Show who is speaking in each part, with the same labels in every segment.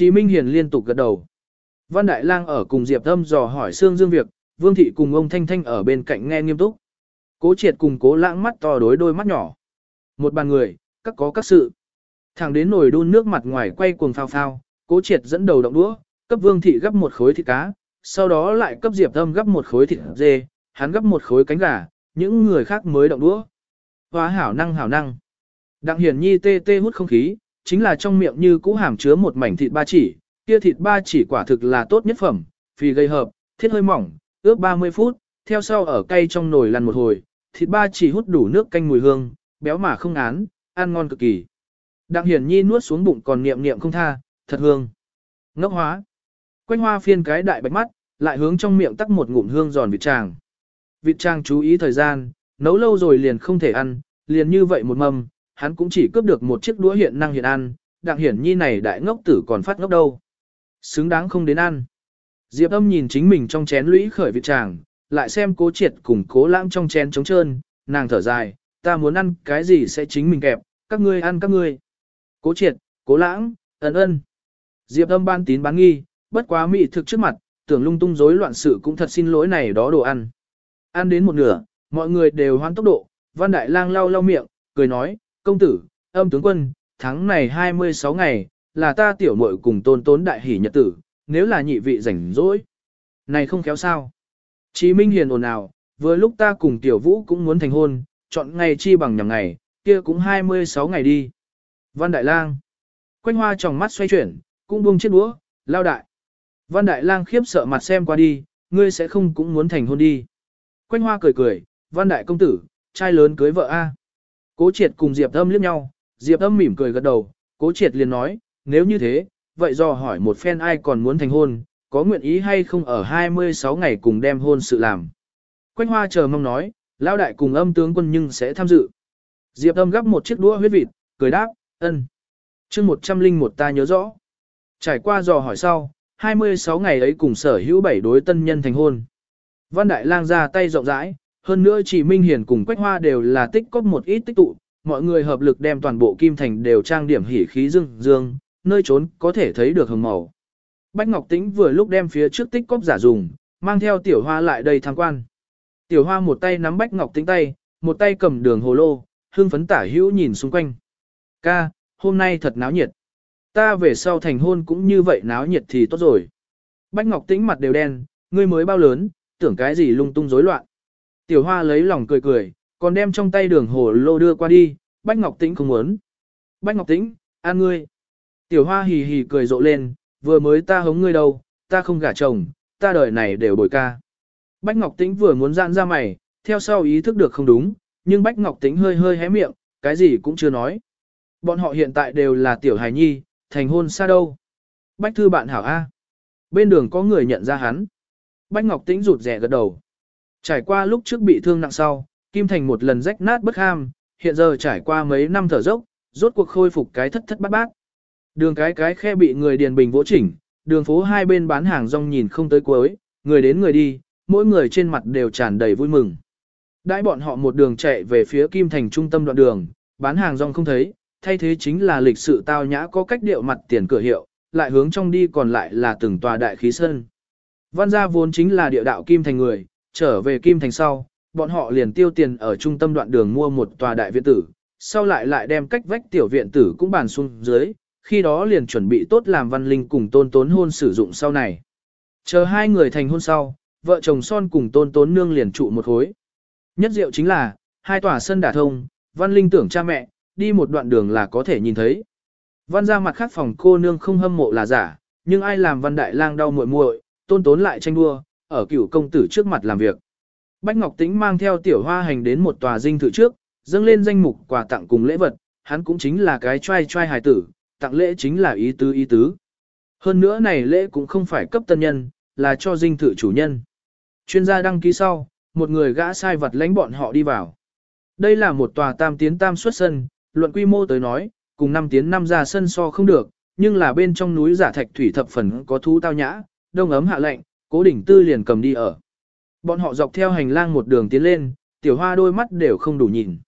Speaker 1: Chí Minh Hiền liên tục gật đầu. Văn Đại Lang ở cùng Diệp Âm dò hỏi Sương Dương việc, Vương Thị cùng ông Thanh Thanh ở bên cạnh nghe nghiêm túc. Cố triệt cùng cố lãng mắt to đối đôi mắt nhỏ. Một bàn người, các có các sự. Thẳng đến nồi đun nước mặt ngoài quay cuồng phao phao, cố triệt dẫn đầu động đũa, cấp Vương Thị gấp một khối thịt cá, sau đó lại cấp Diệp Âm gấp một khối thịt dê, hắn gấp một khối cánh gà, những người khác mới động đũa. Hóa hảo năng hảo năng. Đặng Hiển Nhi tê tê hút không khí, chính là trong miệng như cũ hàm chứa một mảnh thịt ba chỉ, kia thịt ba chỉ quả thực là tốt nhất phẩm, vì gây hợp, thiết hơi mỏng, ướp 30 phút, theo sau ở cay trong nồi lăn một hồi, thịt ba chỉ hút đủ nước canh mùi hương, béo mà không án, ăn ngon cực kỳ. Đặng Hiển Nhi nuốt xuống bụng còn niệm niệm không tha, thật hương. Ngốc hóa. Quanh hoa phiên cái đại bạch mắt, lại hướng trong miệng tắc một ngụm hương giòn vịt tràng. Vịt tràng chú ý thời gian, nấu lâu rồi liền không thể ăn, liền như vậy một mâm, hắn cũng chỉ cướp được một chiếc đũa hiện năng hiện ăn, đặng hiển nhi này đại ngốc tử còn phát ngốc đâu. Xứng đáng không đến ăn. Diệp âm nhìn chính mình trong chén lũy khởi vị tràng, lại xem cố triệt cùng cố lãng trong chén trống trơn, nàng thở dài, ta muốn ăn cái gì sẽ chính mình kẹp, các ngươi ăn các ngươi. Cố triệt, cố lãng, ấn ân. Diệp âm ban tín bán nghi, bất quá mị thực trước mặt, tưởng lung tung rối loạn sự cũng thật xin lỗi này đó đồ ăn. Ăn đến một nửa, mọi người đều hoan tốc độ, văn đại lang lau lau miệng, cười nói, công tử, âm tướng quân, tháng này 26 ngày, là ta tiểu muội cùng tôn tốn đại hỷ nhật tử, nếu là nhị vị rảnh rỗi. Này không khéo sao. Chí Minh Hiền ồn ào, vừa lúc ta cùng tiểu vũ cũng muốn thành hôn, chọn ngày chi bằng nhằm ngày, kia cũng 26 ngày đi. Văn Đại Lang. Quanh hoa tròng mắt xoay chuyển, cũng buông chiếc đũa, lao đại. Văn Đại Lang khiếp sợ mặt xem qua đi, ngươi sẽ không cũng muốn thành hôn đi. Quanh hoa cười cười, Văn Đại công tử, trai lớn cưới vợ A. Cố triệt cùng Diệp âm liếc nhau, Diệp âm mỉm cười gật đầu, cố triệt liền nói, nếu như thế, vậy do hỏi một phen ai còn muốn thành hôn, có nguyện ý hay không ở 26 ngày cùng đem hôn sự làm. Quanh hoa chờ mong nói, lao đại cùng âm tướng quân nhưng sẽ tham dự. Diệp âm gấp một chiếc đũa huyết vịt, cười đáp, ân. chương 101 ta nhớ rõ. Trải qua dò hỏi sau, 26 ngày ấy cùng sở hữu bảy đối tân nhân thành hôn. Văn Đại Lang ra tay rộng rãi, hơn nữa chỉ Minh Hiền cùng Quách Hoa đều là tích cóp một ít tích tụ, mọi người hợp lực đem toàn bộ kim thành đều trang điểm hỉ khí dương dương, nơi trốn có thể thấy được hồng màu. Bách Ngọc Tĩnh vừa lúc đem phía trước tích cóp giả dùng, mang theo Tiểu Hoa lại đây tham quan. Tiểu Hoa một tay nắm Bách Ngọc Tĩnh tay, một tay cầm đường hồ lô, hương phấn tả hữu nhìn xung quanh. Ca, hôm nay thật náo nhiệt. Ta về sau thành hôn cũng như vậy náo nhiệt thì tốt rồi. Bách Ngọc Tĩnh mặt đều đen, ngươi mới bao lớn, tưởng cái gì lung tung rối loạn. Tiểu Hoa lấy lòng cười cười, còn đem trong tay đường hồ lô đưa qua đi, Bách Ngọc Tĩnh không muốn. Bách Ngọc Tĩnh, an ngươi. Tiểu Hoa hì hì cười rộ lên, vừa mới ta hống ngươi đâu, ta không gả chồng, ta đời này đều bồi ca. Bách Ngọc Tĩnh vừa muốn giãn ra mày, theo sau ý thức được không đúng, nhưng Bách Ngọc Tĩnh hơi hơi hé miệng, cái gì cũng chưa nói. Bọn họ hiện tại đều là tiểu hài nhi, thành hôn xa đâu. Bách thư bạn hảo A. Bên đường có người nhận ra hắn. Bách Ngọc Tĩnh rụt rè gật đầu. Trải qua lúc trước bị thương nặng sau, Kim Thành một lần rách nát bất ham, hiện giờ trải qua mấy năm thở dốc, rốt cuộc khôi phục cái thất thất bát bát. Đường cái cái khe bị người điền bình vỗ chỉnh, đường phố hai bên bán hàng rong nhìn không tới cuối, người đến người đi, mỗi người trên mặt đều tràn đầy vui mừng. Đãi bọn họ một đường chạy về phía Kim Thành trung tâm đoạn đường, bán hàng rong không thấy, thay thế chính là lịch sự tao nhã có cách điệu mặt tiền cửa hiệu, lại hướng trong đi còn lại là từng tòa đại khí sơn. Văn gia vốn chính là địa đạo Kim Thành người, trở về Kim Thành sau, bọn họ liền tiêu tiền ở trung tâm đoạn đường mua một tòa đại viện tử, sau lại lại đem cách vách tiểu viện tử cũng bàn xuống dưới, khi đó liền chuẩn bị tốt làm văn linh cùng tôn tốn hôn sử dụng sau này. Chờ hai người thành hôn sau, vợ chồng son cùng tôn tốn nương liền trụ một khối. Nhất diệu chính là, hai tòa sân đả thông, văn linh tưởng cha mẹ, đi một đoạn đường là có thể nhìn thấy. Văn ra mặt khác phòng cô nương không hâm mộ là giả, nhưng ai làm văn đại lang đau muội muội, tôn tốn lại tranh đua, ở cựu công tử trước mặt làm việc. Bách Ngọc Tĩnh mang theo tiểu hoa hành đến một tòa dinh thự trước, dâng lên danh mục quà tặng cùng lễ vật, hắn cũng chính là cái trai trai hài tử, tặng lễ chính là ý tứ ý tứ. Hơn nữa này lễ cũng không phải cấp tân nhân, là cho dinh thự chủ nhân. Chuyên gia đăng ký sau, một người gã sai vật lãnh bọn họ đi vào. Đây là một tòa tam tiến tam xuất sân, luận quy mô tới nói, cùng năm tiến năm ra sân so không được, nhưng là bên trong núi giả thạch thủy thập phần có thú tao nhã, đông ấm hạ lạnh, cố đỉnh tư liền cầm đi ở. Bọn họ dọc theo hành lang một đường tiến lên, tiểu hoa đôi mắt đều không đủ nhìn.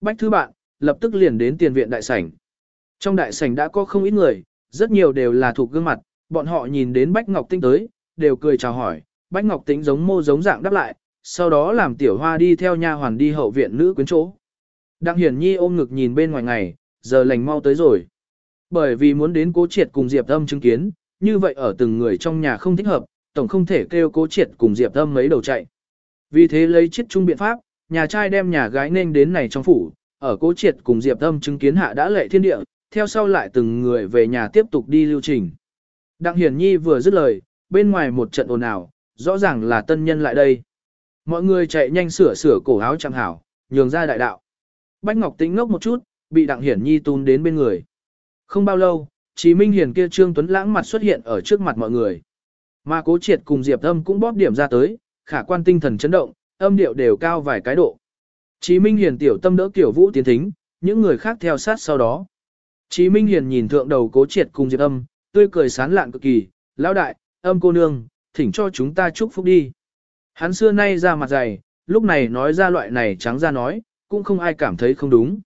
Speaker 1: Bách thứ bạn, lập tức liền đến tiền viện đại sảnh. Trong đại sảnh đã có không ít người, rất nhiều đều là thuộc gương mặt, bọn họ nhìn đến Bách Ngọc Tĩnh tới, đều cười chào hỏi, Bách Ngọc Tĩnh giống mô giống dạng đáp lại, sau đó làm tiểu hoa đi theo nha hoàn đi hậu viện nữ quyến chỗ. Đặng Hiển Nhi ôm ngực nhìn bên ngoài ngày, giờ lành mau tới rồi. Bởi vì muốn đến cố triệt cùng Diệp Âm chứng kiến, như vậy ở từng người trong nhà không thích hợp, tổng không thể kêu cố triệt cùng Diệp Âm mấy đầu chạy. Vì thế lấy chiết chung biện pháp, nhà trai đem nhà gái nên đến này trong phủ, ở cố triệt cùng Diệp Âm chứng kiến hạ đã lệ thiên địa, theo sau lại từng người về nhà tiếp tục đi lưu trình. Đặng Hiển Nhi vừa dứt lời, bên ngoài một trận ồn ào, rõ ràng là tân nhân lại đây. Mọi người chạy nhanh sửa sửa cổ áo chẳng hảo, nhường ra đại đạo. Bách Ngọc tĩnh ngốc một chút, bị Đặng Hiển Nhi tún đến bên người. Không bao lâu, Chí Minh Hiền kia Trương Tuấn lãng mặt xuất hiện ở trước mặt mọi người. Mà Cố Triệt cùng Diệp Âm cũng bóp điểm ra tới, khả quan tinh thần chấn động, âm điệu đều cao vài cái độ. Chí Minh Hiền tiểu tâm đỡ tiểu vũ tiến thính, những người khác theo sát sau đó. Chí Minh Hiền nhìn thượng đầu Cố Triệt cùng Diệp Âm, tươi cười sán lạn cực kỳ, lão đại, âm cô nương, thỉnh cho chúng ta chúc phúc đi. Hắn xưa nay ra mặt dày, lúc này nói ra loại này trắng ra nói, cũng không ai cảm thấy không đúng.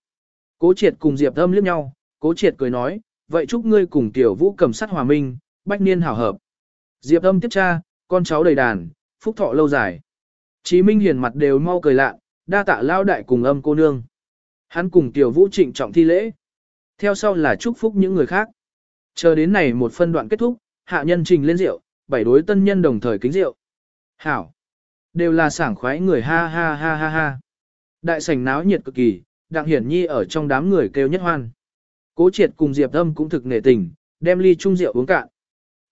Speaker 1: Cố triệt cùng Diệp Âm liếc nhau, cố triệt cười nói, vậy chúc ngươi cùng tiểu vũ cầm sát hòa minh, bách niên hảo hợp. Diệp Âm tiếp cha, con cháu đầy đàn, phúc thọ lâu dài. Chí Minh hiền mặt đều mau cười lạ, đa tạ lao đại cùng âm cô nương. Hắn cùng tiểu vũ trịnh trọng thi lễ. Theo sau là chúc phúc những người khác. Chờ đến này một phân đoạn kết thúc, hạ nhân trình lên rượu, bảy đối tân nhân đồng thời kính rượu. Hảo. Đều là sảng khoái người ha ha ha ha ha. Đại sảnh náo nhiệt cực kỳ, Đặng Hiển Nhi ở trong đám người kêu nhất hoan. Cố triệt cùng Diệp Âm cũng thực nể tình, đem ly chung rượu uống cạn.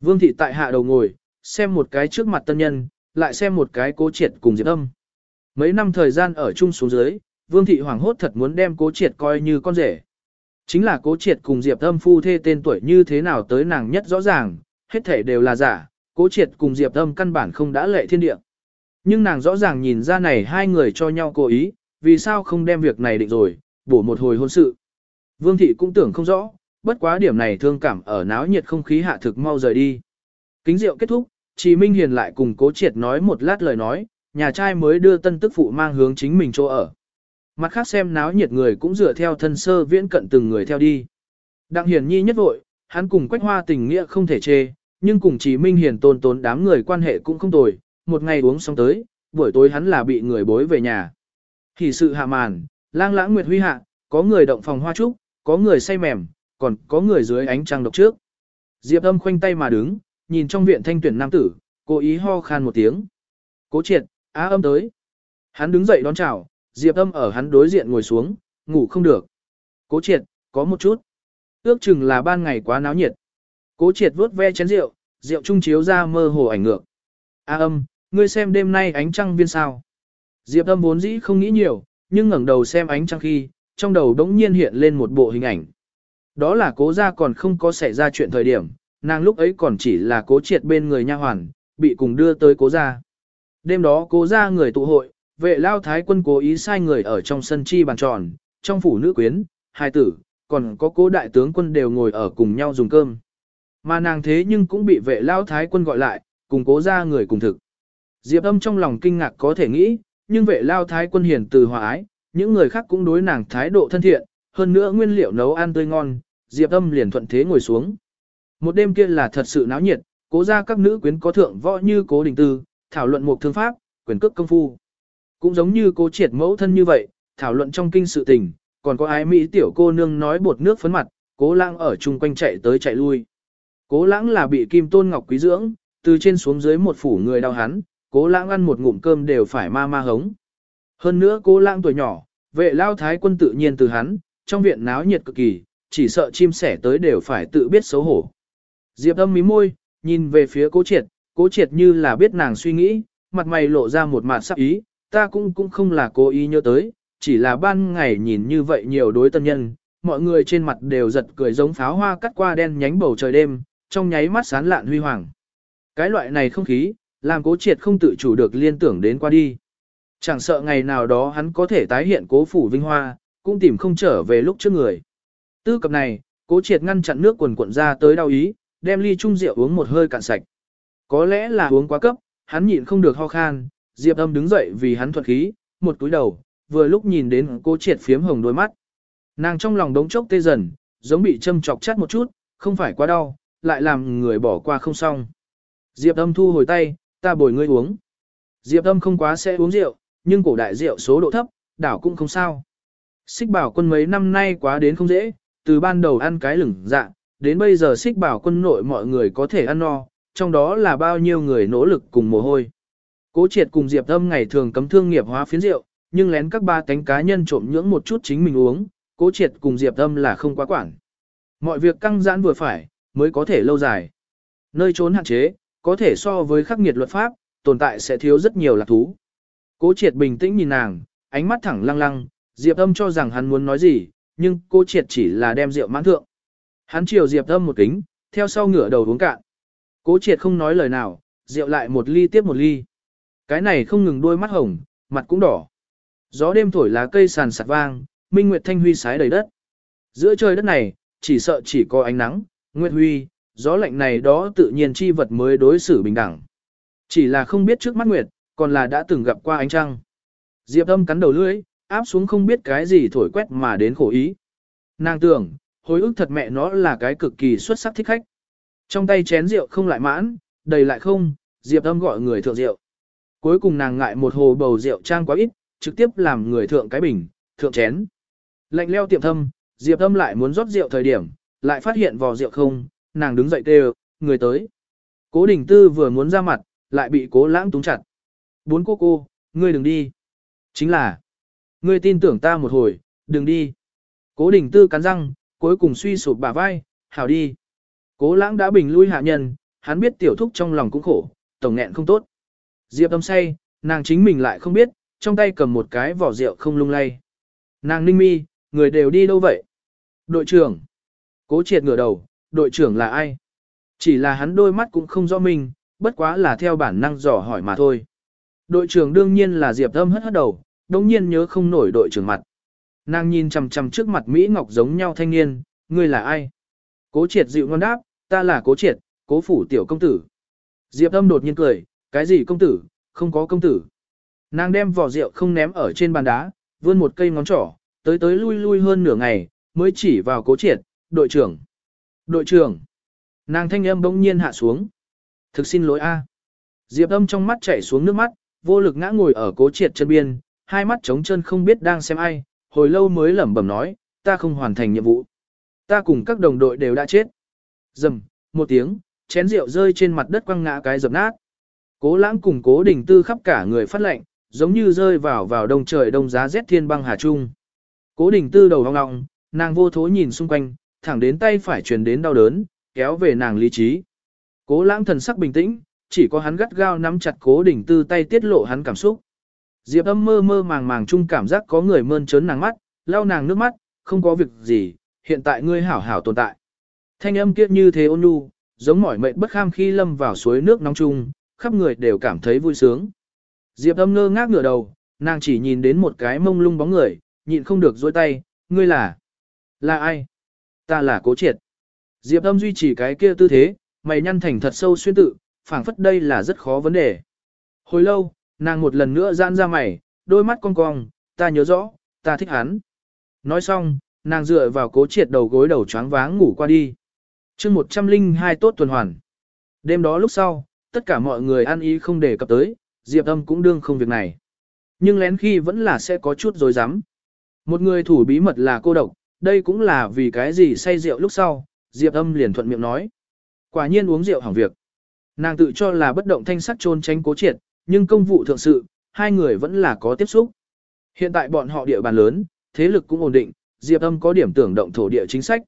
Speaker 1: Vương thị tại hạ đầu ngồi, xem một cái trước mặt tân nhân, lại xem một cái cố triệt cùng Diệp Âm. Mấy năm thời gian ở chung xuống dưới, Vương thị hoảng hốt thật muốn đem cố triệt coi như con rể. Chính là cố triệt cùng Diệp Âm phu thê tên tuổi như thế nào tới nàng nhất rõ ràng, hết thể đều là giả, cố triệt cùng Diệp Âm căn bản không đã lệ thiên địa. Nhưng nàng rõ ràng nhìn ra này hai người cho nhau cố ý, vì sao không đem việc này định rồi, bổ một hồi hôn sự. Vương thị cũng tưởng không rõ, bất quá điểm này thương cảm ở náo nhiệt không khí hạ thực mau rời đi. Kính rượu kết thúc, Chí Minh Hiền lại cùng Cố Triệt nói một lát lời nói, nhà trai mới đưa tân tức phụ mang hướng chính mình chỗ ở. Mặt khác xem náo nhiệt người cũng dựa theo thân sơ viễn cận từng người theo đi. Đặng Hiền Nhi nhất vội, hắn cùng Quách Hoa tình nghĩa không thể chê, nhưng cùng Chí Minh Hiền tôn tốn đám người quan hệ cũng không tồi, một ngày uống xong tới, buổi tối hắn là bị người bối về nhà. Thì sự hạ màn, lang lãng nguyệt huy hạ, có người động phòng hoa trúc, có người say mềm, còn có người dưới ánh trăng độc trước. Diệp âm khoanh tay mà đứng, nhìn trong viện thanh tuyển nam tử, cố ý ho khan một tiếng. Cố triệt, á âm tới. Hắn đứng dậy đón chào, Diệp âm ở hắn đối diện ngồi xuống, ngủ không được. Cố triệt, có một chút. Ước chừng là ban ngày quá náo nhiệt. Cố triệt vuốt ve chén rượu, rượu trung chiếu ra mơ hồ ảnh ngược. A âm, ngươi xem đêm nay ánh trăng viên sao. Diệp âm vốn dĩ không nghĩ nhiều, nhưng ngẩng đầu xem ánh trăng khi, trong đầu đống nhiên hiện lên một bộ hình ảnh. Đó là cố gia còn không có xảy ra chuyện thời điểm, nàng lúc ấy còn chỉ là cố triệt bên người nha hoàn, bị cùng đưa tới cố gia. Đêm đó cố gia người tụ hội, vệ lao thái quân cố ý sai người ở trong sân chi bàn tròn, trong phủ nữ quyến, hai tử, còn có cố đại tướng quân đều ngồi ở cùng nhau dùng cơm. Mà nàng thế nhưng cũng bị vệ lao thái quân gọi lại, cùng cố gia người cùng thực. Diệp âm trong lòng kinh ngạc có thể nghĩ, nhưng vệ lao thái quân hiền từ hòa ái, những người khác cũng đối nàng thái độ thân thiện, hơn nữa nguyên liệu nấu ăn tươi ngon, Diệp âm liền thuận thế ngồi xuống. Một đêm kia là thật sự náo nhiệt, cố ra các nữ quyến có thượng võ như cố đình tư, thảo luận một thương pháp, quyền cước công phu. Cũng giống như cố triệt mẫu thân như vậy, thảo luận trong kinh sự tình, còn có ái mỹ tiểu cô nương nói bột nước phấn mặt, cố lãng ở chung quanh chạy tới chạy lui. Cố lãng là bị kim tôn ngọc quý dưỡng, từ trên xuống dưới một phủ người đau hắn, cố lãng ăn một ngụm cơm đều phải ma ma hống. Hơn nữa cố lãng tuổi nhỏ, vệ lao thái quân tự nhiên từ hắn, trong viện náo nhiệt cực kỳ, chỉ sợ chim sẻ tới đều phải tự biết xấu hổ. Diệp âm mí môi, nhìn về phía cố triệt, cố triệt như là biết nàng suy nghĩ, mặt mày lộ ra một mặt sắc ý, ta cũng cũng không là cố ý nhớ tới, chỉ là ban ngày nhìn như vậy nhiều đối tân nhân, mọi người trên mặt đều giật cười giống pháo hoa cắt qua đen nhánh bầu trời đêm, trong nháy mắt sán lạn huy hoàng. Cái loại này không khí, làm cố triệt không tự chủ được liên tưởng đến qua đi. Chẳng sợ ngày nào đó hắn có thể tái hiện cố phủ vinh hoa, cũng tìm không trở về lúc trước người. Tư cập này, cố triệt ngăn chặn nước quần cuộn ra tới đau ý, đem ly chung rượu uống một hơi cạn sạch. Có lẽ là uống quá cấp, hắn nhịn không được ho khan, Diệp âm đứng dậy vì hắn thuật khí, một túi đầu, vừa lúc nhìn đến cố triệt phiếm hồng đôi mắt. Nàng trong lòng đống chốc tê dần, giống bị châm chọc chát một chút, không phải quá đau, lại làm người bỏ qua không xong. Diệp âm thu hồi tay, ta bồi ngươi uống. Diệp âm không quá sẽ uống rượu, nhưng cổ đại rượu số độ thấp, đảo cũng không sao. Xích bảo quân mấy năm nay quá đến không dễ, từ ban đầu ăn cái lửng dạ, đến bây giờ xích bảo quân nội mọi người có thể ăn no, trong đó là bao nhiêu người nỗ lực cùng mồ hôi. Cố triệt cùng Diệp Âm ngày thường cấm thương nghiệp hóa phiến rượu, nhưng lén các ba cánh cá nhân trộm nhưỡng một chút chính mình uống, cố triệt cùng Diệp Âm là không quá quản. Mọi việc căng giãn vừa phải, mới có thể lâu dài. Nơi trốn hạn chế, có thể so với khắc nghiệt luật pháp, tồn tại sẽ thiếu rất nhiều lạc thú. Cố triệt bình tĩnh nhìn nàng, ánh mắt thẳng lăng lăng, Diệp Âm cho rằng hắn muốn nói gì, nhưng cố triệt chỉ là đem rượu mãn thượng. Hắn chiều Diệp Âm một kính, theo sau ngửa đầu uống cạn. Cố triệt không nói lời nào, rượu lại một ly tiếp một ly. Cái này không ngừng đôi mắt hồng, mặt cũng đỏ. Gió đêm thổi lá cây sàn sạt vang, minh nguyệt thanh huy sái đầy đất. Giữa trời đất này, chỉ sợ chỉ có ánh nắng, nguyệt huy, gió lạnh này đó tự nhiên chi vật mới đối xử bình đẳng. Chỉ là không biết trước mắt nguyệt, còn là đã từng gặp qua ánh trăng. Diệp âm cắn đầu lưỡi, áp xuống không biết cái gì thổi quét mà đến khổ ý. Nàng tưởng, hồi ức thật mẹ nó là cái cực kỳ xuất sắc thích khách. Trong tay chén rượu không lại mãn, đầy lại không, Diệp âm gọi người thượng rượu. Cuối cùng nàng ngại một hồ bầu rượu trang quá ít, trực tiếp làm người thượng cái bình, thượng chén. Lạnh leo tiệm thâm, Diệp âm lại muốn rót rượu thời điểm, lại phát hiện vò rượu không, nàng đứng dậy kêu, người tới. Cố đình tư vừa muốn ra mặt, lại bị cố lãng túng chặt. Bốn cô cô, ngươi đừng đi. Chính là, ngươi tin tưởng ta một hồi, đừng đi. Cố đình tư cắn răng, cuối cùng suy sụp bả vai, hảo đi. Cố lãng đã bình lui hạ nhân, hắn biết tiểu thúc trong lòng cũng khổ, tổng nghẹn không tốt. Diệp âm say, nàng chính mình lại không biết, trong tay cầm một cái vỏ rượu không lung lay. Nàng ninh mi, người đều đi đâu vậy? Đội trưởng. Cố triệt ngửa đầu, đội trưởng là ai? Chỉ là hắn đôi mắt cũng không rõ mình, bất quá là theo bản năng dò hỏi mà thôi. Đội trưởng đương nhiên là Diệp âm hất hất đầu, đồng nhiên nhớ không nổi đội trưởng mặt. Nàng nhìn chằm chằm trước mặt Mỹ Ngọc giống nhau thanh niên, ngươi là ai? Cố triệt dịu ngon đáp, ta là cố triệt, cố phủ tiểu công tử. Diệp âm đột nhiên cười, cái gì công tử, không có công tử. Nàng đem vỏ rượu không ném ở trên bàn đá, vươn một cây ngón trỏ, tới tới lui lui hơn nửa ngày, mới chỉ vào cố triệt, đội trưởng. Đội trưởng. Nàng thanh âm bỗng nhiên hạ xuống. Thực xin lỗi a. Diệp âm trong mắt chảy xuống nước mắt, vô lực ngã ngồi ở cố triệt chân biên, hai mắt trống chân không biết đang xem ai, hồi lâu mới lẩm bẩm nói, ta không hoàn thành nhiệm vụ. Ta cùng các đồng đội đều đã chết. Dầm, một tiếng, chén rượu rơi trên mặt đất quăng ngã cái dập nát. Cố lãng cùng cố đình tư khắp cả người phát lệnh, giống như rơi vào vào đông trời đông giá rét thiên băng hà trung. Cố đình tư đầu hoang ngọng, nàng vô thố nhìn xung quanh, thẳng đến tay phải truyền đến đau đớn, kéo về nàng lý trí. Cố lãng thần sắc bình tĩnh, chỉ có hắn gắt gao nắm chặt cố đình tư tay tiết lộ hắn cảm xúc. Diệp âm mơ mơ màng màng chung cảm giác có người mơn trớn nàng mắt, lau nàng nước mắt, không có việc gì, hiện tại ngươi hảo hảo tồn tại. Thanh âm kiếp như thế ôn nhu, giống mỏi mệt bất kham khi lâm vào suối nước nóng chung, khắp người đều cảm thấy vui sướng. Diệp âm ngơ ngác ngửa đầu, nàng chỉ nhìn đến một cái mông lung bóng người, nhịn không được dôi tay, ngươi là... Là ai? Ta là cố triệt. Diệp âm duy trì cái kia tư thế, mày nhăn thành thật sâu xuyên tự, phảng phất đây là rất khó vấn đề. Hồi lâu, nàng một lần nữa giãn ra mày, đôi mắt cong cong, ta nhớ rõ, ta thích hắn. Nói xong, nàng dựa vào cố triệt đầu gối đầu choáng váng ngủ qua đi. chương 102 tốt tuần hoàn. Đêm đó lúc sau, tất cả mọi người ăn ý không để cập tới, Diệp Âm cũng đương không việc này. Nhưng lén khi vẫn là sẽ có chút dối rắm Một người thủ bí mật là cô độc, đây cũng là vì cái gì say rượu lúc sau, Diệp Âm liền thuận miệng nói. Quả nhiên uống rượu hỏng việc. Nàng tự cho là bất động thanh sắc trôn tránh cố triệt, nhưng công vụ thượng sự, hai người vẫn là có tiếp xúc. Hiện tại bọn họ địa bàn lớn, thế lực cũng ổn định, Diệp Âm có điểm tưởng động thổ địa chính sách.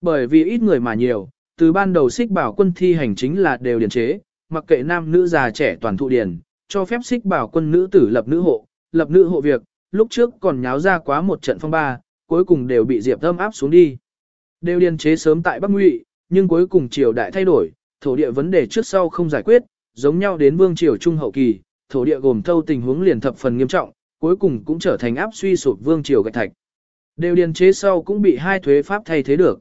Speaker 1: Bởi vì ít người mà nhiều, từ ban đầu xích bảo quân thi hành chính là đều điển chế, mặc kệ nam nữ già trẻ toàn thụ điển, cho phép xích bảo quân nữ tử lập nữ hộ, lập nữ hộ việc, lúc trước còn nháo ra quá một trận phong ba, cuối cùng đều bị Diệp Âm áp xuống đi. Đều điển chế sớm tại Bắc Ngụy, nhưng cuối cùng triều đại thay đổi, thổ địa vấn đề trước sau không giải quyết, giống nhau đến vương triều trung hậu kỳ, thổ địa gồm thâu tình huống liền thập phần nghiêm trọng, cuối cùng cũng trở thành áp suy sụp vương triều gạch thạch. Đều điền chế sau cũng bị hai thuế pháp thay thế được.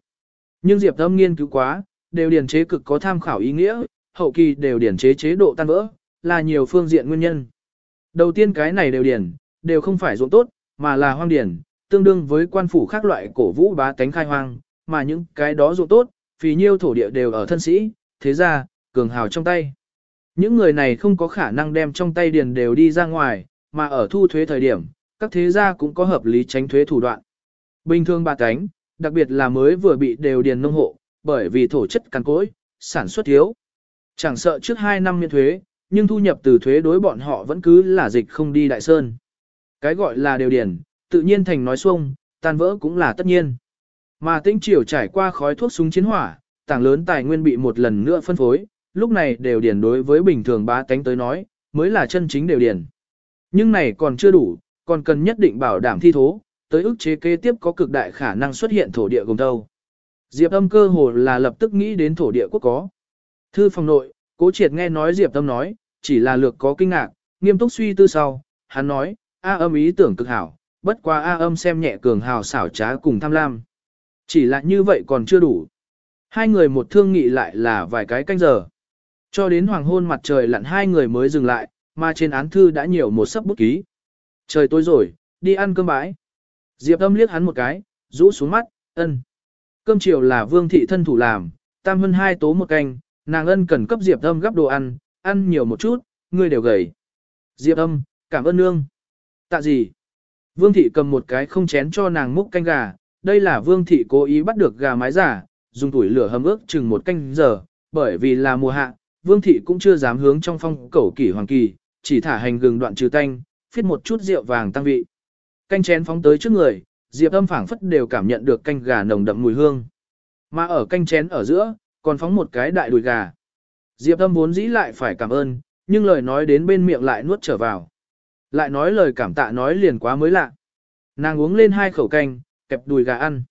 Speaker 1: Nhưng Diệp Âm nghiên cứu quá, đều điền chế cực có tham khảo ý nghĩa, hậu kỳ đều điền chế chế độ tan vỡ, là nhiều phương diện nguyên nhân. Đầu tiên cái này đều điền, đều không phải ruộng tốt, mà là hoang điền, tương đương với quan phủ khác loại cổ vũ bá tánh khai hoang, mà những cái đó ruộng tốt, phì nhiêu thổ địa đều ở thân sĩ, thế ra, cường hào trong tay. Những người này không có khả năng đem trong tay điền đều đi ra ngoài, mà ở thu thuế thời điểm, các thế gia cũng có hợp lý tránh thuế thủ đoạn. Bình thường bà cánh, đặc biệt là mới vừa bị đều điền nông hộ, bởi vì thổ chất cằn cỗi, sản xuất thiếu. Chẳng sợ trước 2 năm miễn thuế, nhưng thu nhập từ thuế đối bọn họ vẫn cứ là dịch không đi đại sơn. Cái gọi là đều điền, tự nhiên thành nói xuông, tan vỡ cũng là tất nhiên. Mà tinh triều trải qua khói thuốc súng chiến hỏa, tảng lớn tài nguyên bị một lần nữa phân phối, lúc này đều điền đối với bình thường bá tánh tới nói, mới là chân chính đều điền. Nhưng này còn chưa đủ, còn cần nhất định bảo đảm thi thố, tới ức chế kế tiếp có cực đại khả năng xuất hiện thổ địa gồm đâu. Diệp âm cơ hồ là lập tức nghĩ đến thổ địa quốc có. Thư phòng nội, cố triệt nghe nói Diệp âm nói, chỉ là lược có kinh ngạc, nghiêm túc suy tư sau, hắn nói, A âm ý tưởng cực hảo, bất quá A âm xem nhẹ cường hào xảo trá cùng tham lam. Chỉ là như vậy còn chưa đủ. Hai người một thương nghị lại là vài cái canh giờ. Cho đến hoàng hôn mặt trời lặn hai người mới dừng lại, mà trên án thư đã nhiều một sấp bút ký. Trời tối rồi, đi ăn cơm bãi. Diệp âm liếc hắn một cái, rũ xuống mắt, ân. Cơm chiều là vương thị thân thủ làm, tam hơn hai tố một canh, nàng ân cần cấp Diệp âm gấp đồ ăn, ăn nhiều một chút, ngươi đều gầy. Diệp âm, cảm ơn nương. Tạ gì? Vương thị cầm một cái không chén cho nàng múc canh gà, đây là vương thị cố ý bắt được gà mái giả, dùng tuổi lửa hầm ước chừng một canh giờ, bởi vì là mùa hạ, vương thị cũng chưa dám hướng trong phong cẩu kỷ hoàng kỳ, chỉ thả hành gừng đoạn trừ tanh, phiết một chút rượu vàng tăng vị. Canh chén phóng tới trước người, Diệp Âm phảng phất đều cảm nhận được canh gà nồng đậm mùi hương. Mà ở canh chén ở giữa, còn phóng một cái đại đùi gà. Diệp Âm vốn dĩ lại phải cảm ơn, nhưng lời nói đến bên miệng lại nuốt trở vào. Lại nói lời cảm tạ nói liền quá mới lạ. Nàng uống lên hai khẩu canh, kẹp đùi gà ăn.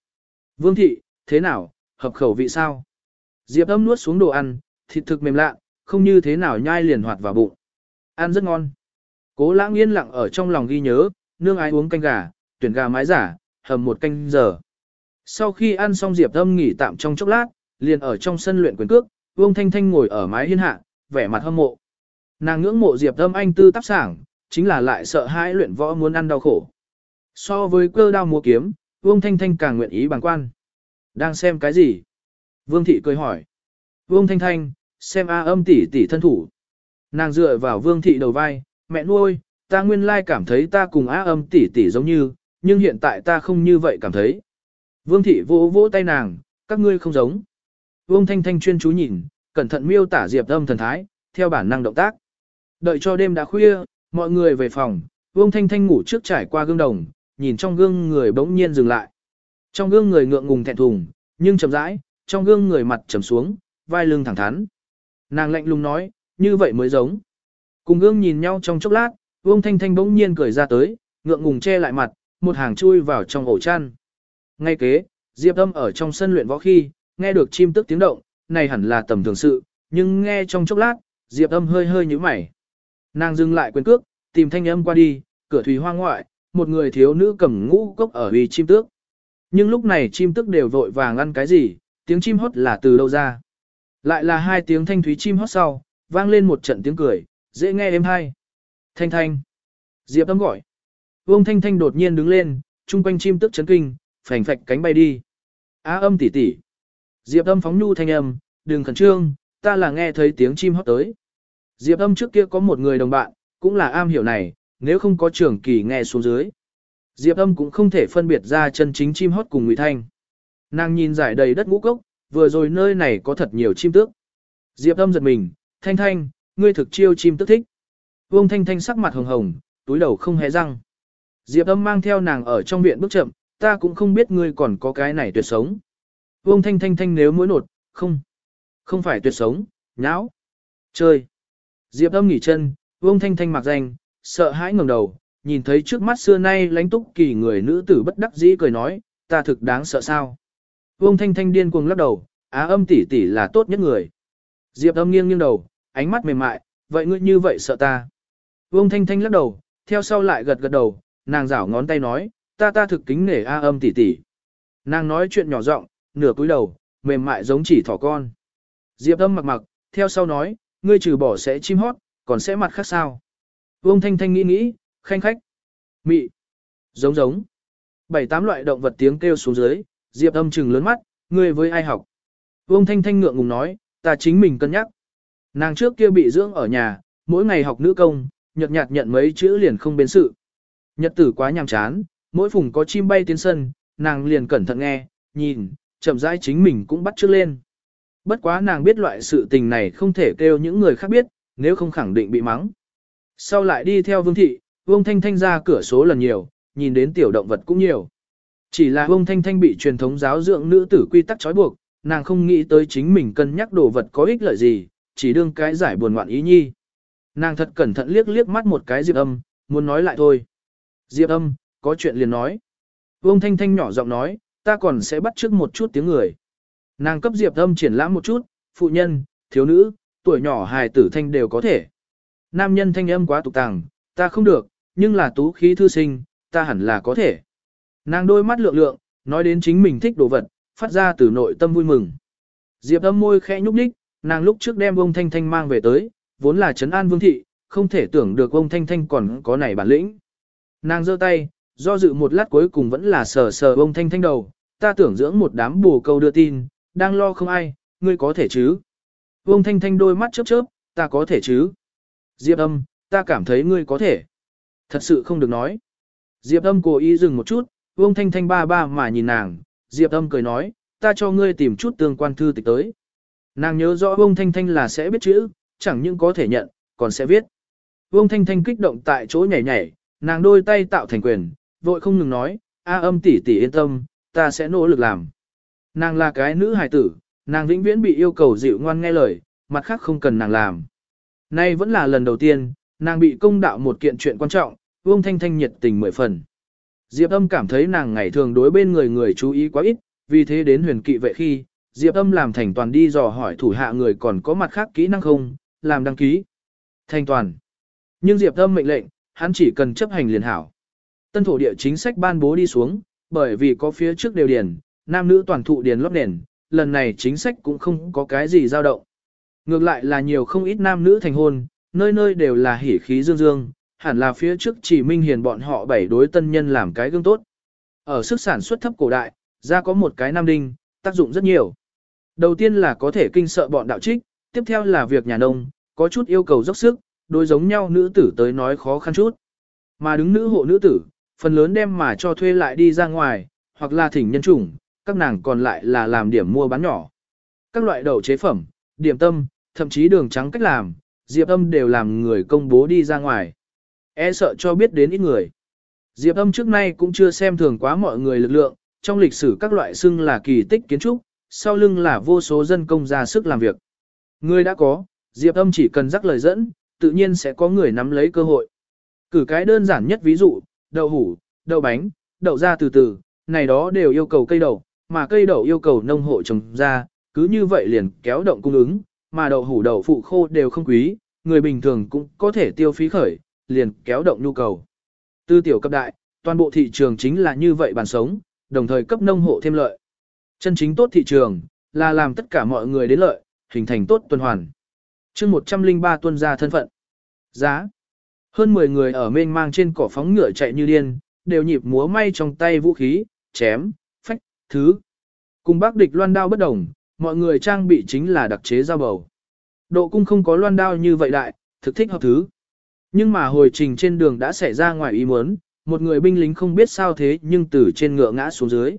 Speaker 1: Vương thị, thế nào, hợp khẩu vị sao? Diệp âm nuốt xuống đồ ăn, thịt thực mềm lạ, không như thế nào nhai liền hoạt vào bụng. Ăn rất ngon. Cố lãng yên lặng ở trong lòng ghi nhớ, nương ái uống canh gà, tuyển gà mái giả, hầm một canh giờ. Sau khi ăn xong Diệp âm nghỉ tạm trong chốc lát, liền ở trong sân luyện quyền cước, Vương Thanh Thanh ngồi ở mái hiên hạ, vẻ mặt hâm mộ. Nàng ngưỡng mộ Diệp âm anh tư tác sảng, chính là lại sợ hãi luyện võ muốn ăn đau khổ. So với cơ đao múa kiếm, Vương Thanh Thanh càng nguyện ý bằng quan. Đang xem cái gì? Vương Thị cười hỏi. Vương Thanh Thanh, xem A âm tỷ tỷ thân thủ. Nàng dựa vào Vương Thị đầu vai, mẹ nuôi, ta nguyên lai cảm thấy ta cùng A âm tỷ tỷ giống như, nhưng hiện tại ta không như vậy cảm thấy. Vương Thị vỗ vỗ tay nàng, các ngươi không giống. Vương Thanh Thanh chuyên chú nhìn, cẩn thận miêu tả Diệp âm thần thái, theo bản năng động tác. Đợi cho đêm đã khuya, mọi người về phòng, Vương Thanh Thanh ngủ trước trải qua gương đồng, nhìn trong gương người bỗng nhiên dừng lại. Trong gương người ngượng ngùng thẹn thùng, nhưng chậm rãi, trong gương người mặt trầm xuống, vai lưng thẳng thắn. Nàng lạnh lùng nói, như vậy mới giống. Cùng gương nhìn nhau trong chốc lát, Vương Thanh Thanh bỗng nhiên cười ra tới, ngượng ngùng che lại mặt, một hàng chui vào trong ổ chăn. Ngay kế, Diệp Âm ở trong sân luyện võ khi, nghe được chim tức tiếng động, này hẳn là tầm thường sự, nhưng nghe trong chốc lát, Diệp Âm hơi hơi nhíu mày. Nàng dừng lại quyền cước, tìm thanh âm qua đi, cửa thủy hoa ngoại, một người thiếu nữ cầm ngũ cốc ở vì chim tước. Nhưng lúc này chim tức đều vội vàng ăn cái gì, tiếng chim hót là từ đâu ra. Lại là hai tiếng thanh thúy chim hót sau, vang lên một trận tiếng cười, dễ nghe êm hay. Thanh thanh. Diệp âm gọi. Vương thanh thanh đột nhiên đứng lên, chung quanh chim tức chấn kinh, phành phạch cánh bay đi. Á âm tỉ tỉ. Diệp âm phóng nhu thanh âm, đừng khẩn trương, ta là nghe thấy tiếng chim hót tới. Diệp âm trước kia có một người đồng bạn, cũng là am hiểu này, nếu không có trưởng kỳ nghe xuống dưới. Diệp âm cũng không thể phân biệt ra chân chính chim hót cùng ngụy thanh. Nàng nhìn giải đầy đất ngũ cốc, vừa rồi nơi này có thật nhiều chim tước. Diệp âm giật mình, thanh thanh, ngươi thực chiêu chim tước thích. Vương thanh thanh sắc mặt hồng hồng, túi đầu không hé răng. Diệp âm mang theo nàng ở trong viện bước chậm, ta cũng không biết ngươi còn có cái này tuyệt sống. Vương thanh thanh thanh nếu mũi nột, không, không phải tuyệt sống, nháo, chơi. Diệp âm nghỉ chân, Vương thanh thanh mặc danh, sợ hãi ngẩng đầu, nhìn thấy trước mắt xưa nay lánh túc kỳ người nữ tử bất đắc dĩ cười nói, ta thực đáng sợ sao. Vương thanh thanh điên cuồng lắc đầu, á âm tỷ tỷ là tốt nhất người. Diệp âm nghiêng nghiêng đầu, ánh mắt mềm mại, vậy ngươi như vậy sợ ta. Vương thanh thanh lắc đầu, theo sau lại gật gật đầu, nàng giảo ngón tay nói, ta ta thực kính nể a âm tỷ tỷ. Nàng nói chuyện nhỏ giọng, nửa cúi đầu, mềm mại giống chỉ thỏ con. Diệp âm mặc mặc, theo sau nói, ngươi trừ bỏ sẽ chim hót, còn sẽ mặt khác sao. Vương Thanh Thanh nghĩ nghĩ, khanh khách, mị, giống giống. Bảy tám loại động vật tiếng kêu xuống dưới, Diệp âm trừng lớn mắt, ngươi với ai học. Vương Thanh Thanh ngượng ngùng nói, ta chính mình cân nhắc. Nàng trước kia bị dưỡng ở nhà, mỗi ngày học nữ công, nhật nhạt nhận mấy chữ liền không biến sự. Nhật tử quá nhàm chán, mỗi phùng có chim bay tiến sân, nàng liền cẩn thận nghe, nhìn, chậm rãi chính mình cũng bắt trước lên. Bất quá nàng biết loại sự tình này không thể kêu những người khác biết, nếu không khẳng định bị mắng. Sau lại đi theo Vương Thị, Vương Thanh Thanh ra cửa số lần nhiều, nhìn đến tiểu động vật cũng nhiều. Chỉ là Vương Thanh Thanh bị truyền thống giáo dưỡng nữ tử quy tắc trói buộc, nàng không nghĩ tới chính mình cân nhắc đồ vật có ích lợi gì, chỉ đương cái giải buồn ngoạn ý nhi. Nàng thật cẩn thận liếc liếc mắt một cái Diệp Âm, muốn nói lại thôi. Diệp Âm, có chuyện liền nói. Vương Thanh Thanh nhỏ giọng nói, ta còn sẽ bắt trước một chút tiếng người. Nàng cấp Diệp Âm triển lãm một chút, phụ nhân, thiếu nữ, tuổi nhỏ hài tử thanh đều có thể. Nam nhân thanh âm quá tục tàng, ta không được, nhưng là tú khí thư sinh, ta hẳn là có thể. Nàng đôi mắt lượng lượng, nói đến chính mình thích đồ vật, phát ra từ nội tâm vui mừng. Diệp âm môi khẽ nhúc nhích, nàng lúc trước đem ông Thanh Thanh mang về tới, vốn là trấn an vương thị, không thể tưởng được ông Thanh Thanh còn có này bản lĩnh. Nàng giơ tay, do dự một lát cuối cùng vẫn là sờ sờ ông Thanh Thanh đầu, ta tưởng dưỡng một đám bù câu đưa tin, đang lo không ai, ngươi có thể chứ. Ông Thanh Thanh đôi mắt chớp chớp, ta có thể chứ. Diệp âm, ta cảm thấy ngươi có thể. Thật sự không được nói. Diệp âm cố ý dừng một chút, Vương Thanh Thanh ba ba mà nhìn nàng, Diệp âm cười nói, ta cho ngươi tìm chút tương quan thư tịch tới. Nàng nhớ rõ Vương Thanh Thanh là sẽ biết chữ, chẳng những có thể nhận, còn sẽ viết. Vương Thanh Thanh kích động tại chỗ nhảy nhảy, nàng đôi tay tạo thành quyền, vội không ngừng nói, a âm tỷ tỷ yên tâm, ta sẽ nỗ lực làm. Nàng là cái nữ hài tử, nàng vĩnh viễn bị yêu cầu dịu ngoan nghe lời, mặt khác không cần nàng làm. Nay vẫn là lần đầu tiên, nàng bị công đạo một kiện chuyện quan trọng, Vương Thanh Thanh nhiệt tình mười phần. Diệp âm cảm thấy nàng ngày thường đối bên người người chú ý quá ít, vì thế đến huyền kỵ vệ khi, Diệp âm làm thành toàn đi dò hỏi thủ hạ người còn có mặt khác kỹ năng không, làm đăng ký. Thành toàn. Nhưng Diệp âm mệnh lệnh, hắn chỉ cần chấp hành liền hảo. Tân thổ địa chính sách ban bố đi xuống, bởi vì có phía trước đều điền, nam nữ toàn thụ điền lót nền, lần này chính sách cũng không có cái gì dao động. Ngược lại là nhiều không ít nam nữ thành hôn, nơi nơi đều là hỉ khí dương dương, hẳn là phía trước chỉ minh hiền bọn họ bảy đối tân nhân làm cái gương tốt. Ở sức sản xuất thấp cổ đại, ra có một cái nam đinh, tác dụng rất nhiều. Đầu tiên là có thể kinh sợ bọn đạo trích, tiếp theo là việc nhà nông, có chút yêu cầu dốc sức, đối giống nhau nữ tử tới nói khó khăn chút. Mà đứng nữ hộ nữ tử, phần lớn đem mà cho thuê lại đi ra ngoài, hoặc là thỉnh nhân chủng, các nàng còn lại là làm điểm mua bán nhỏ. Các loại đậu chế phẩm, điểm tâm, thậm chí đường trắng cách làm, Diệp Âm đều làm người công bố đi ra ngoài. E sợ cho biết đến ít người. Diệp Âm trước nay cũng chưa xem thường quá mọi người lực lượng, trong lịch sử các loại xưng là kỳ tích kiến trúc, sau lưng là vô số dân công ra sức làm việc. Người đã có, Diệp Âm chỉ cần rắc lời dẫn, tự nhiên sẽ có người nắm lấy cơ hội. Cử cái đơn giản nhất ví dụ, đậu hủ, đậu bánh, đậu ra từ từ, này đó đều yêu cầu cây đậu, mà cây đậu yêu cầu nông hộ trồng ra, cứ như vậy liền kéo động cung ứng, mà đậu hủ đậu phụ khô đều không quý, người bình thường cũng có thể tiêu phí khởi, liền kéo động nhu cầu. Tư tiểu cấp đại, toàn bộ thị trường chính là như vậy bàn sống, đồng thời cấp nông hộ thêm lợi. Chân chính tốt thị trường, là làm tất cả mọi người đến lợi, hình thành tốt tuần hoàn. chương 103 tuân ra thân phận. Giá. Hơn 10 người ở mênh mang trên cỏ phóng ngựa chạy như điên, đều nhịp múa may trong tay vũ khí, chém, phách, thứ. Cùng bác địch loan đao bất đồng, mọi người trang bị chính là đặc chế dao bầu. Độ cung không có loan đao như vậy đại, thực thích hợp thứ. Nhưng mà hồi trình trên đường đã xảy ra ngoài ý muốn, một người binh lính không biết sao thế nhưng từ trên ngựa ngã xuống dưới.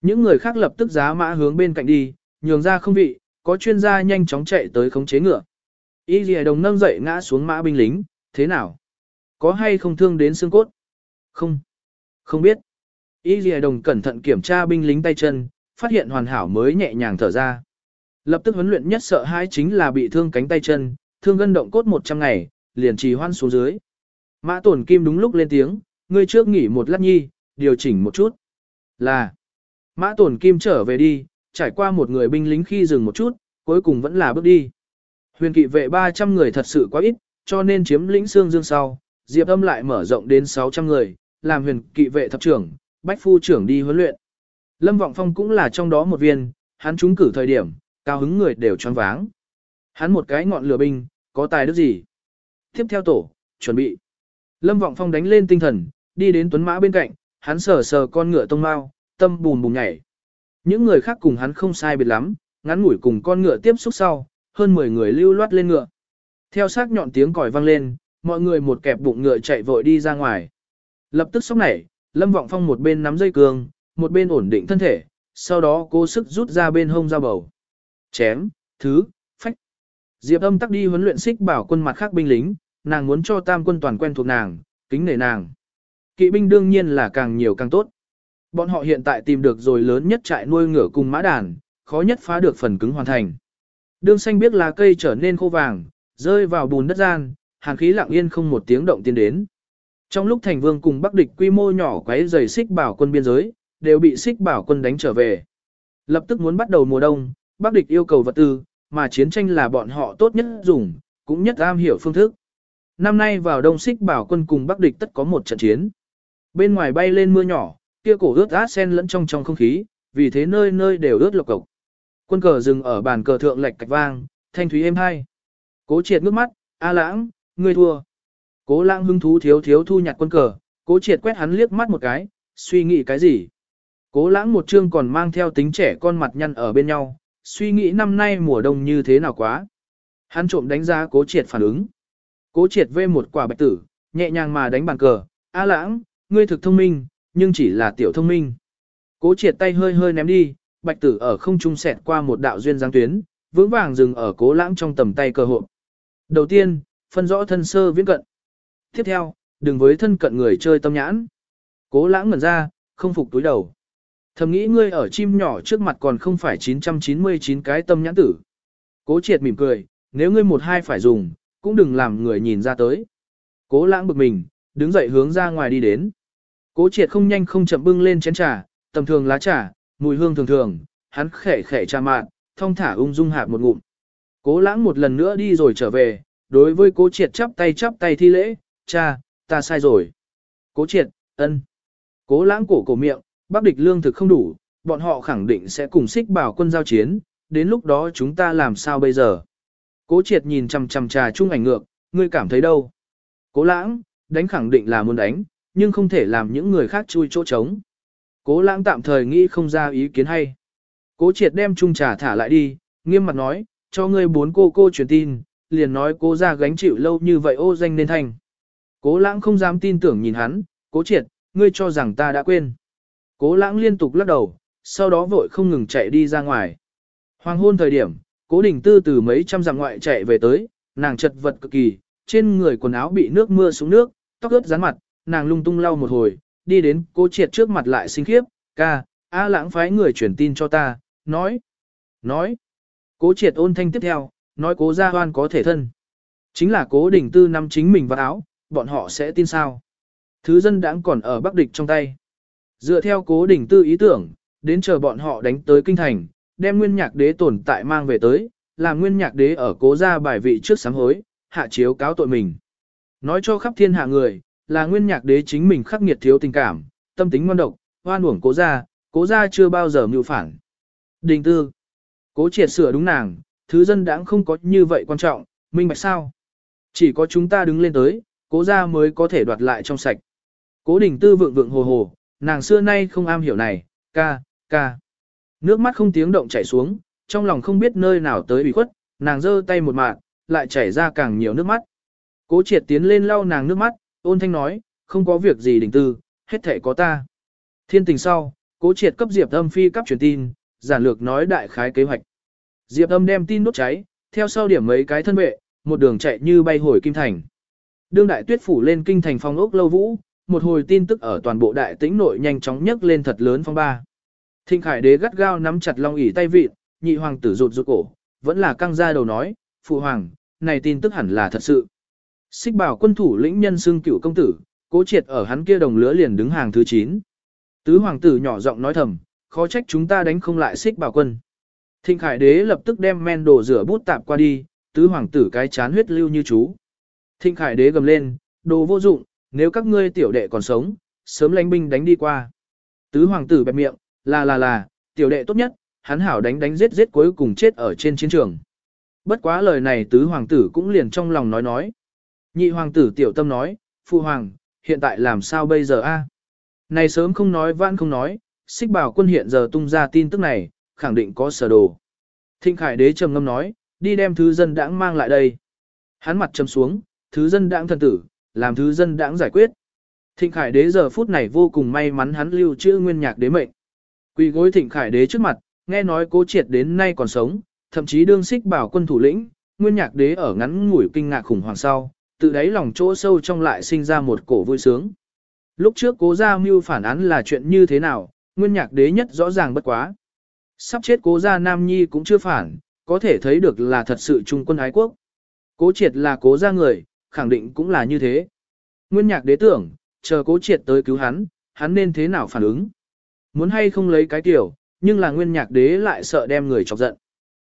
Speaker 1: Những người khác lập tức giá mã hướng bên cạnh đi, nhường ra không vị, có chuyên gia nhanh chóng chạy tới khống chế ngựa. Y dì đồng nâng dậy ngã xuống mã binh lính, thế nào? Có hay không thương đến xương cốt? Không. Không biết. Y dì đồng cẩn thận kiểm tra binh lính tay chân, phát hiện hoàn hảo mới nhẹ nhàng thở ra. Lập tức huấn luyện nhất sợ hãi chính là bị thương cánh tay chân, thương gân động cốt 100 ngày, liền trì hoan xuống dưới. Mã tổn kim đúng lúc lên tiếng, ngươi trước nghỉ một lát nhi, điều chỉnh một chút. Là, mã tổn kim trở về đi, trải qua một người binh lính khi dừng một chút, cuối cùng vẫn là bước đi. Huyền kỵ vệ 300 người thật sự quá ít, cho nên chiếm lĩnh xương dương sau, diệp âm lại mở rộng đến 600 người, làm huyền kỵ vệ thập trưởng, bách phu trưởng đi huấn luyện. Lâm Vọng Phong cũng là trong đó một viên, hắn trúng cử thời điểm, cao hứng người đều choáng váng. Hắn một cái ngọn lửa binh, có tài đức gì? Tiếp theo tổ, chuẩn bị. Lâm Vọng Phong đánh lên tinh thần, đi đến tuấn mã bên cạnh, hắn sờ sờ con ngựa tông mao, tâm bùn bùn nhảy. Những người khác cùng hắn không sai biệt lắm, ngắn ngủi cùng con ngựa tiếp xúc sau, hơn 10 người lưu loát lên ngựa. Theo sát nhọn tiếng còi vang lên, mọi người một kẹp bụng ngựa chạy vội đi ra ngoài. Lập tức sốc nảy, Lâm Vọng Phong một bên nắm dây cương, một bên ổn định thân thể, sau đó cố sức rút ra bên hông dao bầu. Chém, thứ, phách. Diệp âm tắc đi huấn luyện xích bảo quân mặt khác binh lính, nàng muốn cho tam quân toàn quen thuộc nàng, kính nể nàng. Kỵ binh đương nhiên là càng nhiều càng tốt. Bọn họ hiện tại tìm được rồi lớn nhất trại nuôi ngựa cùng mã đàn, khó nhất phá được phần cứng hoàn thành. Đương xanh biết lá cây trở nên khô vàng, rơi vào bùn đất gian, hàn khí lặng yên không một tiếng động tiến đến. Trong lúc thành vương cùng bắc địch quy mô nhỏ quấy giày xích bảo quân biên giới, đều bị xích bảo quân đánh trở về. Lập tức muốn bắt đầu mùa đông, bắc địch yêu cầu vật tư, mà chiến tranh là bọn họ tốt nhất dùng, cũng nhất am hiểu phương thức. Năm nay vào đông xích bảo quân cùng bắc địch tất có một trận chiến. Bên ngoài bay lên mưa nhỏ, kia cổ ướt át sen lẫn trong trong không khí, vì thế nơi nơi đều ướt lộc cộc. Quân cờ dừng ở bàn cờ thượng lệch cạch vang, thanh thúy êm hai. Cố triệt ngước mắt, A lãng, ngươi thua. Cố lãng hứng thú thiếu thiếu thu nhặt quân cờ, cố triệt quét hắn liếc mắt một cái, suy nghĩ cái gì. Cố lãng một chương còn mang theo tính trẻ con mặt nhăn ở bên nhau, suy nghĩ năm nay mùa đông như thế nào quá. Hắn trộm đánh giá cố triệt phản ứng. Cố triệt vê một quả bạch tử, nhẹ nhàng mà đánh bàn cờ, A lãng, ngươi thực thông minh, nhưng chỉ là tiểu thông minh. Cố triệt tay hơi hơi ném đi, bạch tử ở không trung xẹt qua một đạo duyên giáng tuyến, vững vàng dừng ở cố lãng trong tầm tay cờ hộp. Đầu tiên, phân rõ thân sơ viễn cận. Tiếp theo, đừng với thân cận người chơi tâm nhãn. Cố lãng ngẩn ra, không phục túi đầu. Thầm nghĩ ngươi ở chim nhỏ trước mặt còn không phải 999 cái tâm nhãn tử. Cố triệt mỉm cười, nếu ngươi một hai phải dùng, cũng đừng làm người nhìn ra tới. Cố lãng bực mình, đứng dậy hướng ra ngoài đi đến. Cố triệt không nhanh không chậm bưng lên chén trà, tầm thường lá trà, mùi hương thường thường, hắn khẽ khẽ trà mạn, thong thả ung dung hạp một ngụm. Cố lãng một lần nữa đi rồi trở về, đối với cố triệt chắp tay chắp tay thi lễ, cha, ta sai rồi. Cố triệt, ân. Cố lãng cổ cổ miệng, bắc địch lương thực không đủ, bọn họ khẳng định sẽ cùng xích bảo quân giao chiến, đến lúc đó chúng ta làm sao bây giờ. Cố triệt nhìn chằm chằm trà chung ảnh ngược, ngươi cảm thấy đâu? Cố lãng, đánh khẳng định là muốn đánh, nhưng không thể làm những người khác chui chỗ trống. Cố lãng tạm thời nghĩ không ra ý kiến hay. Cố triệt đem chung trà thả lại đi, nghiêm mặt nói, cho ngươi bốn cô cô truyền tin, liền nói cố ra gánh chịu lâu như vậy ô danh nên thành. Cố lãng không dám tin tưởng nhìn hắn, cố triệt, ngươi cho rằng ta đã quên. Cố lãng liên tục lắc đầu, sau đó vội không ngừng chạy đi ra ngoài. Hoàng hôn thời điểm, cố đình tư từ mấy trăm dặm ngoại chạy về tới, nàng chật vật cực kỳ, trên người quần áo bị nước mưa xuống nước, tóc ướt rán mặt, nàng lung tung lau một hồi, đi đến cố triệt trước mặt lại sinh khiếp, ca, A lãng phái người truyền tin cho ta, nói, nói. Cố triệt ôn thanh tiếp theo, nói cố gia hoan có thể thân. Chính là cố đình tư nắm chính mình vào áo, bọn họ sẽ tin sao. Thứ dân đãng còn ở Bắc địch trong tay. Dựa theo cố đình tư ý tưởng, đến chờ bọn họ đánh tới kinh thành, đem nguyên nhạc đế tồn tại mang về tới, làm nguyên nhạc đế ở cố gia bài vị trước sáng hối, hạ chiếu cáo tội mình. Nói cho khắp thiên hạ người, là nguyên nhạc đế chính mình khắc nghiệt thiếu tình cảm, tâm tính ngoan độc, hoan uổng cố gia, cố gia chưa bao giờ mưu phản. Đình tư, cố triệt sửa đúng nàng, thứ dân đãng không có như vậy quan trọng, minh bạch sao. Chỉ có chúng ta đứng lên tới, cố gia mới có thể đoạt lại trong sạch. Cố đình tư vượng vượng hồ hồ, nàng xưa nay không am hiểu này, ca, ca. Nước mắt không tiếng động chảy xuống, trong lòng không biết nơi nào tới ủy khuất, nàng giơ tay một mạng, lại chảy ra càng nhiều nước mắt. Cố triệt tiến lên lau nàng nước mắt, ôn thanh nói, không có việc gì đình tư, hết thể có ta. Thiên tình sau, cố triệt cấp Diệp âm phi cấp truyền tin, giản lược nói đại khái kế hoạch. Diệp âm đem tin đốt cháy, theo sau điểm mấy cái thân vệ, một đường chạy như bay hồi Kim Thành. Đương đại tuyết phủ lên kinh thành phong ốc lâu vũ, một hồi tin tức ở toàn bộ đại tĩnh nội nhanh chóng nhấc lên thật lớn phong ba. Thịnh Khải đế gắt gao nắm chặt long ỷ tay vịt, nhị hoàng tử rụt rụt cổ, vẫn là căng ra đầu nói, phụ hoàng, này tin tức hẳn là thật sự. Xích bảo quân thủ lĩnh nhân xưng cựu công tử, cố triệt ở hắn kia đồng lứa liền đứng hàng thứ 9. Tứ hoàng tử nhỏ giọng nói thầm, khó trách chúng ta đánh không lại xích bảo quân. Thịnh Khải đế lập tức đem men đồ rửa bút tạp qua đi, tứ hoàng tử cái chán huyết lưu như chú. Thịnh Khải đế gầm lên, đồ vô dụng, nếu các ngươi tiểu đệ còn sống, sớm lãnh binh đánh đi qua. Tứ hoàng tử bẹp miệng, là là là, tiểu đệ tốt nhất, hắn hảo đánh đánh giết giết cuối cùng chết ở trên chiến trường. Bất quá lời này tứ hoàng tử cũng liền trong lòng nói nói. Nhị hoàng tử tiểu tâm nói, phụ hoàng, hiện tại làm sao bây giờ a? Này sớm không nói vãn không nói, xích bảo quân hiện giờ tung ra tin tức này, khẳng định có sở đồ. Thịnh Khải đế trầm ngâm nói, đi đem thứ dân đãng mang lại đây. Hắn mặt trầm xuống, thứ dân đãng thần tử, làm thứ dân đãng giải quyết. Thịnh Khải đế giờ phút này vô cùng may mắn hắn lưu trữ nguyên nhạc đế mệnh. Quỳ gối Thịnh Khải đế trước mặt, nghe nói cố triệt đến nay còn sống, thậm chí đương xích bảo quân thủ lĩnh, nguyên nhạc đế ở ngắn ngủi kinh ngạc khủng hoảng sau, tự đáy lòng chỗ sâu trong lại sinh ra một cổ vui sướng. Lúc trước cố gia mưu phản án là chuyện như thế nào, nguyên nhạc đế nhất rõ ràng bất quá. Sắp chết cố gia Nam Nhi cũng chưa phản, có thể thấy được là thật sự trung quân ái quốc. Cố triệt là cố gia người, khẳng định cũng là như thế. Nguyên nhạc đế tưởng, chờ cố triệt tới cứu hắn, hắn nên thế nào phản ứng. Muốn hay không lấy cái tiểu, nhưng là nguyên nhạc đế lại sợ đem người chọc giận.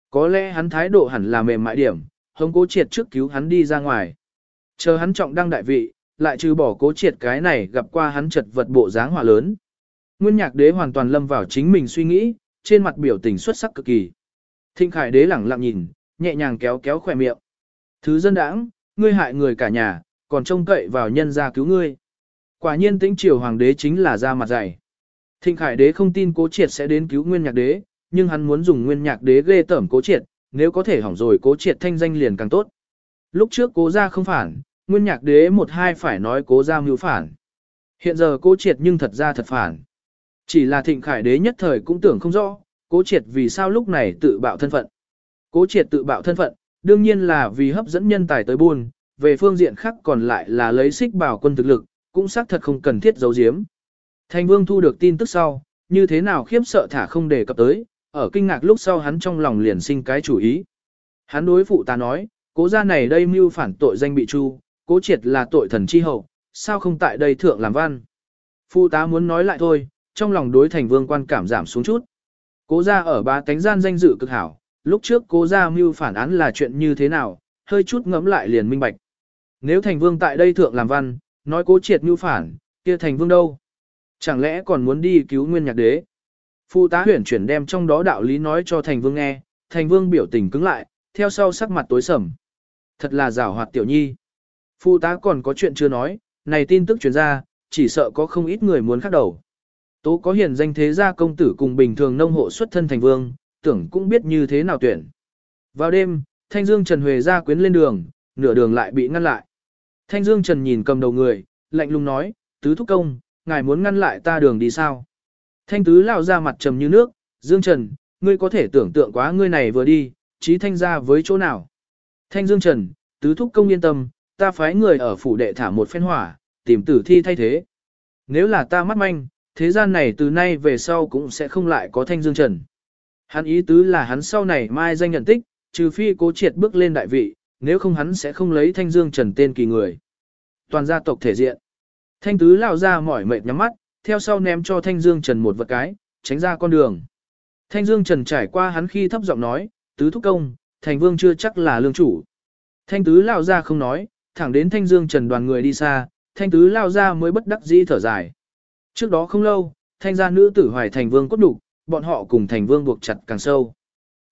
Speaker 1: Có lẽ hắn thái độ hẳn là mềm mại điểm, hông cố triệt trước cứu hắn đi ra ngoài. Chờ hắn trọng đăng đại vị, lại trừ bỏ cố triệt cái này gặp qua hắn chật vật bộ dáng hỏa lớn. Nguyên nhạc đế hoàn toàn lâm vào chính mình suy nghĩ, trên mặt biểu tình xuất sắc cực kỳ. Thịnh khải đế lẳng lặng nhìn, nhẹ nhàng kéo kéo khỏe miệng. Thứ dân đãng, ngươi hại người cả nhà, còn trông cậy vào nhân gia cứu ngươi. Quả nhiên tĩnh triều hoàng đế chính là ra mặt dày. Thịnh khải đế không tin cố triệt sẽ đến cứu nguyên nhạc đế, nhưng hắn muốn dùng nguyên nhạc đế ghê tởm cố triệt, nếu có thể hỏng rồi cố triệt thanh danh liền càng tốt. Lúc trước cố gia không phản, nguyên nhạc đế một hai phải nói cố gia mưu phản. Hiện giờ cố triệt nhưng thật ra thật phản. Chỉ là thịnh khải đế nhất thời cũng tưởng không rõ, cố triệt vì sao lúc này tự bạo thân phận. Cố triệt tự bạo thân phận, đương nhiên là vì hấp dẫn nhân tài tới buôn, về phương diện khác còn lại là lấy xích bảo quân thực lực, cũng xác thật không cần thiết giấu giếm. Thành vương thu được tin tức sau, như thế nào khiếp sợ thả không đề cập tới, ở kinh ngạc lúc sau hắn trong lòng liền sinh cái chủ ý. Hắn đối phụ ta nói, cố gia này đây mưu phản tội danh bị chu, cố triệt là tội thần chi hậu, sao không tại đây thượng làm văn. Phụ tá muốn nói lại thôi, trong lòng đối thành vương quan cảm giảm xuống chút. Cố gia ở ba cánh gian danh dự cực hảo, lúc trước cố gia mưu phản án là chuyện như thế nào, hơi chút ngẫm lại liền minh bạch. Nếu thành vương tại đây thượng làm văn, nói cố triệt mưu phản, kia thành vương đâu? Chẳng lẽ còn muốn đi cứu nguyên nhạc đế? Phụ tá huyển chuyển đem trong đó đạo lý nói cho thành vương nghe, thành vương biểu tình cứng lại, theo sau sắc mặt tối sầm. Thật là rào hoạt tiểu nhi. Phụ tá còn có chuyện chưa nói, này tin tức truyền ra, chỉ sợ có không ít người muốn khắc đầu. Tố có hiền danh thế gia công tử cùng bình thường nông hộ xuất thân thành vương, tưởng cũng biết như thế nào tuyển. Vào đêm, Thanh Dương Trần Huệ ra quyến lên đường, nửa đường lại bị ngăn lại. Thanh Dương Trần nhìn cầm đầu người, lạnh lùng nói, tứ thúc công, ngài muốn ngăn lại ta đường đi sao? Thanh tứ lao ra mặt trầm như nước, Dương Trần, ngươi có thể tưởng tượng quá ngươi này vừa đi, trí thanh ra với chỗ nào? Thanh Dương Trần, tứ thúc công yên tâm, ta phái người ở phủ đệ thả một phen hỏa, tìm tử thi thay thế. Nếu là ta mắt manh, thế gian này từ nay về sau cũng sẽ không lại có Thanh Dương Trần. Hắn ý tứ là hắn sau này mai danh nhận tích, trừ phi cố triệt bước lên đại vị, nếu không hắn sẽ không lấy Thanh Dương Trần tên kỳ người. Toàn gia tộc thể diện. Thanh tứ lao ra mỏi mệt nhắm mắt, theo sau ném cho Thanh Dương Trần một vật cái, tránh ra con đường. Thanh Dương Trần trải qua hắn khi thấp giọng nói, tứ thúc công, thành vương chưa chắc là lương chủ. Thanh tứ lao ra không nói, thẳng đến Thanh Dương Trần đoàn người đi xa, Thanh tứ lao ra mới bất đắc dĩ thở dài. Trước đó không lâu, Thanh gia nữ tử hoài thành vương cốt đục, bọn họ cùng thành vương buộc chặt càng sâu.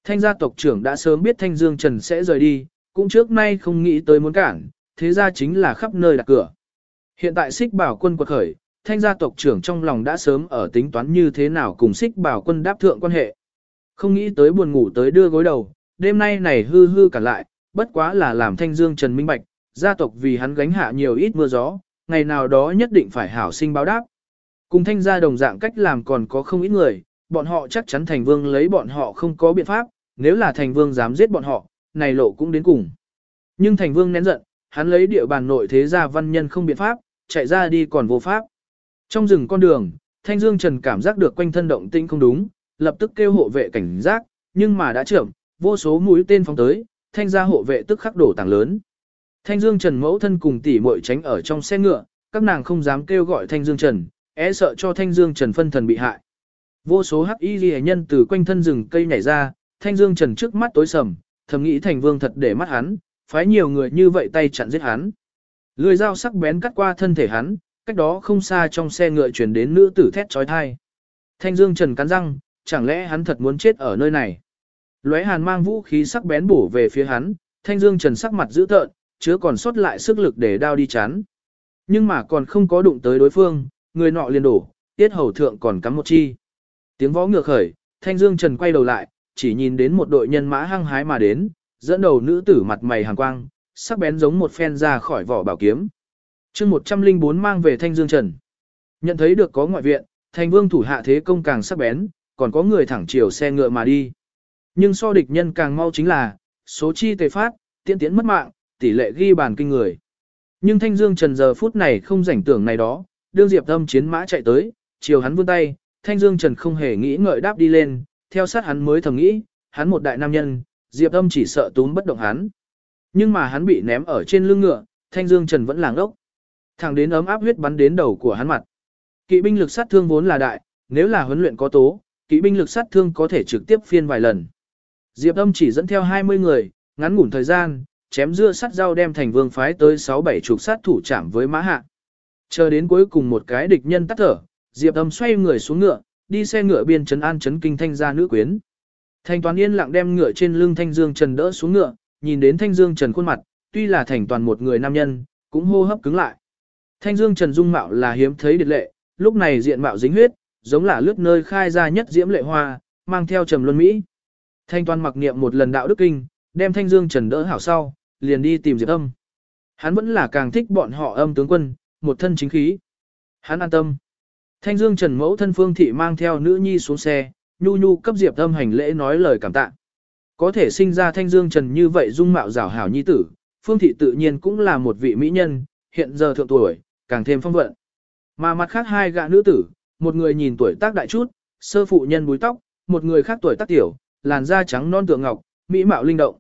Speaker 1: Thanh gia tộc trưởng đã sớm biết Thanh Dương Trần sẽ rời đi, cũng trước nay không nghĩ tới muốn cản, thế ra chính là khắp nơi đặt cửa. Hiện tại xích bảo quân quật khởi, thanh gia tộc trưởng trong lòng đã sớm ở tính toán như thế nào cùng xích bảo quân đáp thượng quan hệ. Không nghĩ tới buồn ngủ tới đưa gối đầu, đêm nay này hư hư cả lại, bất quá là làm thanh dương trần minh bạch, gia tộc vì hắn gánh hạ nhiều ít mưa gió, ngày nào đó nhất định phải hảo sinh báo đáp. Cùng thanh gia đồng dạng cách làm còn có không ít người, bọn họ chắc chắn thành vương lấy bọn họ không có biện pháp, nếu là thành vương dám giết bọn họ, này lộ cũng đến cùng. Nhưng thành vương nén giận, hắn lấy địa bàn nội thế gia văn nhân không biện pháp, chạy ra đi còn vô pháp. Trong rừng con đường, Thanh Dương Trần cảm giác được quanh thân động tĩnh không đúng, lập tức kêu hộ vệ cảnh giác, nhưng mà đã chậm, vô số mũi tên phóng tới, thanh gia hộ vệ tức khắc đổ tảng lớn. Thanh Dương Trần mẫu thân cùng tỷ muội tránh ở trong xe ngựa, các nàng không dám kêu gọi Thanh Dương Trần, e sợ cho Thanh Dương Trần phân thần bị hại. Vô số hắc y liễu nhân từ quanh thân rừng cây nhảy ra, Thanh Dương Trần trước mắt tối sầm, thầm nghĩ Thành Vương thật để mắt hắn, phái nhiều người như vậy tay chặn giết hắn. Lưỡi dao sắc bén cắt qua thân thể hắn, cách đó không xa trong xe ngựa chuyển đến nữ tử thét trói thai. Thanh Dương Trần cắn răng, chẳng lẽ hắn thật muốn chết ở nơi này. Lóe hàn mang vũ khí sắc bén bổ về phía hắn, Thanh Dương Trần sắc mặt dữ tợn, chứa còn sót lại sức lực để đao đi chán. Nhưng mà còn không có đụng tới đối phương, người nọ liền đổ, tiết hầu thượng còn cắm một chi. Tiếng võ ngược khởi, Thanh Dương Trần quay đầu lại, chỉ nhìn đến một đội nhân mã hăng hái mà đến, dẫn đầu nữ tử mặt mày hàn quang, sắc bén giống một phen ra khỏi vỏ bảo kiếm. chương 104 mang về Thanh Dương Trần. Nhận thấy được có ngoại viện, Thanh Vương thủ hạ thế công càng sắc bén, còn có người thẳng chiều xe ngựa mà đi. Nhưng so địch nhân càng mau chính là, số chi tề phát, tiễn tiễn mất mạng, tỷ lệ ghi bàn kinh người. Nhưng Thanh Dương Trần giờ phút này không rảnh tưởng này đó, đương Diệp Âm chiến mã chạy tới, chiều hắn vươn tay, Thanh Dương Trần không hề nghĩ ngợi đáp đi lên, theo sát hắn mới thầm nghĩ, hắn một đại nam nhân, Diệp Âm chỉ sợ túm bất động hắn. Nhưng mà hắn bị ném ở trên lưng ngựa, Thanh Dương Trần vẫn làng ốc. Thẳng đến ấm áp huyết bắn đến đầu của hắn mặt. Kỵ binh lực sát thương vốn là đại, nếu là huấn luyện có tố, kỵ binh lực sát thương có thể trực tiếp phiên vài lần. Diệp Âm chỉ dẫn theo 20 người, ngắn ngủn thời gian, chém dưa sắt dao đem thành vương phái tới 6-7 chục sát thủ chạm với mã hạ. Chờ đến cuối cùng một cái địch nhân tắt thở, Diệp Âm xoay người xuống ngựa, đi xe ngựa biên trấn an trấn kinh thanh gia nữ quyến. Thanh toán yên lặng đem ngựa trên lưng Thanh Dương Trần đỡ xuống ngựa, nhìn đến Thanh Dương Trần khuôn mặt, tuy là Thành Toàn một người nam nhân, cũng hô hấp cứng lại. Thanh Dương Trần dung mạo là hiếm thấy điệt lệ, lúc này diện mạo dính huyết, giống là lướt nơi khai ra nhất diễm lệ hoa, mang theo trầm luân mỹ. Thanh Toàn mặc niệm một lần đạo đức kinh, đem Thanh Dương Trần đỡ hảo sau, liền đi tìm Diệp Âm. Hắn vẫn là càng thích bọn họ âm tướng quân, một thân chính khí. Hắn an tâm. Thanh Dương Trần mẫu thân Phương Thị mang theo nữ nhi xuống xe, nhu nhu cấp Diệp Âm hành lễ nói lời cảm tạ. Có thể sinh ra Thanh Dương Trần như vậy dung mạo rảo hảo nhi tử, Phương Thị tự nhiên cũng là một vị mỹ nhân, hiện giờ thượng tuổi, càng thêm phong vận. Mà mặt khác hai gã nữ tử, một người nhìn tuổi tác đại chút, sơ phụ nhân búi tóc, một người khác tuổi tác tiểu, làn da trắng non tượng ngọc, mỹ mạo linh động.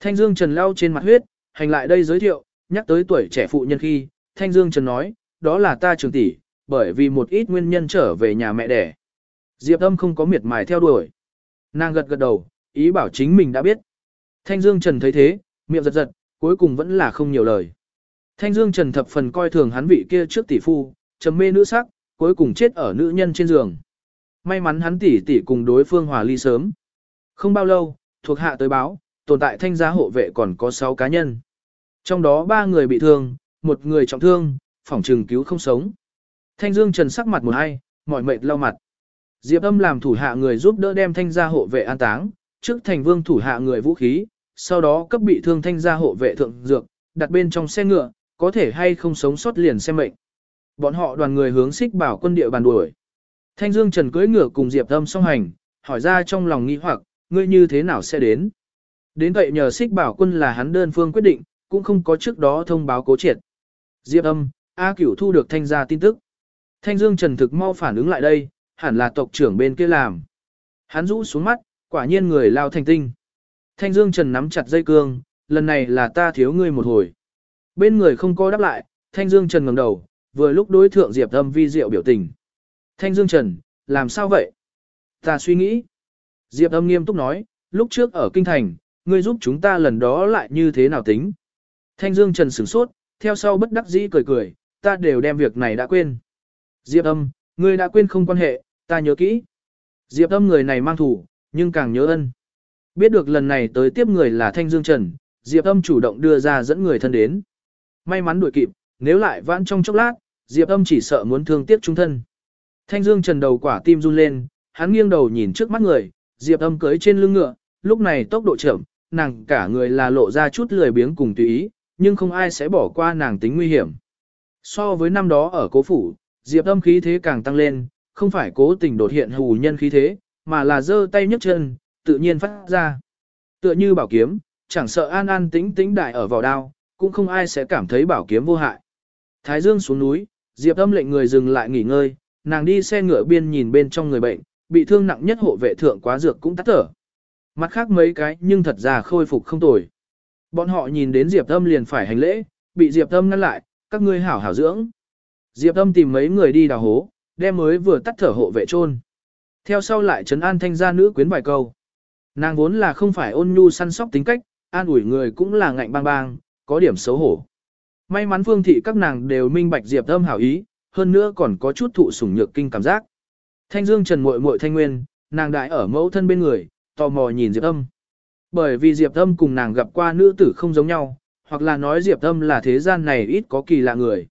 Speaker 1: Thanh Dương Trần lau trên mặt huyết, hành lại đây giới thiệu, nhắc tới tuổi trẻ phụ nhân khi, Thanh Dương Trần nói, đó là ta trường tỷ, bởi vì một ít nguyên nhân trở về nhà mẹ đẻ. Diệp âm không có miệt mài theo đuổi. Nàng gật gật đầu, ý bảo chính mình đã biết. Thanh Dương Trần thấy thế, miệng giật giật, cuối cùng vẫn là không nhiều lời. Thanh Dương Trần thập phần coi thường hắn vị kia trước tỷ phu, trầm mê nữ sắc, cuối cùng chết ở nữ nhân trên giường. May mắn hắn tỷ tỷ cùng đối phương hòa ly sớm. Không bao lâu, thuộc hạ tới báo, tồn tại thanh gia hộ vệ còn có 6 cá nhân. Trong đó 3 người bị thương, một người trọng thương, phỏng trừng cứu không sống. Thanh Dương Trần sắc mặt một hay, mỏi mệt lau mặt. Diệp Âm làm thủ hạ người giúp đỡ đem thanh gia hộ vệ an táng, trước thành vương thủ hạ người vũ khí, sau đó cấp bị thương thanh gia hộ vệ thượng dược, đặt bên trong xe ngựa, có thể hay không sống sót liền xem mệnh. Bọn họ đoàn người hướng xích bảo quân địa bàn đuổi. Thanh Dương Trần cưỡi ngựa cùng Diệp Âm song hành, hỏi ra trong lòng nghi hoặc, ngươi như thế nào sẽ đến? Đến vậy nhờ xích bảo quân là hắn đơn phương quyết định, cũng không có trước đó thông báo cố triệt. Diệp Âm, A Cửu thu được thanh gia tin tức. Thanh Dương Trần thực mau phản ứng lại đây, hẳn là tộc trưởng bên kia làm. Hắn rũ xuống mắt, quả nhiên người lao thành tinh. Thanh Dương Trần nắm chặt dây cương, lần này là ta thiếu ngươi một hồi. Bên người không có đáp lại, Thanh Dương Trần ngẩng đầu, vừa lúc đối thượng Diệp Âm vi diệu biểu tình. Thanh Dương Trần, làm sao vậy? Ta suy nghĩ. Diệp Âm nghiêm túc nói, lúc trước ở Kinh Thành, ngươi giúp chúng ta lần đó lại như thế nào tính? Thanh Dương Trần sửng sốt, theo sau bất đắc dĩ cười cười, ta đều đem việc này đã quên. Diệp Âm, ngươi đã quên không quan hệ, ta nhớ kỹ. Diệp Âm người này mang thủ, nhưng càng nhớ ân. Biết được lần này tới tiếp người là Thanh Dương Trần, Diệp Âm chủ động đưa ra dẫn người thân đến. May mắn đuổi kịp, nếu lại vãn trong chốc lát, Diệp Âm chỉ sợ muốn thương tiếc trung thân. Thanh Dương Trần đầu quả tim run lên, hắn nghiêng đầu nhìn trước mắt người, Diệp Âm cưỡi trên lưng ngựa, lúc này tốc độ chậm, nàng cả người là lộ ra chút lười biếng cùng tùy ý, nhưng không ai sẽ bỏ qua nàng tính nguy hiểm. So với năm đó ở cố phủ, Diệp Âm khí thế càng tăng lên, không phải cố tình đột hiện hù nhân khí thế, mà là giơ tay nhấc chân, tự nhiên phát ra. Tựa như bảo kiếm, chẳng sợ an an tĩnh tĩnh đại ở vào đao, cũng không ai sẽ cảm thấy bảo kiếm vô hại. Thái Dương xuống núi, Diệp Âm lệnh người dừng lại nghỉ ngơi, nàng đi xe ngựa biên nhìn bên trong người bệnh, bị thương nặng nhất hộ vệ thượng quá dược cũng tắt thở. Mặt khác mấy cái nhưng thật ra khôi phục không tồi. Bọn họ nhìn đến Diệp Âm liền phải hành lễ, bị Diệp Âm ngăn lại, các ngươi hảo hảo dưỡng. Diệp Âm tìm mấy người đi đào hố, đem mới vừa tắt thở hộ vệ chôn. Theo sau lại trấn an thanh gia nữ quyến vài câu. Nàng vốn là không phải ôn nhu săn sóc tính cách, an ủi người cũng là ngạnh bang bang, có điểm xấu hổ. May mắn phương thị các nàng đều minh bạch Diệp Âm hảo ý, hơn nữa còn có chút thụ sủng nhược kinh cảm giác. Thanh Dương Trần muội muội thanh nguyên, nàng đại ở mẫu thân bên người, tò mò nhìn Diệp Âm. Bởi vì Diệp Âm cùng nàng gặp qua nữ tử không giống nhau, hoặc là nói Diệp Âm là thế gian này ít có kỳ lạ người.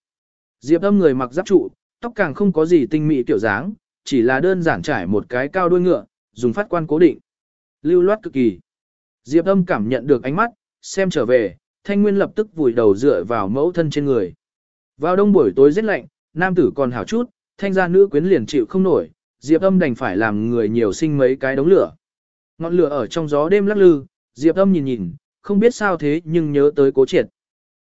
Speaker 1: Diệp Âm người mặc giáp trụ, tóc càng không có gì tinh mỹ tiểu dáng, chỉ là đơn giản trải một cái cao đuôi ngựa, dùng phát quan cố định. lưu loát cực kỳ. Diệp âm cảm nhận được ánh mắt, xem trở về, thanh nguyên lập tức vùi đầu dựa vào mẫu thân trên người. Vào đông buổi tối rất lạnh, nam tử còn hảo chút, thanh gia nữ quyến liền chịu không nổi, Diệp âm đành phải làm người nhiều sinh mấy cái đống lửa. Ngọn lửa ở trong gió đêm lắc lư, Diệp âm nhìn nhìn, không biết sao thế nhưng nhớ tới cố triệt.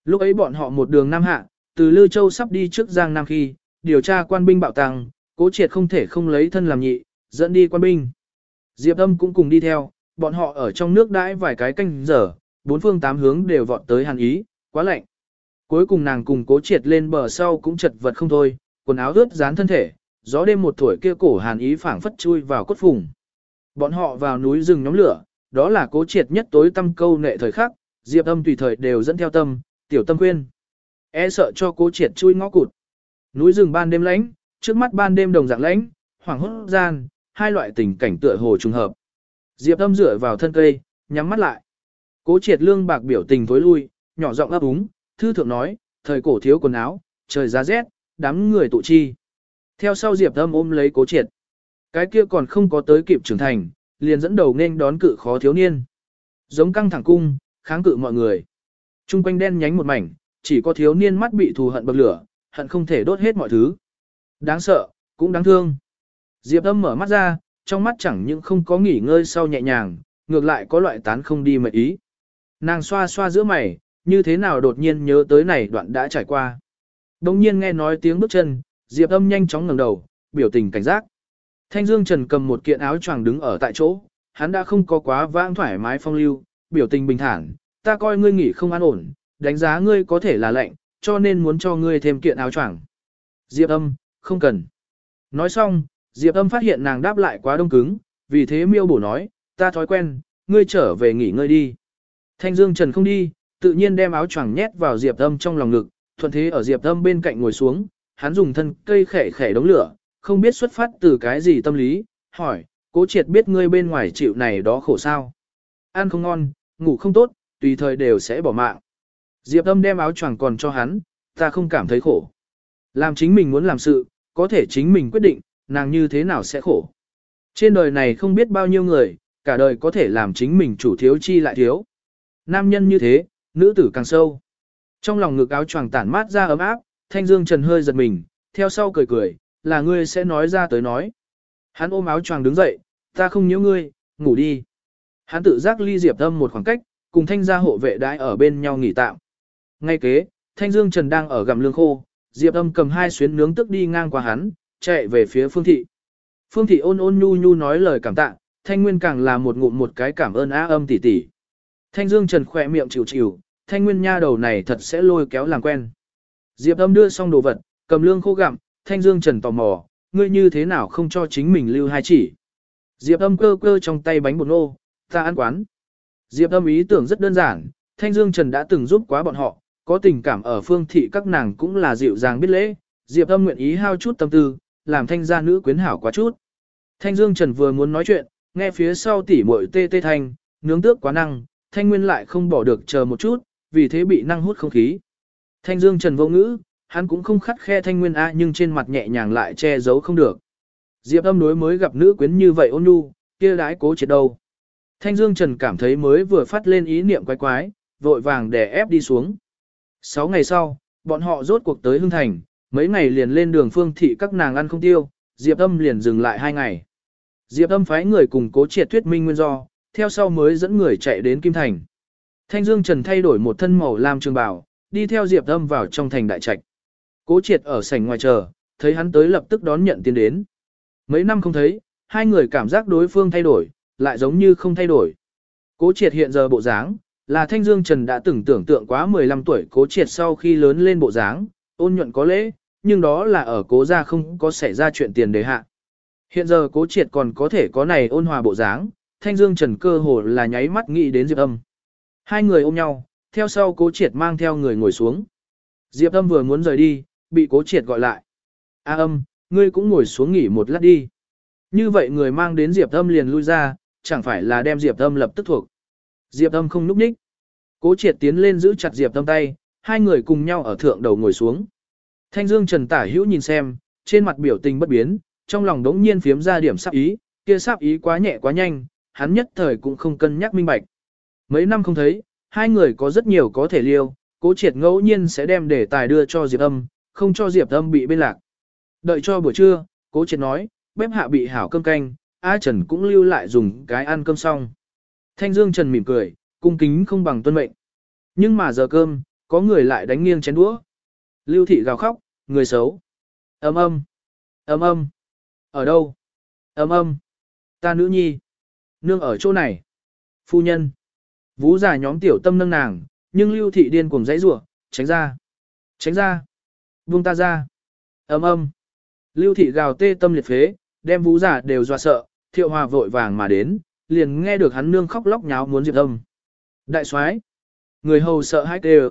Speaker 1: Lúc ấy bọn họ một đường Nam Hạ, từ Lư Châu sắp đi trước Giang Nam khi, điều tra quan binh bạo tăng, cố triệt không thể không lấy thân làm nhị, dẫn đi quan binh. Diệp âm cũng cùng đi theo, bọn họ ở trong nước đãi vài cái canh giờ, bốn phương tám hướng đều vọt tới hàn ý, quá lạnh. Cuối cùng nàng cùng cố triệt lên bờ sau cũng chật vật không thôi, quần áo ướt dán thân thể, gió đêm một tuổi kia cổ hàn ý phảng phất chui vào cốt phùng. Bọn họ vào núi rừng nhóm lửa, đó là cố triệt nhất tối tâm câu nệ thời khắc, diệp âm tùy thời đều dẫn theo tâm, tiểu tâm khuyên. E sợ cho cố triệt chui ngõ cụt. Núi rừng ban đêm lánh, trước mắt ban đêm đồng dạng lãnh, hoàng hốt gian, hai loại tình cảnh tựa hồ trùng hợp. Diệp âm dựa vào thân cây, nhắm mắt lại. Cố triệt lương bạc biểu tình thối lui, nhỏ giọng ấp úng, thư thượng nói, thời cổ thiếu quần áo, trời giá rét, đám người tụ chi. Theo sau Diệp âm ôm lấy cố triệt. Cái kia còn không có tới kịp trưởng thành, liền dẫn đầu nên đón cự khó thiếu niên. Giống căng thẳng cung, kháng cự mọi người. Trung quanh đen nhánh một mảnh, chỉ có thiếu niên mắt bị thù hận bậc lửa, hận không thể đốt hết mọi thứ. Đáng sợ, cũng đáng thương. Diệp âm mở mắt ra, trong mắt chẳng những không có nghỉ ngơi sau nhẹ nhàng, ngược lại có loại tán không đi mệt ý. Nàng xoa xoa giữa mày, như thế nào đột nhiên nhớ tới này đoạn đã trải qua. Đông nhiên nghe nói tiếng bước chân, Diệp âm nhanh chóng ngẩng đầu, biểu tình cảnh giác. Thanh Dương Trần cầm một kiện áo choàng đứng ở tại chỗ, hắn đã không có quá vãng thoải mái phong lưu, biểu tình bình thản, ta coi ngươi nghỉ không an ổn, đánh giá ngươi có thể là lệnh, cho nên muốn cho ngươi thêm kiện áo choàng. Diệp âm, không cần. Nói xong, Diệp âm phát hiện nàng đáp lại quá đông cứng, vì thế miêu bổ nói, ta thói quen, ngươi trở về nghỉ ngơi đi. Thanh Dương Trần không đi, tự nhiên đem áo choàng nhét vào Diệp âm trong lòng ngực, thuận thế ở Diệp âm bên cạnh ngồi xuống, hắn dùng thân cây khẻ khẻ đống lửa, không biết xuất phát từ cái gì tâm lý, hỏi, cố triệt biết ngươi bên ngoài chịu này đó khổ sao. Ăn không ngon, ngủ không tốt, tùy thời đều sẽ bỏ mạng. Diệp âm đem áo choàng còn cho hắn, ta không cảm thấy khổ. Làm chính mình muốn làm sự, có thể chính mình quyết định, nàng như thế nào sẽ khổ. Trên đời này không biết bao nhiêu người, cả đời có thể làm chính mình chủ thiếu chi lại thiếu. Nam nhân như thế, nữ tử càng sâu. Trong lòng ngực áo choàng tản mát ra ấm áp, thanh dương trần hơi giật mình, theo sau cười cười, là ngươi sẽ nói ra tới nói. Hắn ôm áo choàng đứng dậy, ta không nhớ ngươi, ngủ đi. Hắn tự giác ly diệp âm một khoảng cách, cùng thanh gia hộ vệ đãi ở bên nhau nghỉ tạm. Ngay kế, thanh dương trần đang ở gặm lương khô, diệp âm cầm hai xuyến nướng tức đi ngang qua hắn, chạy về phía phương thị. Phương thị ôn ôn nhu nhu nói lời cảm tạ, thanh nguyên càng là một ngụm một cái cảm ơn á âm tỷ tỷ. Thanh dương trần khỏe miệng chịu chịu, thanh nguyên nha đầu này thật sẽ lôi kéo làm quen. Diệp âm đưa xong đồ vật, cầm lương khô gặm, thanh dương trần tò mò, ngươi như thế nào không cho chính mình lưu hai chỉ. Diệp âm cơ cơ trong tay bánh bột nô, ta ăn quán. Diệp âm ý tưởng rất đơn giản, thanh dương trần đã từng giúp quá bọn họ, có tình cảm ở phương thị các nàng cũng là dịu dàng biết lễ, Diệp âm nguyện ý hao chút tâm tư, làm thanh gia nữ quyến hảo quá chút. Thanh dương trần vừa muốn nói chuyện, nghe phía sau tỉ muội tê tê thanh, nướng tước quá năng, thanh nguyên lại không bỏ được chờ một chút, vì thế bị năng hút không khí. Thanh dương trần vô ngữ, hắn cũng không khắt khe thanh nguyên A nhưng trên mặt nhẹ nhàng lại che giấu không được. Diệp âm đối mới gặp nữ quyến như vậy ôn nhu, kia đái cố triệt đâu. Thanh Dương Trần cảm thấy mới vừa phát lên ý niệm quái quái, vội vàng để ép đi xuống. Sáu ngày sau, bọn họ rốt cuộc tới Hưng Thành, mấy ngày liền lên đường phương thị các nàng ăn không tiêu, Diệp âm liền dừng lại hai ngày. Diệp âm phái người cùng cố triệt thuyết minh nguyên do, theo sau mới dẫn người chạy đến Kim Thành. Thanh Dương Trần thay đổi một thân màu lam trường bào, đi theo Diệp âm vào trong thành đại trạch. Cố triệt ở sảnh ngoài chờ, thấy hắn tới lập tức đón nhận tiền đến. Mấy năm không thấy, hai người cảm giác đối phương thay đổi, lại giống như không thay đổi. Cố triệt hiện giờ bộ dáng, là Thanh Dương Trần đã từng tưởng tượng quá 15 tuổi cố triệt sau khi lớn lên bộ dáng, ôn nhuận có lễ, nhưng đó là ở cố gia không có xảy ra chuyện tiền đề hạ. Hiện giờ cố triệt còn có thể có này ôn hòa bộ dáng, Thanh Dương Trần cơ hồ là nháy mắt nghĩ đến Diệp Âm. Hai người ôm nhau, theo sau cố triệt mang theo người ngồi xuống. Diệp Âm vừa muốn rời đi, bị cố triệt gọi lại. A âm, ngươi cũng ngồi xuống nghỉ một lát đi. Như vậy người mang đến Diệp Âm liền lui ra, chẳng phải là đem Diệp Âm lập tức thuộc. Diệp Âm không núp ních. Cố triệt tiến lên giữ chặt Diệp Âm tay, hai người cùng nhau ở thượng đầu ngồi xuống. Thanh Dương Trần Tả Hữu nhìn xem, trên mặt biểu tình bất biến, trong lòng đống nhiên phiếm ra điểm sắp ý, kia sắp ý quá nhẹ quá nhanh, hắn nhất thời cũng không cân nhắc minh bạch. Mấy năm không thấy, hai người có rất nhiều có thể liêu, cố triệt ngẫu nhiên sẽ đem đề tài đưa cho Diệp Âm, không cho Diệp Âm bị bên lạc. Đợi cho buổi trưa, cố triệt nói, bếp hạ bị hảo cơm canh, A Trần cũng lưu lại dùng cái ăn cơm xong. Thanh Dương Trần mỉm cười, cung kính không bằng tuân mệnh. Nhưng mà giờ cơm, có người lại đánh nghiêng chén đũa. Lưu thị gào khóc, người xấu. ầm ầm, ầm ầm, Ở đâu? ầm ầm, Ta nữ nhi. Nương ở chỗ này. Phu nhân. Vũ già nhóm tiểu tâm nâng nàng, nhưng lưu thị điên cuồng dãy rủa, tránh ra. Tránh ra. Buông ta ra. ầm ầm, Lưu thị gào tê tâm liệt phế, đem vũ già đều dọa sợ, thiệu hòa vội vàng mà đến, liền nghe được hắn nương khóc lóc nháo muốn diệt âm. Đại soái Người hầu sợ hãi kêu.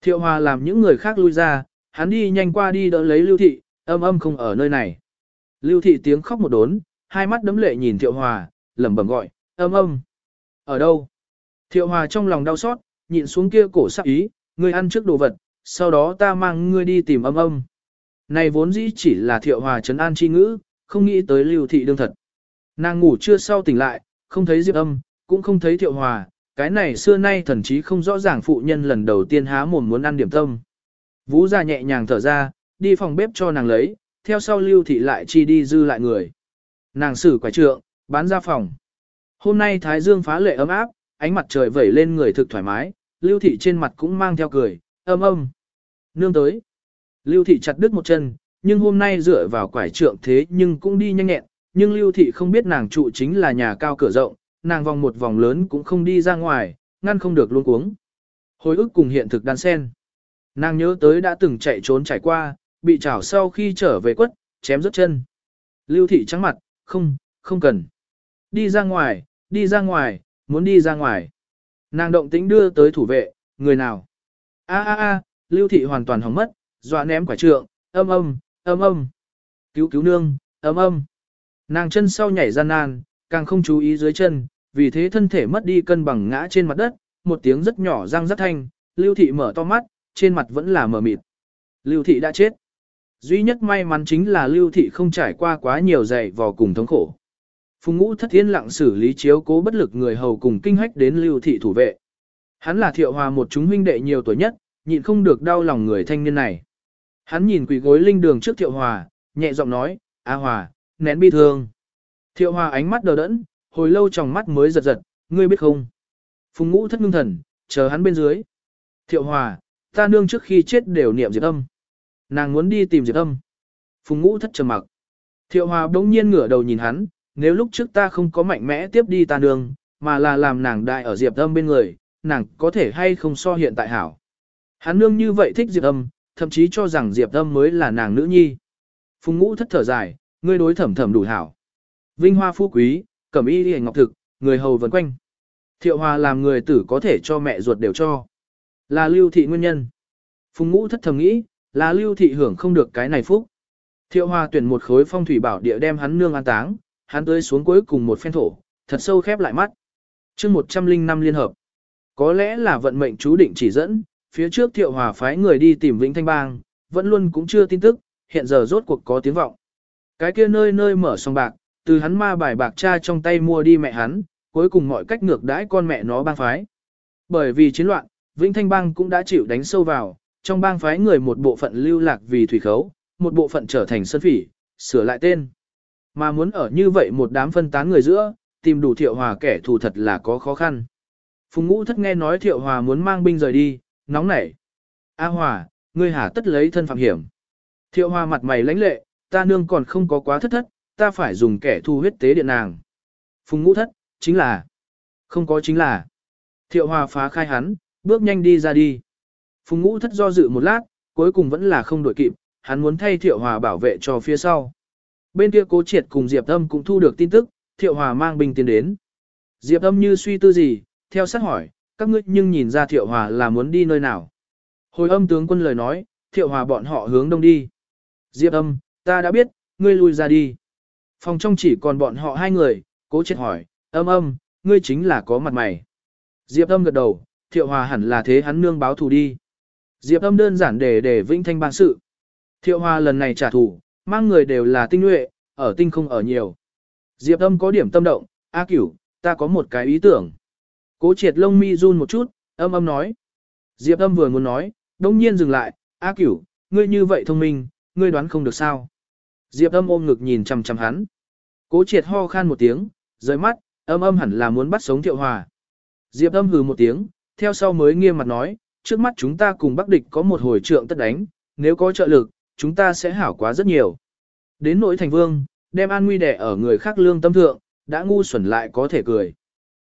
Speaker 1: Thiệu hòa làm những người khác lui ra, hắn đi nhanh qua đi đỡ lấy lưu thị, âm âm không ở nơi này. Lưu thị tiếng khóc một đốn, hai mắt đấm lệ nhìn thiệu hòa, lẩm bẩm gọi, âm âm. Ở đâu? Thiệu hòa trong lòng đau xót, nhịn xuống kia cổ sắc ý, ngươi ăn trước đồ vật, sau đó ta mang ngươi đi tìm âm âm. Này vốn dĩ chỉ là thiệu hòa trấn an chi ngữ, không nghĩ tới lưu thị đương thật. Nàng ngủ chưa sau tỉnh lại, không thấy diệp âm, cũng không thấy thiệu hòa, cái này xưa nay thần chí không rõ ràng phụ nhân lần đầu tiên há mồm muốn ăn điểm tâm. Vũ ra nhẹ nhàng thở ra, đi phòng bếp cho nàng lấy, theo sau lưu thị lại chi đi dư lại người. Nàng xử quả trượng, bán ra phòng. Hôm nay thái dương phá lệ ấm áp, ánh mặt trời vẩy lên người thực thoải mái, lưu thị trên mặt cũng mang theo cười, âm âm. Nương tới. Lưu thị chặt đứt một chân, nhưng hôm nay dựa vào quải trượng thế nhưng cũng đi nhanh nhẹn, nhưng lưu thị không biết nàng trụ chính là nhà cao cửa rộng, nàng vòng một vòng lớn cũng không đi ra ngoài, ngăn không được luôn cuống. Hồi ức cùng hiện thực đan sen. Nàng nhớ tới đã từng chạy trốn trải qua, bị chảo sau khi trở về quất, chém rớt chân. Lưu thị trắng mặt, không, không cần. Đi ra ngoài, đi ra ngoài, muốn đi ra ngoài. Nàng động tính đưa tới thủ vệ, người nào? A a a, lưu thị hoàn toàn hỏng mất, dọa ném quả trượng, âm âm, âm âm. Cứu cứu nương, âm âm. Nàng chân sau nhảy gian nan, càng không chú ý dưới chân, vì thế thân thể mất đi cân bằng ngã trên mặt đất, một tiếng rất nhỏ răng rất thanh, lưu thị mở to mắt, trên mặt vẫn là mờ mịt. Lưu thị đã chết. Duy nhất may mắn chính là lưu thị không trải qua quá nhiều dày vò cùng thống khổ. Phùng ngũ thất thiên lặng xử lý chiếu cố bất lực người hầu cùng kinh hách đến lưu thị thủ vệ. Hắn là thiệu hòa một chúng huynh đệ nhiều tuổi nhất, nhịn không được đau lòng người thanh niên này. Hắn nhìn quỷ gối linh đường trước thiệu hòa, nhẹ giọng nói, A hòa, nén bi thương. Thiệu hòa ánh mắt đờ đẫn, hồi lâu trong mắt mới giật giật, ngươi biết không? Phùng ngũ thất ngưng thần, chờ hắn bên dưới. Thiệu hòa, ta nương trước khi chết đều niệm Diệp âm. Nàng muốn đi tìm Diệp âm. Phùng ngũ thất trầm mặc. Thiệu hòa bỗng nhiên ngửa đầu nhìn hắn, nếu lúc trước ta không có mạnh mẽ tiếp đi ta nương, mà là làm nàng đại ở diệp âm bên người, nàng có thể hay không so hiện tại hảo. Hắn nương như vậy thích diệp âm, thậm chí cho rằng diệp âm mới là nàng nữ nhi. Phùng ngũ thất thở dài, ngươi đối thẩm thẩm đủ hảo. Vinh hoa phú quý, cẩm y đi ngọc thực, người hầu vần quanh. Thiệu hòa làm người tử có thể cho mẹ ruột đều cho. Là lưu thị nguyên nhân. Phùng ngũ thất thầm nghĩ, là lưu thị hưởng không được cái này phúc. Thiệu hòa tuyển một khối phong thủy bảo địa đem hắn nương an táng, hắn tới xuống cuối cùng một phen thổ, thật sâu khép lại mắt. chương 105 liên hợp. Có lẽ là vận mệnh chú định chỉ dẫn, phía trước thiệu hòa phái người đi tìm Vĩnh Thanh Bang, vẫn luôn cũng chưa tin tức, hiện giờ rốt cuộc có tiếng vọng. Cái kia nơi nơi mở sòng bạc, từ hắn ma bài bạc cha trong tay mua đi mẹ hắn, cuối cùng mọi cách ngược đãi con mẹ nó bang phái. Bởi vì chiến loạn, Vĩnh Thanh Bang cũng đã chịu đánh sâu vào, trong bang phái người một bộ phận lưu lạc vì thủy khấu, một bộ phận trở thành sân phỉ, sửa lại tên. Mà muốn ở như vậy một đám phân tán người giữa, tìm đủ thiệu hòa kẻ thù thật là có khó khăn. Phùng ngũ thất nghe nói thiệu hòa muốn mang binh rời đi, nóng nảy. A hòa, ngươi hà tất lấy thân phạm hiểm. Thiệu hòa mặt mày lãnh lệ, ta nương còn không có quá thất thất, ta phải dùng kẻ thu huyết tế điện nàng. Phùng ngũ thất, chính là. Không có chính là. Thiệu hòa phá khai hắn, bước nhanh đi ra đi. Phùng ngũ thất do dự một lát, cuối cùng vẫn là không đổi kịp, hắn muốn thay thiệu hòa bảo vệ cho phía sau. Bên kia cố triệt cùng Diệp Âm cũng thu được tin tức, thiệu hòa mang binh tiến đến. Diệp Âm như suy tư gì, theo sát hỏi, các ngươi nhưng nhìn ra thiệu hòa là muốn đi nơi nào. Hồi âm tướng quân lời nói, thiệu hòa bọn họ hướng đông đi. Diệp Âm, ta đã biết, ngươi lui ra đi. Phòng trong chỉ còn bọn họ hai người, cố triệt hỏi, âm âm, ngươi chính là có mặt mày. Diệp âm gật đầu, thiệu hòa hẳn là thế hắn nương báo thù đi. Diệp âm đơn giản để để vĩnh thanh ban sự. Thiệu hòa lần này trả thù, mang người đều là tinh nhuệ, ở tinh không ở nhiều. Diệp âm có điểm tâm động, A cửu, ta có một cái ý tưởng. Cố triệt lông mi run một chút, âm âm nói. Diệp âm vừa muốn nói, đông nhiên dừng lại, A cửu, ngươi như vậy thông minh, ngươi đoán không được sao. Diệp âm ôm ngực nhìn chằm chằm hắn. Cố triệt ho khan một tiếng, rời mắt, âm âm hẳn là muốn bắt sống thiệu hòa. Diệp âm hừ một tiếng, theo sau mới nghiêm mặt nói, trước mắt chúng ta cùng bắc địch có một hồi trượng tất đánh, nếu có trợ lực, chúng ta sẽ hảo quá rất nhiều. Đến nỗi thành vương, đem an nguy đẻ ở người khác lương tâm thượng, đã ngu xuẩn lại có thể cười.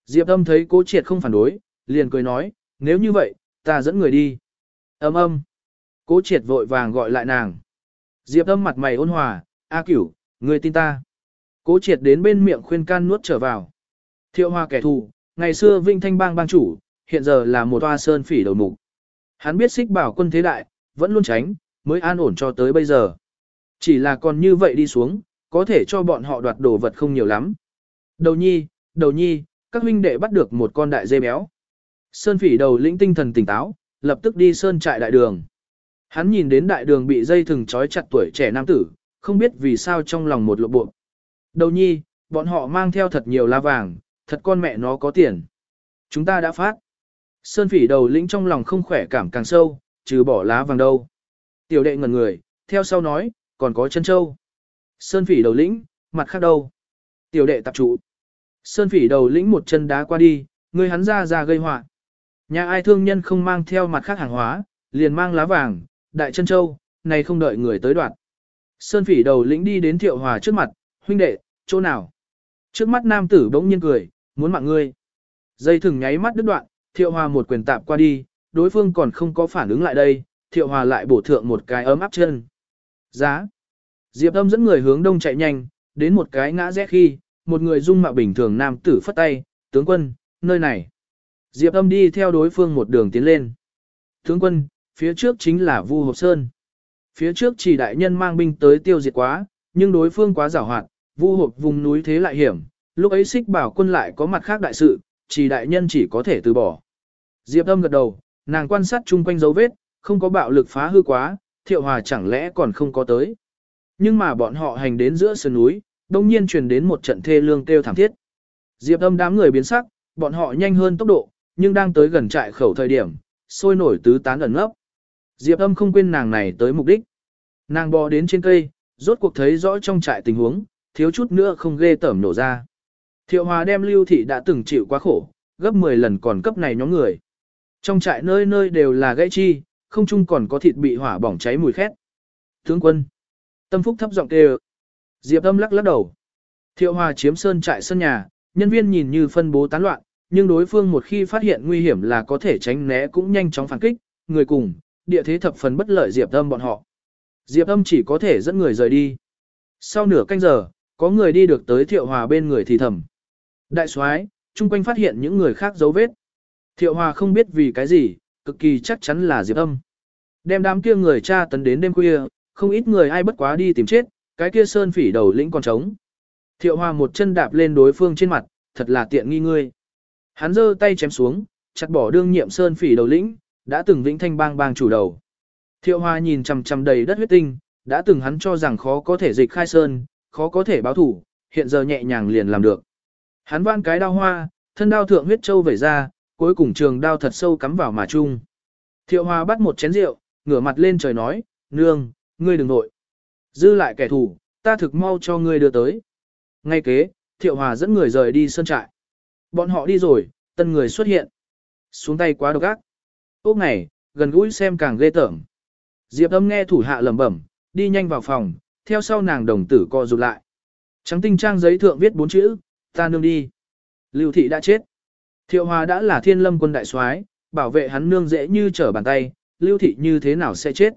Speaker 1: Diệp âm thấy cố triệt không phản đối, liền cười nói, nếu như vậy, ta dẫn người đi. Âm âm. Cố triệt vội vàng gọi lại nàng. Diệp âm mặt mày ôn hòa, A cửu, người tin ta. Cố triệt đến bên miệng khuyên can nuốt trở vào. Thiệu hoa kẻ thù, ngày xưa Vinh Thanh bang bang chủ, hiện giờ là một toa sơn phỉ đầu mục. Hắn biết xích bảo quân thế đại, vẫn luôn tránh, mới an ổn cho tới bây giờ. Chỉ là còn như vậy đi xuống, có thể cho bọn họ đoạt đồ vật không nhiều lắm. Đầu nhi, đầu nhi, các huynh đệ bắt được một con đại dê béo. Sơn phỉ đầu lĩnh tinh thần tỉnh táo, lập tức đi sơn trại đại đường. Hắn nhìn đến đại đường bị dây thừng trói chặt tuổi trẻ nam tử, không biết vì sao trong lòng một lộ bộ. Đầu nhi, bọn họ mang theo thật nhiều lá vàng, thật con mẹ nó có tiền. Chúng ta đã phát. Sơn phỉ đầu lĩnh trong lòng không khỏe cảm càng sâu, trừ bỏ lá vàng đâu. Tiểu đệ ngẩn người, theo sau nói, còn có chân châu. Sơn phỉ đầu lĩnh, mặt khác đâu. Tiểu đệ tập trụ. Sơn phỉ đầu lĩnh một chân đá qua đi, người hắn ra ra gây họa. Nhà ai thương nhân không mang theo mặt khác hàng hóa, liền mang lá vàng, đại chân châu, này không đợi người tới đoạn. Sơn phỉ đầu lĩnh đi đến thiệu hòa trước mặt, huynh đệ, chỗ nào? Trước mắt nam tử bỗng nhiên cười, muốn mạng ngươi. Dây thừng nháy mắt đứt đoạn, thiệu hòa một quyền tạp qua đi, đối phương còn không có phản ứng lại đây, thiệu hòa lại bổ thượng một cái ấm áp chân. Giá. Diệp âm dẫn người hướng đông chạy nhanh, đến một cái ngã rẽ khi, một người dung mạo bình thường nam tử phất tay, tướng quân, nơi này. Diệp âm đi theo đối phương một đường tiến lên. Tướng quân, phía trước chính là Vu Hộp Sơn. Phía trước chỉ đại nhân mang binh tới tiêu diệt quá, nhưng đối phương quá giảo hoạt, Vu Hộp vùng núi thế lại hiểm, lúc ấy xích bảo quân lại có mặt khác đại sự, chỉ đại nhân chỉ có thể từ bỏ. Diệp âm gật đầu, nàng quan sát chung quanh dấu vết, không có bạo lực phá hư quá, thiệu hòa chẳng lẽ còn không có tới. Nhưng mà bọn họ hành đến giữa sườn núi, đông nhiên truyền đến một trận thê lương kêu thảm thiết. Diệp âm đám người biến sắc, bọn họ nhanh hơn tốc độ, nhưng đang tới gần trại khẩu thời điểm, sôi nổi tứ tán ẩn ngấp. Diệp âm không quên nàng này tới mục đích. Nàng bò đến trên cây, rốt cuộc thấy rõ trong trại tình huống, thiếu chút nữa không ghê tởm nổ ra. Thiệu hòa đem lưu thị đã từng chịu quá khổ, gấp 10 lần còn cấp này nhóm người. Trong trại nơi nơi đều là gãy chi, không chung còn có thịt bị hỏa bỏng cháy mùi khét. Tướng quân. Tâm phúc thấp giọng kêu. Diệp âm lắc lắc đầu. Thiệu hòa chiếm sơn trại sân nhà, nhân viên nhìn như phân bố tán loạn, nhưng đối phương một khi phát hiện nguy hiểm là có thể tránh né cũng nhanh chóng phản kích, người cùng, địa thế thập phần bất lợi Diệp âm bọn họ. Diệp âm chỉ có thể dẫn người rời đi. Sau nửa canh giờ, có người đi được tới thiệu hòa bên người thì thầm. Đại soái, chung quanh phát hiện những người khác dấu vết. Thiệu hòa không biết vì cái gì, cực kỳ chắc chắn là Diệp âm. Đem đám kia người cha tấn đến đêm khuya, không ít người ai bất quá đi tìm chết, cái kia sơn phỉ đầu lĩnh còn trống. Thiệu hòa một chân đạp lên đối phương trên mặt, thật là tiện nghi ngươi. Hắn giơ tay chém xuống, chặt bỏ đương nhiệm sơn phỉ đầu lĩnh, đã từng vĩnh thanh bang bang chủ đầu. Thiệu Hoa nhìn chằm chằm đầy đất huyết tinh, đã từng hắn cho rằng khó có thể dịch khai sơn, khó có thể báo thủ, hiện giờ nhẹ nhàng liền làm được. Hắn van cái đao hoa, thân đao thượng huyết châu vẩy ra, cuối cùng trường đao thật sâu cắm vào mà chung. Thiệu Hoa bắt một chén rượu, ngửa mặt lên trời nói, nương, ngươi đừng nội. Dư lại kẻ thù, ta thực mau cho ngươi đưa tới. Ngay kế, thiệu hòa dẫn người rời đi sơn trại. Bọn họ đi rồi, tân người xuất hiện. Xuống tay quá độc ác. Ốc ngày, gần gũi xem càng ghê tởm. Diệp âm nghe thủ hạ lẩm bẩm, đi nhanh vào phòng, theo sau nàng đồng tử co rụt lại. Trắng tinh trang giấy thượng viết bốn chữ, ta nương đi. Lưu thị đã chết. Thiệu hòa đã là thiên lâm quân đại soái, bảo vệ hắn nương dễ như trở bàn tay, lưu thị như thế nào sẽ chết.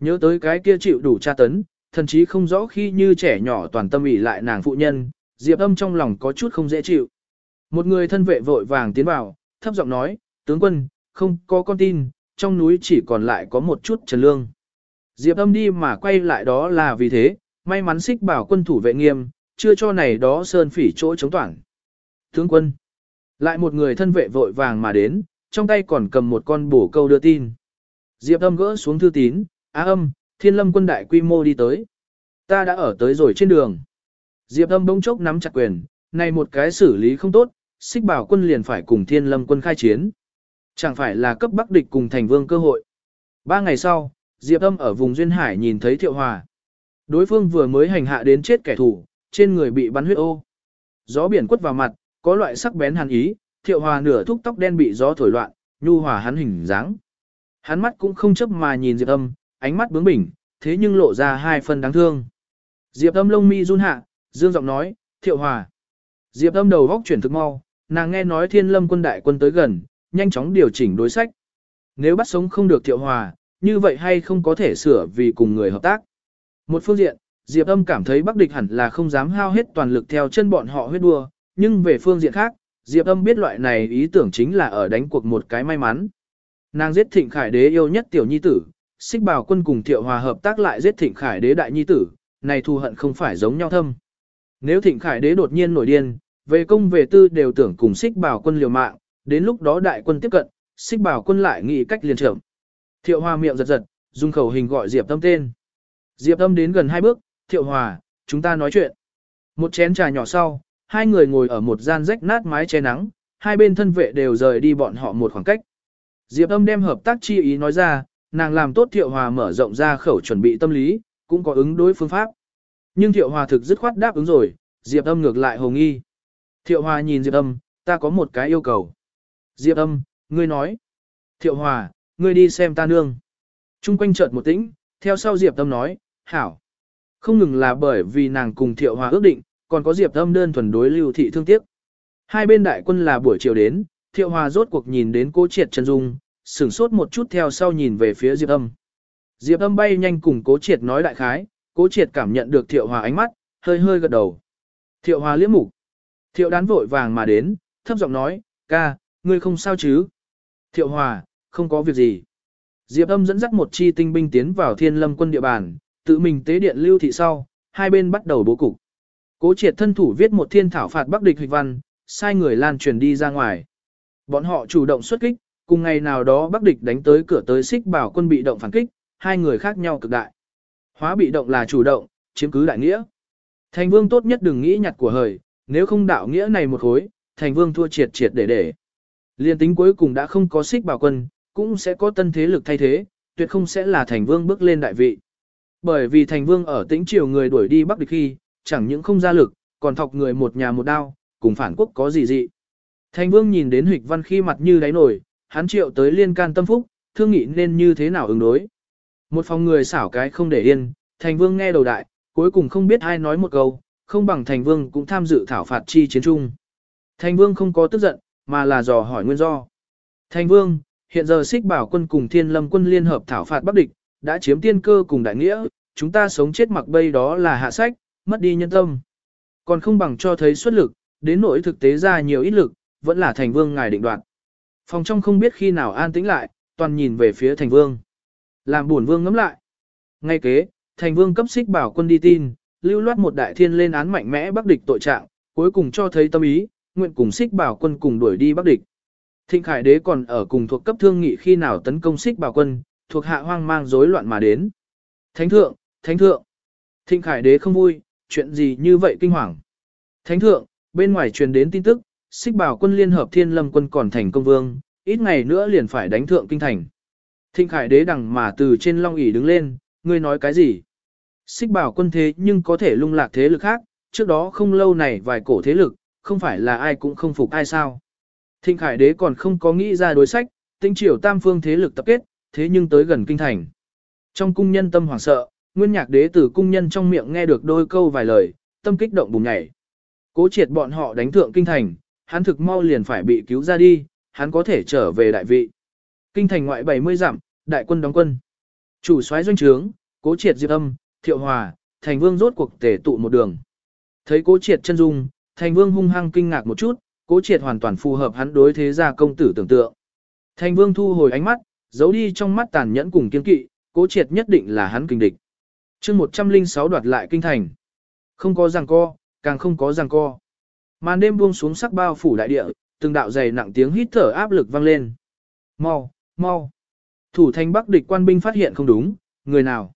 Speaker 1: Nhớ tới cái kia chịu đủ tra tấn, thậm chí không rõ khi như trẻ nhỏ toàn tâm ủy lại nàng phụ nhân, diệp âm trong lòng có chút không dễ chịu. Một người thân vệ vội vàng tiến vào, thấp giọng nói, tướng quân, không có con tin, trong núi chỉ còn lại có một chút trần lương. Diệp âm đi mà quay lại đó là vì thế, may mắn xích bảo quân thủ vệ nghiêm, chưa cho này đó sơn phỉ chỗ chống toảng. Tướng quân, lại một người thân vệ vội vàng mà đến, trong tay còn cầm một con bổ câu đưa tin. Diệp âm gỡ xuống thư tín, á âm, thiên lâm quân đại quy mô đi tới. Ta đã ở tới rồi trên đường. Diệp âm bỗng chốc nắm chặt quyền, này một cái xử lý không tốt, xích bảo quân liền phải cùng thiên lâm quân khai chiến. Chẳng phải là cấp bắc địch cùng thành vương cơ hội. Ba ngày sau, Diệp Âm ở vùng Duyên Hải nhìn thấy Thiệu Hòa. Đối phương vừa mới hành hạ đến chết kẻ thù, trên người bị bắn huyết ô. Gió biển quất vào mặt, có loại sắc bén hàn ý, Thiệu Hòa nửa thúc tóc đen bị gió thổi loạn, nhu hòa hắn hình dáng. Hắn mắt cũng không chấp mà nhìn Diệp Âm, ánh mắt bướng bỉnh, thế nhưng lộ ra hai phần đáng thương. Diệp Âm lông mi run hạ, dương giọng nói, "Thiệu Hòa." Diệp Âm đầu góc chuyển thực mau, nàng nghe nói Thiên Lâm quân đại quân tới gần, nhanh chóng điều chỉnh đối sách. Nếu bắt sống không được Thiệu Hòa, như vậy hay không có thể sửa vì cùng người hợp tác. Một phương diện, Diệp Âm cảm thấy Bắc địch hẳn là không dám hao hết toàn lực theo chân bọn họ huyết đua, nhưng về phương diện khác, Diệp Âm biết loại này ý tưởng chính là ở đánh cuộc một cái may mắn. Nàng giết Thịnh Khải Đế yêu nhất tiểu nhi tử, Xích Bảo Quân cùng Thiệu Hòa hợp tác lại giết Thịnh Khải Đế đại nhi tử, này thù hận không phải giống nhau thâm. Nếu Thịnh Khải Đế đột nhiên nổi điên, về công về tư đều tưởng cùng Xích Bảo Quân liều mạng, đến lúc đó đại quân tiếp cận, Xích Bảo Quân lại nghĩ cách liền trưởng. Thiệu Hòa miệng giật giật, dùng khẩu hình gọi Diệp Tâm tên. Diệp Tâm đến gần hai bước, Thiệu Hòa, chúng ta nói chuyện. Một chén trà nhỏ sau, hai người ngồi ở một gian rách nát mái che nắng, hai bên thân vệ đều rời đi bọn họ một khoảng cách. Diệp Âm đem hợp tác chi ý nói ra, nàng làm tốt Thiệu Hòa mở rộng ra khẩu chuẩn bị tâm lý, cũng có ứng đối phương pháp. Nhưng Thiệu Hòa thực dứt khoát đáp ứng rồi, Diệp Âm ngược lại hồ nghi. Thiệu Hòa nhìn Diệp Âm, ta có một cái yêu cầu. Diệp Âm, ngươi nói. Thiệu Hòa, ngươi đi xem ta nương. Trung quanh chợt một tĩnh, theo sau Diệp Âm nói, hảo. Không ngừng là bởi vì nàng cùng Thiệu Hòa ước định, còn có Diệp Âm đơn thuần đối lưu thị thương tiếc. Hai bên đại quân là buổi chiều đến, Thiệu Hòa rốt cuộc nhìn đến Cố Triệt chân dung, sửng sốt một chút theo sau nhìn về phía Diệp Âm. Diệp Âm bay nhanh cùng Cố Triệt nói đại khái, Cố Triệt cảm nhận được Thiệu Hòa ánh mắt, hơi hơi gật đầu. Thiệu Hòa liếc mục. Thiệu đán vội vàng mà đến, thấp giọng nói, ca, ngươi không sao chứ? Thiệu Hòa, không có việc gì. Diệp Âm dẫn dắt một chi tinh binh tiến vào Thiên Lâm quân địa bàn, tự mình tế điện lưu thị sau, hai bên bắt đầu bố cục. Cố triệt thân thủ viết một thiên thảo phạt bắc địch hịch văn, sai người lan truyền đi ra ngoài. Bọn họ chủ động xuất kích, cùng ngày nào đó bắc địch đánh tới cửa tới xích bảo quân bị động phản kích, hai người khác nhau cực đại. Hóa bị động là chủ động, chiếm cứ đại nghĩa. Thành vương tốt nhất đừng nghĩ nhặt của hời, nếu không đạo nghĩa này một khối, thành vương thua triệt triệt để để. Liên tính cuối cùng đã không có xích bảo quân, cũng sẽ có tân thế lực thay thế, tuyệt không sẽ là thành vương bước lên đại vị. Bởi vì thành vương ở tĩnh triều người đuổi đi bắc địch khi, chẳng những không ra lực, còn thọc người một nhà một đao, cùng phản quốc có gì dị. Thành vương nhìn đến hịch văn khi mặt như đáy nổi, hắn triệu tới liên can tâm phúc, thương nghị nên như thế nào ứng đối. Một phòng người xảo cái không để yên, thành vương nghe đầu đại, cuối cùng không biết ai nói một câu, không bằng thành vương cũng tham dự thảo phạt chi chiến trung. Thành vương không có tức giận, mà là dò hỏi nguyên do. Thành vương, hiện giờ xích bảo quân cùng thiên lâm quân liên hợp thảo phạt bắc địch, đã chiếm tiên cơ cùng đại nghĩa, chúng ta sống chết mặc bây đó là hạ sách, mất đi nhân tâm. Còn không bằng cho thấy xuất lực, đến nỗi thực tế ra nhiều ít lực, vẫn là thành vương ngài định đoạt. Phòng trong không biết khi nào an tĩnh lại, toàn nhìn về phía thành vương. Làm buồn vương ngắm lại. Ngay kế, thành vương cấp xích bảo quân đi tin, lưu loát một đại thiên lên án mạnh mẽ bắc địch tội trạng, cuối cùng cho thấy tâm ý, nguyện cùng xích bảo quân cùng đuổi đi bắc địch. Thịnh Khải Đế còn ở cùng thuộc cấp thương nghị khi nào tấn công xích bảo quân, thuộc hạ hoang mang rối loạn mà đến. Thánh thượng, thánh thượng. Thịnh Khải Đế không vui, chuyện gì như vậy kinh hoàng. Thánh thượng, bên ngoài truyền đến tin tức, xích bảo quân liên hợp thiên lâm quân còn thành công vương, ít ngày nữa liền phải đánh thượng kinh thành. Thịnh khải đế đằng mà từ trên long ỷ đứng lên, ngươi nói cái gì? Xích bảo quân thế nhưng có thể lung lạc thế lực khác, trước đó không lâu này vài cổ thế lực, không phải là ai cũng không phục ai sao. Thịnh khải đế còn không có nghĩ ra đối sách, tinh triều tam phương thế lực tập kết, thế nhưng tới gần kinh thành. Trong cung nhân tâm hoảng sợ, nguyên nhạc đế từ cung nhân trong miệng nghe được đôi câu vài lời, tâm kích động bùng nhảy. Cố triệt bọn họ đánh thượng kinh thành, hắn thực mau liền phải bị cứu ra đi, hắn có thể trở về đại vị. Kinh thành ngoại 70 dặm, đại quân đóng quân. Chủ soái doanh trướng, cố triệt diệp âm, thiệu hòa, thành vương rốt cuộc tề tụ một đường. Thấy cố triệt chân dung, thành vương hung hăng kinh ngạc một chút, cố triệt hoàn toàn phù hợp hắn đối thế gia công tử tưởng tượng. Thành vương thu hồi ánh mắt, giấu đi trong mắt tàn nhẫn cùng kiên kỵ, cố triệt nhất định là hắn kinh địch. chương 106 đoạt lại kinh thành. Không có giằng co, càng không có giằng co. Màn đêm buông xuống sắc bao phủ đại địa, từng đạo dày nặng tiếng hít thở áp lực vang lên. Mau, mau. Thủ thành Bắc địch quan binh phát hiện không đúng, người nào?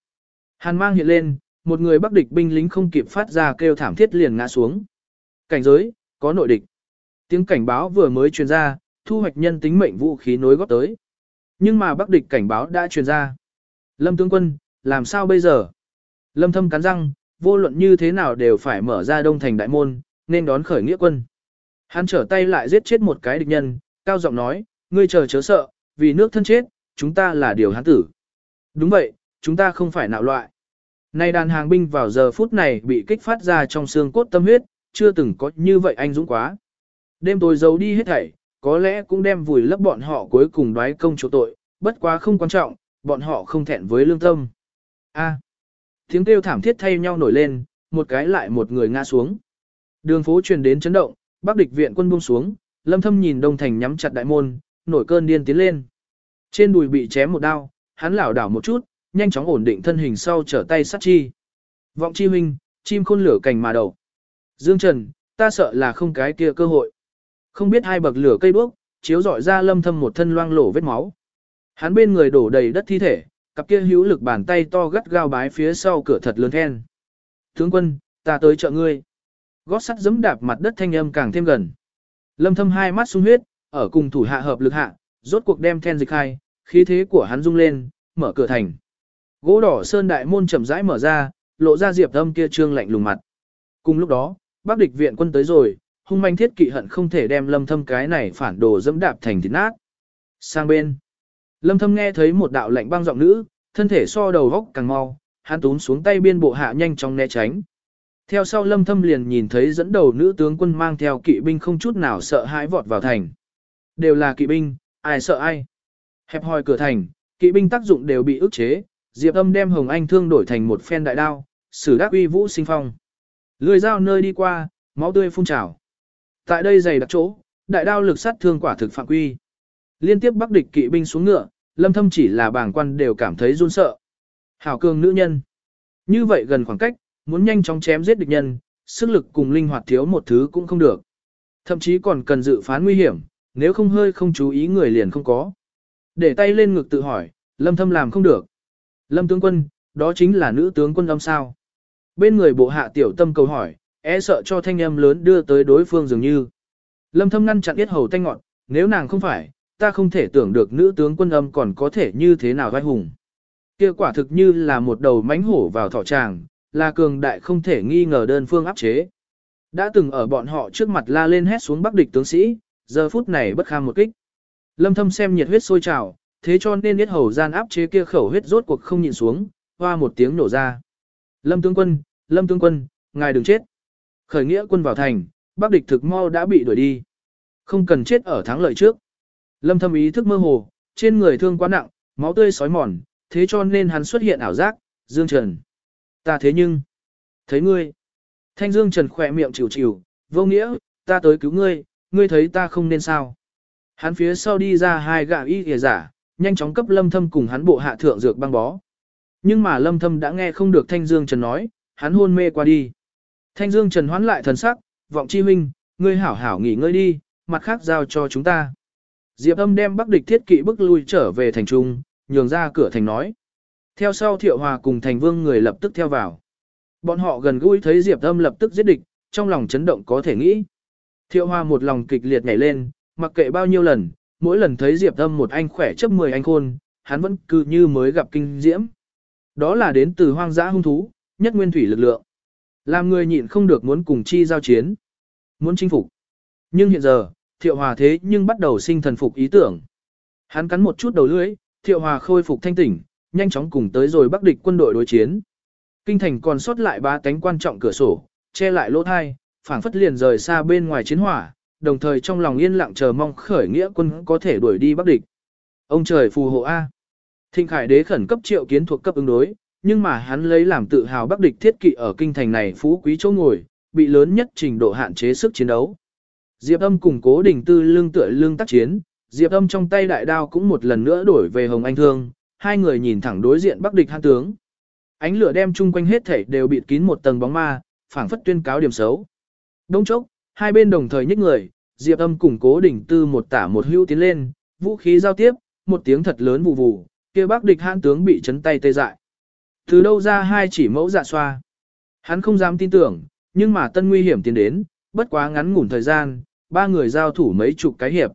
Speaker 1: Hàn mang hiện lên, một người Bắc địch binh lính không kịp phát ra kêu thảm thiết liền ngã xuống. Cảnh giới, có nội địch. Tiếng cảnh báo vừa mới truyền ra, thu hoạch nhân tính mệnh vũ khí nối góp tới. Nhưng mà bắc địch cảnh báo đã truyền ra. Lâm tướng quân, làm sao bây giờ? Lâm thâm cắn răng, vô luận như thế nào đều phải mở ra đông thành đại môn, nên đón khởi nghĩa quân. Hắn trở tay lại giết chết một cái địch nhân, cao giọng nói, ngươi chờ chớ sợ, vì nước thân chết, chúng ta là điều hắn tử. Đúng vậy, chúng ta không phải nạo loại. Nay đàn hàng binh vào giờ phút này bị kích phát ra trong xương cốt tâm huyết, chưa từng có như vậy anh dũng quá. Đêm tối giấu đi hết thảy, có lẽ cũng đem vùi lấp bọn họ cuối cùng đoái công chỗ tội, bất quá không quan trọng, bọn họ không thẹn với lương tâm. A. À, tiếng kêu thảm thiết thay nhau nổi lên, một cái lại một người ngã xuống. Đường phố truyền đến chấn động, Bắc địch viện quân buông xuống, Lâm Thâm nhìn Đông Thành nhắm chặt đại môn, nổi cơn điên tiến lên. Trên đùi bị chém một đao, hắn lảo đảo một chút, nhanh chóng ổn định thân hình sau trở tay sát chi. Vọng chi huynh, chim khôn lửa cành mà đầu. Dương Trần, ta sợ là không cái kia cơ hội. Không biết hai bậc lửa cây đuốc, chiếu dọi ra lâm thâm một thân loang lổ vết máu. Hắn bên người đổ đầy đất thi thể, cặp kia hữu lực bàn tay to gắt gao bái phía sau cửa thật lớn khen. Tướng quân, ta tới trợ ngươi. Gót sắt giẫm đạp mặt đất thanh âm càng thêm gần. Lâm thâm hai mắt sung huyết, ở cùng thủ hạ hợp lực hạ, rốt cuộc đem then dịch hai, khí thế của hắn rung lên, mở cửa thành. Gỗ đỏ sơn đại môn chậm rãi mở ra, lộ ra diệp âm kia trương lạnh lùng mặt. Cùng lúc đó, bác địch viện quân tới rồi, hung manh thiết kỵ hận không thể đem lâm thâm cái này phản đồ dẫm đạp thành thịt nát. Sang bên, lâm thâm nghe thấy một đạo lạnh băng giọng nữ, thân thể so đầu góc càng mau, hắn tún xuống tay biên bộ hạ nhanh chóng né tránh. Theo sau lâm thâm liền nhìn thấy dẫn đầu nữ tướng quân mang theo kỵ binh không chút nào sợ hãi vọt vào thành. Đều là kỵ binh, ai sợ ai. Hẹp hòi cửa thành, kỵ binh tác dụng đều bị ức chế, Diệp Âm đem Hồng Anh thương đổi thành một phen đại đao, sử đắc uy vũ sinh phong. Lưỡi dao nơi đi qua, máu tươi phun trào. Tại đây dày đặc chỗ, đại đao lực sát thương quả thực phạm quy. Liên tiếp bắc địch kỵ binh xuống ngựa, Lâm Thâm chỉ là bảng quan đều cảm thấy run sợ. Hảo cường nữ nhân. Như vậy gần khoảng cách, muốn nhanh chóng chém giết địch nhân, sức lực cùng linh hoạt thiếu một thứ cũng không được. Thậm chí còn cần dự phán nguy hiểm, nếu không hơi không chú ý người liền không có. Để tay lên ngực tự hỏi, Lâm Thâm làm không được. Lâm tướng quân, đó chính là nữ tướng quân âm sao. Bên người bộ hạ tiểu tâm cầu hỏi, e sợ cho thanh âm lớn đưa tới đối phương dường như. Lâm thâm ngăn chặn yết hầu thanh ngọn, nếu nàng không phải, ta không thể tưởng được nữ tướng quân âm còn có thể như thế nào vai hùng. Kia quả thực như là một đầu mánh hổ vào thỏ tràng, là cường đại không thể nghi ngờ đơn phương áp chế. Đã từng ở bọn họ trước mặt la lên hét xuống bắc địch tướng sĩ, giờ phút này bất kham một kích. Lâm thâm xem nhiệt huyết sôi trào, thế cho nên yết hầu gian áp chế kia khẩu huyết rốt cuộc không nhịn xuống, hoa một tiếng nổ ra. Lâm tướng quân, Lâm tướng quân, ngài đừng chết. Khởi nghĩa quân vào thành, bác địch thực mau đã bị đuổi đi. Không cần chết ở thắng lợi trước. Lâm thâm ý thức mơ hồ, trên người thương quá nặng, máu tươi sói mòn, thế cho nên hắn xuất hiện ảo giác, Dương Trần. Ta thế nhưng, thấy ngươi. Thanh Dương Trần khỏe miệng chịu chịu, vô nghĩa, ta tới cứu ngươi, ngươi thấy ta không nên sao. Hắn phía sau đi ra hai gã y kìa giả, nhanh chóng cấp lâm thâm cùng hắn bộ hạ thượng dược băng bó. Nhưng mà lâm thâm đã nghe không được Thanh Dương Trần nói, hắn hôn mê qua đi. Thanh Dương Trần hoán lại thần sắc, vọng chi huynh, ngươi hảo hảo nghỉ ngơi đi, mặt khác giao cho chúng ta. Diệp âm đem bắc địch thiết kỵ bức lui trở về thành trung, nhường ra cửa thành nói. Theo sau thiệu hòa cùng thành vương người lập tức theo vào. Bọn họ gần gũi thấy Diệp âm lập tức giết địch, trong lòng chấn động có thể nghĩ. Thiệu hòa một lòng kịch liệt nhảy lên, mặc kệ bao nhiêu lần, mỗi lần thấy Diệp Âm một anh khỏe chấp 10 anh khôn, hắn vẫn cứ như mới gặp kinh diễm. Đó là đến từ hoang dã hung thú, nhất nguyên thủy lực lượng. Làm người nhịn không được muốn cùng chi giao chiến, muốn chinh phục. Nhưng hiện giờ, Thiệu Hòa thế nhưng bắt đầu sinh thần phục ý tưởng. Hắn cắn một chút đầu lưỡi, Thiệu Hòa khôi phục thanh tỉnh, nhanh chóng cùng tới rồi bắc địch quân đội đối chiến. Kinh thành còn sót lại ba cánh quan trọng cửa sổ, che lại lỗ thai, phảng phất liền rời xa bên ngoài chiến hỏa, đồng thời trong lòng yên lặng chờ mong khởi nghĩa quân có thể đuổi đi Bắc địch. Ông trời phù hộ A. Thịnh Khải đế khẩn cấp triệu kiến thuộc cấp ứng đối, nhưng mà hắn lấy làm tự hào Bắc địch thiết kỵ ở kinh thành này phú quý chỗ ngồi, bị lớn nhất trình độ hạn chế sức chiến đấu. Diệp Âm cùng Cố Đình Tư lương tựa lương tác chiến, Diệp Âm trong tay đại đao cũng một lần nữa đổi về Hồng Anh Thương, hai người nhìn thẳng đối diện Bắc địch han tướng. Ánh lửa đem chung quanh hết thảy đều bịt kín một tầng bóng ma, phảng phất tuyên cáo điểm xấu. Đông chốc, Hai bên đồng thời nhích người, Diệp Âm cùng Cố Đình Tư một tả một hữu tiến lên, vũ khí giao tiếp, một tiếng thật lớn vù vù kia Bắc địch hãn tướng bị chấn tay tê dại. Từ đâu ra hai chỉ mẫu dạ xoa. Hắn không dám tin tưởng, nhưng mà tân nguy hiểm tiến đến, bất quá ngắn ngủn thời gian, ba người giao thủ mấy chục cái hiệp.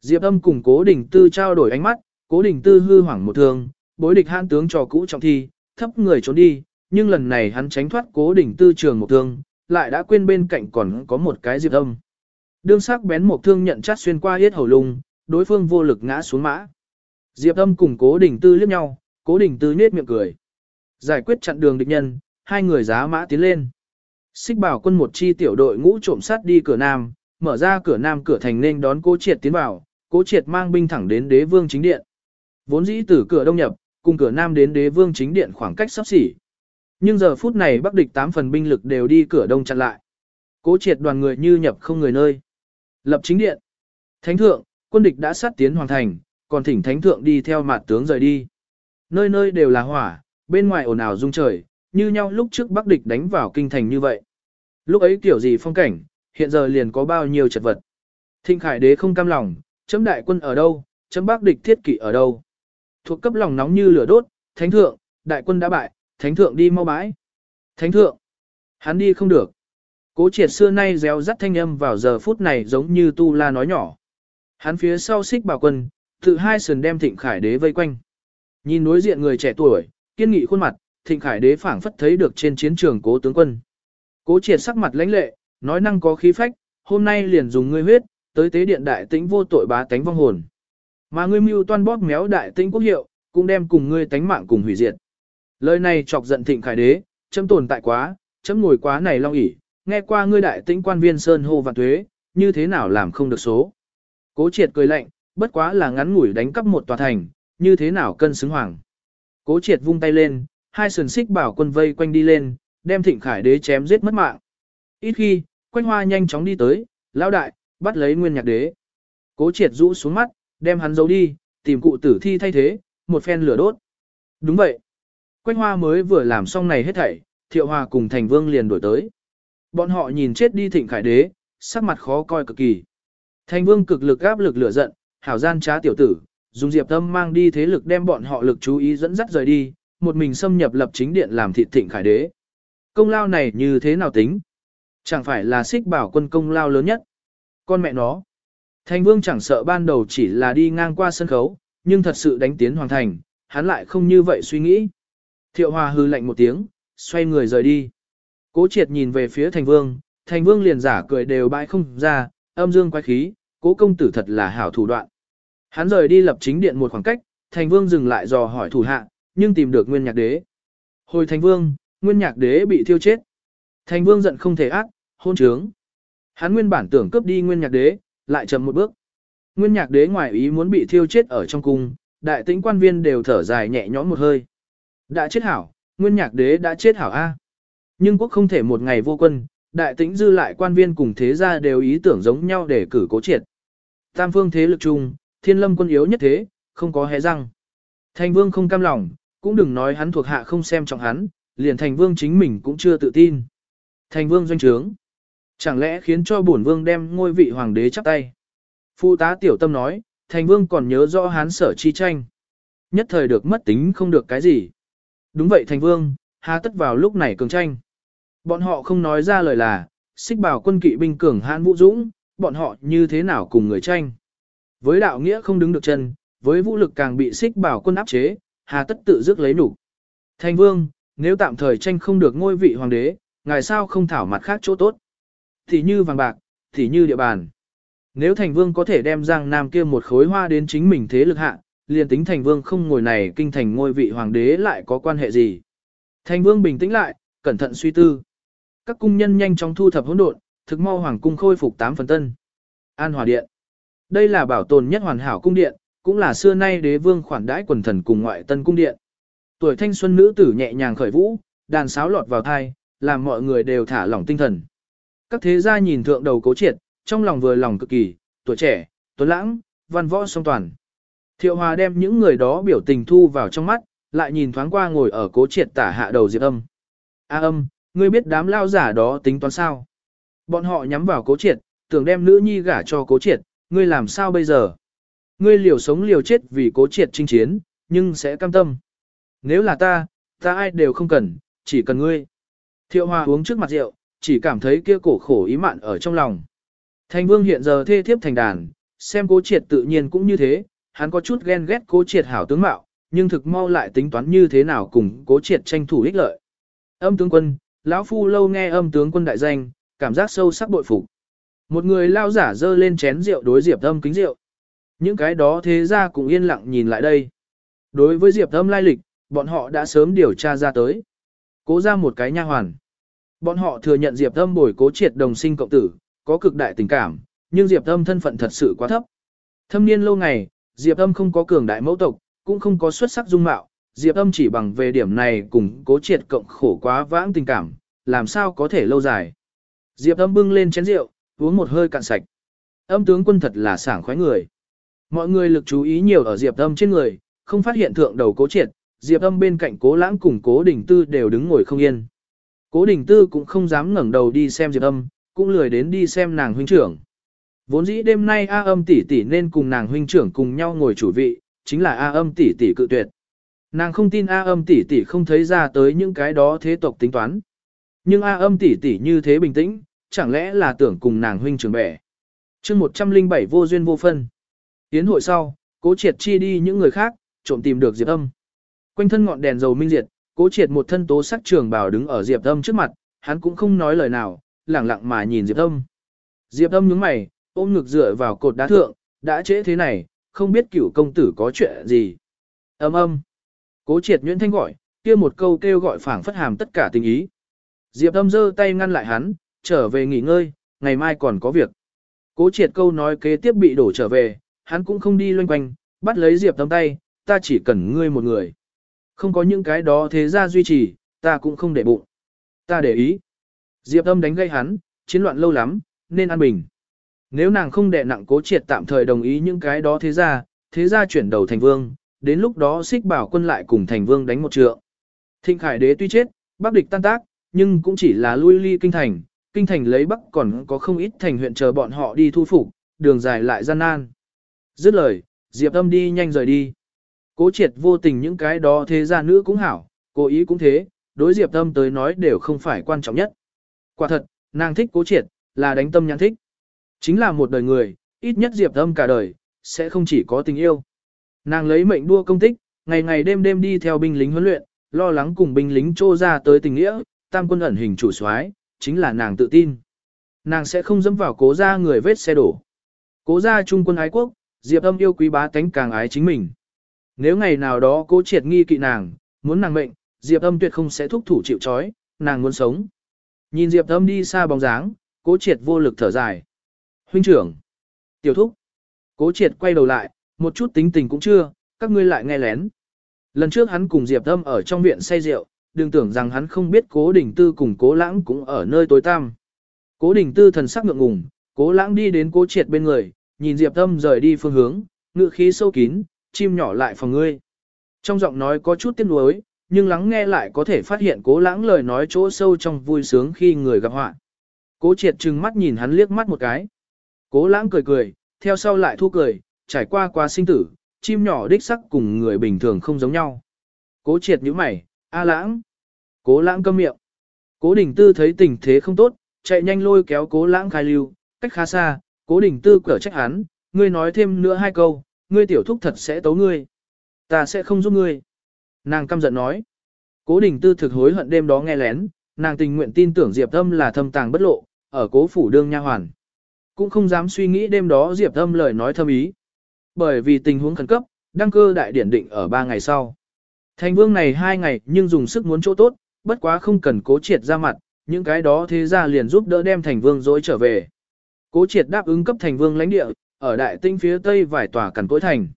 Speaker 1: Diệp âm cùng cố đình tư trao đổi ánh mắt, cố đình tư hư hoảng một thương, bối địch hãn tướng trò cũ trọng thi, thấp người trốn đi, nhưng lần này hắn tránh thoát cố đình tư trường một thương, lại đã quên bên cạnh còn có một cái diệp âm. Đương sắc bén một thương nhận chát xuyên qua yết hầu lung, đối phương vô lực ngã xuống mã. Diệp âm cùng cố đình tư liếc nhau, cố đình tư nết miệng cười. Giải quyết chặn đường địch nhân, hai người giá mã tiến lên. Xích bảo quân một chi tiểu đội ngũ trộm sát đi cửa nam, mở ra cửa nam cửa thành nên đón cố triệt tiến vào, cố triệt mang binh thẳng đến đế vương chính điện. Vốn dĩ từ cửa đông nhập, cùng cửa nam đến đế vương chính điện khoảng cách sắp xỉ. Nhưng giờ phút này bắc địch 8 phần binh lực đều đi cửa đông chặn lại. Cố triệt đoàn người như nhập không người nơi. Lập chính điện. Thánh thượng, quân địch đã sát tiến hoàng thành, còn thỉnh thánh thượng đi theo mặt tướng rời đi. Nơi nơi đều là hỏa, bên ngoài ồn ào rung trời, như nhau lúc trước bắc địch đánh vào kinh thành như vậy. Lúc ấy kiểu gì phong cảnh, hiện giờ liền có bao nhiêu chật vật. Thịnh khải đế không cam lòng, chấm đại quân ở đâu, chấm bắc địch thiết kỵ ở đâu. Thuộc cấp lòng nóng như lửa đốt, thánh thượng, đại quân đã bại, thánh thượng đi mau bãi. Thánh thượng, hắn đi không được. Cố triệt xưa nay réo rắt thanh âm vào giờ phút này giống như tu la nói nhỏ. Hắn phía sau xích bảo quân, tự hai sườn đem thịnh khải đế vây quanh. Nhìn đối diện người trẻ tuổi, kiên nghị khuôn mặt, thịnh khải đế phảng phất thấy được trên chiến trường cố tướng quân. Cố triệt sắc mặt lãnh lệ, nói năng có khí phách, hôm nay liền dùng ngươi huyết, tới tế điện đại tĩnh vô tội bá tánh vong hồn. Mà ngươi mưu toan bóp méo đại tĩnh quốc hiệu, cũng đem cùng ngươi tánh mạng cùng hủy diệt. Lời này chọc giận thịnh khải đế, chấm tồn tại quá, chấm ngồi quá này long ỷ, nghe qua ngươi đại tĩnh quan viên sơn hô vạn thuế, như thế nào làm không được số. Cố triệt cười lạnh, bất quá là ngắn ngủi đánh cắp một tòa thành, như thế nào cân xứng hoàng. Cố triệt vung tay lên, hai sườn xích bảo quân vây quanh đi lên, đem thịnh khải đế chém giết mất mạng. Ít khi, quanh hoa nhanh chóng đi tới, lão đại, bắt lấy nguyên nhạc đế. Cố triệt rũ xuống mắt, đem hắn giấu đi, tìm cụ tử thi thay thế, một phen lửa đốt. Đúng vậy. Quanh hoa mới vừa làm xong này hết thảy, thiệu hòa cùng thành vương liền đổi tới. Bọn họ nhìn chết đi thịnh khải đế, sắc mặt khó coi cực kỳ. Thành vương cực lực áp lực lửa giận, hảo gian trá tiểu tử, dùng diệp tâm mang đi thế lực đem bọn họ lực chú ý dẫn dắt rời đi, một mình xâm nhập lập chính điện làm thịt thịnh khải đế. Công lao này như thế nào tính? Chẳng phải là xích bảo quân công lao lớn nhất. Con mẹ nó. Thành vương chẳng sợ ban đầu chỉ là đi ngang qua sân khấu, nhưng thật sự đánh tiến hoàng thành, hắn lại không như vậy suy nghĩ. Thiệu hòa hư lạnh một tiếng, xoay người rời đi. Cố triệt nhìn về phía thành vương, thành vương liền giả cười đều bãi không ra, âm dương quái khí, cố công tử thật là hảo thủ đoạn. Hắn rời đi lập chính điện một khoảng cách, thành vương dừng lại dò hỏi thủ hạ, nhưng tìm được nguyên nhạc đế. Hồi thành vương, nguyên nhạc đế bị thiêu chết. Thành vương giận không thể ác, hôn trướng. Hắn nguyên bản tưởng cướp đi nguyên nhạc đế, lại chậm một bước. Nguyên nhạc đế ngoài ý muốn bị thiêu chết ở trong cung, đại tĩnh quan viên đều thở dài nhẹ nhõm một hơi. Đã chết hảo, nguyên nhạc đế đã chết hảo A. Nhưng quốc không thể một ngày vô quân, đại tĩnh dư lại quan viên cùng thế gia đều ý tưởng giống nhau để cử cố triệt. Tam phương thế lực chung, thiên lâm quân yếu nhất thế, không có hé răng. Thành vương không cam lòng, cũng đừng nói hắn thuộc hạ không xem trọng hắn, liền thành vương chính mình cũng chưa tự tin. Thành vương doanh trướng. Chẳng lẽ khiến cho bổn vương đem ngôi vị hoàng đế chắp tay. Phụ tá tiểu tâm nói, thành vương còn nhớ rõ hắn sở chi tranh. Nhất thời được mất tính không được cái gì. Đúng vậy thành vương, há tất vào lúc này cường tranh. Bọn họ không nói ra lời là, xích bảo quân kỵ binh cường hãn vũ dũng, bọn họ như thế nào cùng người tranh. Với đạo nghĩa không đứng được chân, với vũ lực càng bị xích bảo quân áp chế, hà tất tự dứt lấy đủ. Thành vương, nếu tạm thời tranh không được ngôi vị hoàng đế, ngài sao không thảo mặt khác chỗ tốt. Thì như vàng bạc, thì như địa bàn. Nếu thành vương có thể đem giang nam kia một khối hoa đến chính mình thế lực hạ, liền tính thành vương không ngồi này kinh thành ngôi vị hoàng đế lại có quan hệ gì. Thành vương bình tĩnh lại, cẩn thận suy tư. Các cung nhân nhanh chóng thu thập hỗn độn, thực mau hoàng cung khôi phục 8 phần tân. An Hòa Điện. Đây là bảo tồn nhất hoàn hảo cung điện, cũng là xưa nay đế vương khoản đãi quần thần cùng ngoại tân cung điện. Tuổi thanh xuân nữ tử nhẹ nhàng khởi vũ, đàn sáo lọt vào thai, làm mọi người đều thả lỏng tinh thần. Các thế gia nhìn thượng đầu cố triệt, trong lòng vừa lòng cực kỳ, tuổi trẻ, tuấn lãng, văn võ song toàn. Thiệu Hòa đem những người đó biểu tình thu vào trong mắt, lại nhìn thoáng qua ngồi ở cố triệt tả hạ đầu Diệp Âm. A Âm, ngươi biết đám lao giả đó tính toán sao? Bọn họ nhắm vào cố triệt, tưởng đem nữ nhi gả cho cố triệt, ngươi làm sao bây giờ? Ngươi liều sống liều chết vì cố triệt chinh chiến, nhưng sẽ cam tâm. Nếu là ta, ta ai đều không cần, chỉ cần ngươi. Thiệu Hòa uống trước mặt rượu, chỉ cảm thấy kia cổ khổ ý mạn ở trong lòng. Thành vương hiện giờ thê thiếp thành đàn, xem cố triệt tự nhiên cũng như thế, hắn có chút ghen ghét cố triệt hảo tướng mạo, nhưng thực mau lại tính toán như thế nào cùng cố triệt tranh thủ ích lợi. Âm tướng quân, lão phu lâu nghe âm tướng quân đại danh, cảm giác sâu sắc bội phục. Một người lao giả dơ lên chén rượu đối Diệp Âm kính rượu. Những cái đó thế ra cũng yên lặng nhìn lại đây. Đối với Diệp Âm lai lịch, bọn họ đã sớm điều tra ra tới. Cố ra một cái nha hoàn. Bọn họ thừa nhận Diệp Âm bồi cố triệt đồng sinh cộng tử, có cực đại tình cảm, nhưng Diệp Âm thân phận thật sự quá thấp. Thâm niên lâu ngày, Diệp Âm không có cường đại mẫu tộc, cũng không có xuất sắc dung mạo, Diệp Âm chỉ bằng về điểm này cùng cố triệt cộng khổ quá vãng tình cảm, làm sao có thể lâu dài. Diệp Âm bưng lên chén rượu, uống một hơi cạn sạch. Âm tướng quân thật là sảng khoái người. Mọi người lực chú ý nhiều ở Diệp Âm trên người, không phát hiện thượng đầu cố triệt, Diệp Âm bên cạnh cố lãng cùng cố đình tư đều đứng ngồi không yên. Cố đình tư cũng không dám ngẩng đầu đi xem Diệp Âm, cũng lười đến đi xem nàng huynh trưởng. Vốn dĩ đêm nay A âm tỷ tỷ nên cùng nàng huynh trưởng cùng nhau ngồi chủ vị, chính là A âm tỷ tỷ cự tuyệt. Nàng không tin A âm tỷ tỷ không thấy ra tới những cái đó thế tộc tính toán. Nhưng A âm tỷ tỷ như thế bình tĩnh, chẳng lẽ là tưởng cùng nàng huynh trưởng bẻ. chương 107 vô duyên vô phân. Tiến hội sau, cố triệt chi đi những người khác, trộm tìm được Diệp âm. Quanh thân ngọn đèn dầu minh diệt, cố triệt một thân tố sắc trường bảo đứng ở Diệp âm trước mặt, hắn cũng không nói lời nào, lẳng lặng mà nhìn Diệp âm. Diệp âm nhướng mày, ôm ngực dựa vào cột đá thượng, đã trễ thế này, không biết cửu công tử có chuyện gì. Âm âm. Cố triệt nhuyễn thanh gọi, kia một câu kêu gọi phảng phất hàm tất cả tình ý. Diệp âm giơ tay ngăn lại hắn, trở về nghỉ ngơi, ngày mai còn có việc. Cố triệt câu nói kế tiếp bị đổ trở về, hắn cũng không đi loanh quanh, bắt lấy Diệp tấm tay, ta chỉ cần ngươi một người. Không có những cái đó thế ra duy trì, ta cũng không để bụng. Ta để ý. Diệp âm đánh gây hắn, chiến loạn lâu lắm, nên an bình. Nếu nàng không đè nặng cố triệt tạm thời đồng ý những cái đó thế ra, thế ra chuyển đầu thành vương, đến lúc đó xích bảo quân lại cùng thành vương đánh một trượng. Thịnh khải đế tuy chết, bắc địch tan tác, nhưng cũng chỉ là lui ly kinh thành, kinh thành lấy bắc còn có không ít thành huyện chờ bọn họ đi thu phục, đường dài lại gian nan. Dứt lời, Diệp âm đi nhanh rời đi. Cố triệt vô tình những cái đó thế gia nữ cũng hảo, cố ý cũng thế, đối Diệp âm tới nói đều không phải quan trọng nhất. Quả thật, nàng thích cố triệt, là đánh tâm nhãn thích. Chính là một đời người, ít nhất Diệp Âm cả đời, sẽ không chỉ có tình yêu. Nàng lấy mệnh đua công tích, ngày ngày đêm đêm đi theo binh lính huấn luyện, lo lắng cùng binh lính trô ra tới tình nghĩa, tam quân ẩn hình chủ soái, chính là nàng tự tin. Nàng sẽ không dẫm vào cố gia người vết xe đổ. Cố gia trung quân ái quốc, Diệp Âm yêu quý bá tánh càng ái chính mình. Nếu ngày nào đó cố triệt nghi kỵ nàng, muốn nàng mệnh, Diệp Âm tuyệt không sẽ thúc thủ chịu trói, nàng muốn sống. Nhìn Diệp Âm đi xa bóng dáng, cố triệt vô lực thở dài. Huynh trưởng. Tiểu thúc. Cố triệt quay đầu lại, một chút tính tình cũng chưa, các ngươi lại nghe lén. Lần trước hắn cùng Diệp Âm ở trong viện say rượu, đừng tưởng rằng hắn không biết cố đình tư cùng cố lãng cũng ở nơi tối tăm. Cố đình tư thần sắc ngượng ngùng, cố lãng đi đến cố triệt bên người, nhìn Diệp tâm rời đi phương hướng, ngựa khí sâu kín, chim nhỏ lại phòng ngươi. Trong giọng nói có chút tiếc nuối, nhưng lắng nghe lại có thể phát hiện cố lãng lời nói chỗ sâu trong vui sướng khi người gặp họa. Cố triệt trừng mắt nhìn hắn liếc mắt một cái. Cố lãng cười cười, theo sau lại thu cười, trải qua qua sinh tử, chim nhỏ đích sắc cùng người bình thường không giống nhau. Cố triệt nhíu mày, a lãng. Cố lãng câm miệng. Cố đình tư thấy tình thế không tốt, chạy nhanh lôi kéo cố lãng khai lưu, cách khá xa, cố đình tư cở trách hắn, ngươi nói thêm nữa hai câu, ngươi tiểu thúc thật sẽ tấu ngươi. Ta sẽ không giúp ngươi. Nàng căm giận nói. Cố đình tư thực hối hận đêm đó nghe lén, nàng tình nguyện tin tưởng Diệp Âm là thâm tàng bất lộ, ở cố phủ đương nha hoàn. Cũng không dám suy nghĩ đêm đó Diệp Âm lời nói thâm ý. Bởi vì tình huống khẩn cấp, đăng cơ đại điển định ở ba ngày sau. Thành vương này hai ngày nhưng dùng sức muốn chỗ tốt, bất quá không cần cố triệt ra mặt, những cái đó thế ra liền giúp đỡ đem thành vương dối trở về. Cố triệt đáp ứng cấp thành vương lãnh địa, ở đại tinh phía tây vài tòa cẩn cối thành.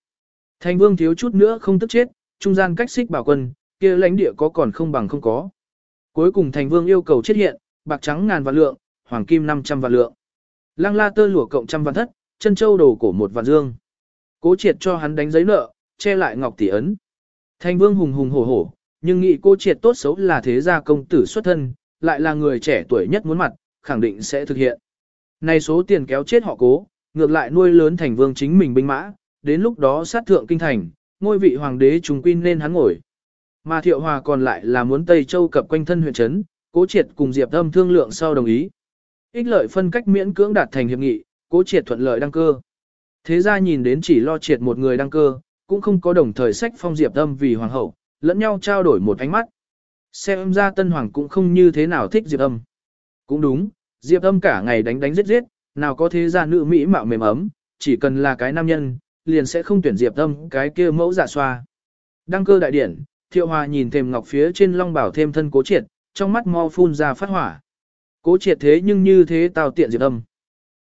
Speaker 1: Thành vương thiếu chút nữa không tức chết, trung gian cách xích bảo quân, kia lãnh địa có còn không bằng không có. Cuối cùng thành vương yêu cầu chết hiện, bạc trắng ngàn vạn lượng, hoàng kim 500 vạn lượng. Lăng la tơ lụa cộng trăm vạn thất, chân châu đồ cổ một vạn dương. Cố triệt cho hắn đánh giấy nợ, che lại ngọc tỷ ấn. Thành vương hùng hùng hổ hổ, nhưng nghĩ cô triệt tốt xấu là thế gia công tử xuất thân, lại là người trẻ tuổi nhất muốn mặt, khẳng định sẽ thực hiện. Này số tiền kéo chết họ cố, ngược lại nuôi lớn thành vương chính mình binh mã, đến lúc đó sát thượng kinh thành, ngôi vị hoàng đế trùng quy nên hắn ngồi. Mà thiệu hòa còn lại là muốn Tây Châu cập quanh thân huyện trấn, cố triệt cùng Diệp Âm thương lượng sau đồng ý. Ích lợi phân cách miễn cưỡng đạt thành hiệp nghị, cố triệt thuận lợi đăng cơ. Thế ra nhìn đến chỉ lo triệt một người đăng cơ, cũng không có đồng thời sách phong diệp âm vì hoàng hậu, lẫn nhau trao đổi một ánh mắt. Xem ra tân hoàng cũng không như thế nào thích diệp âm. Cũng đúng, diệp âm cả ngày đánh đánh giết giết, nào có thế gia nữ mỹ mạo mềm ấm, chỉ cần là cái nam nhân, liền sẽ không tuyển diệp âm cái kia mẫu giả xoa. Đăng cơ đại điển, thiệu hòa nhìn thềm ngọc phía trên long bảo thêm thân cố triệt, trong mắt mau phun ra phát hỏa. Cố triệt thế nhưng như thế tào tiện diệp âm.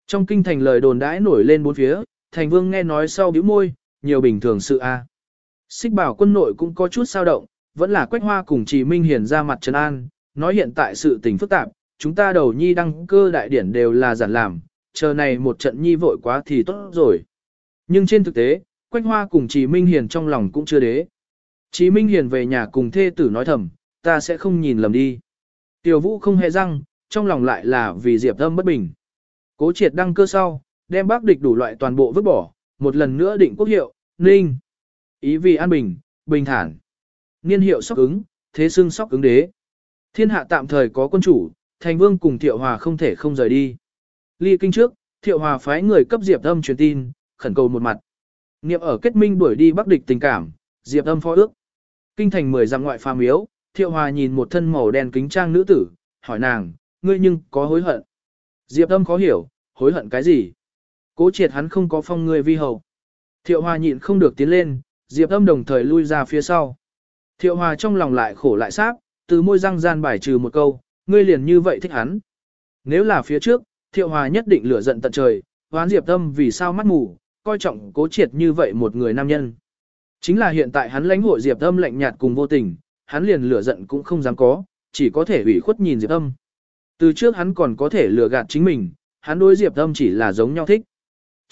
Speaker 1: Trong kinh thành lời đồn đãi nổi lên bốn phía, thành vương nghe nói sau bĩu môi, nhiều bình thường sự a. À. Xích bảo quân nội cũng có chút sao động, vẫn là quách hoa cùng trì minh hiền ra mặt trấn an, nói hiện tại sự tình phức tạp, chúng ta đầu nhi đăng cơ đại điển đều là giản làm, chờ này một trận nhi vội quá thì tốt rồi. Nhưng trên thực tế, quách hoa cùng trì minh hiền trong lòng cũng chưa đế. Chị Minh Hiền về nhà cùng thê tử nói thầm, ta sẽ không nhìn lầm đi. Tiểu Vũ không hề răng, trong lòng lại là vì Diệp Âm bất bình. Cố triệt đăng cơ sau, đem bác địch đủ loại toàn bộ vứt bỏ, một lần nữa định quốc hiệu, ninh. Ý vì an bình, bình thản. Niên hiệu sóc ứng, thế xưng sóc ứng đế. Thiên hạ tạm thời có quân chủ, thành vương cùng Thiệu Hòa không thể không rời đi. Ly kinh trước, Thiệu Hòa phái người cấp Diệp Âm truyền tin, khẩn cầu một mặt. Niệm ở kết minh đuổi đi bắc địch tình cảm, Diệp Âm phó ước. Kinh thành mười dặm ngoại phàm miếu, Thiệu Hòa nhìn một thân màu đen kính trang nữ tử, hỏi nàng, ngươi nhưng có hối hận. Diệp Âm khó hiểu, hối hận cái gì? Cố triệt hắn không có phong người vi hầu. Thiệu Hòa nhịn không được tiến lên, Diệp Âm đồng thời lui ra phía sau. Thiệu Hòa trong lòng lại khổ lại sáp, từ môi răng gian bài trừ một câu, ngươi liền như vậy thích hắn. Nếu là phía trước, Thiệu Hòa nhất định lửa giận tận trời, hoán Diệp Âm vì sao mắt mù, coi trọng cố triệt như vậy một người nam nhân. Chính là hiện tại hắn lãnh hội Diệp Âm lạnh nhạt cùng vô tình, hắn liền lửa giận cũng không dám có, chỉ có thể ủy khuất nhìn Diệp Âm. Từ trước hắn còn có thể lừa gạt chính mình, hắn đối Diệp Âm chỉ là giống nhau thích.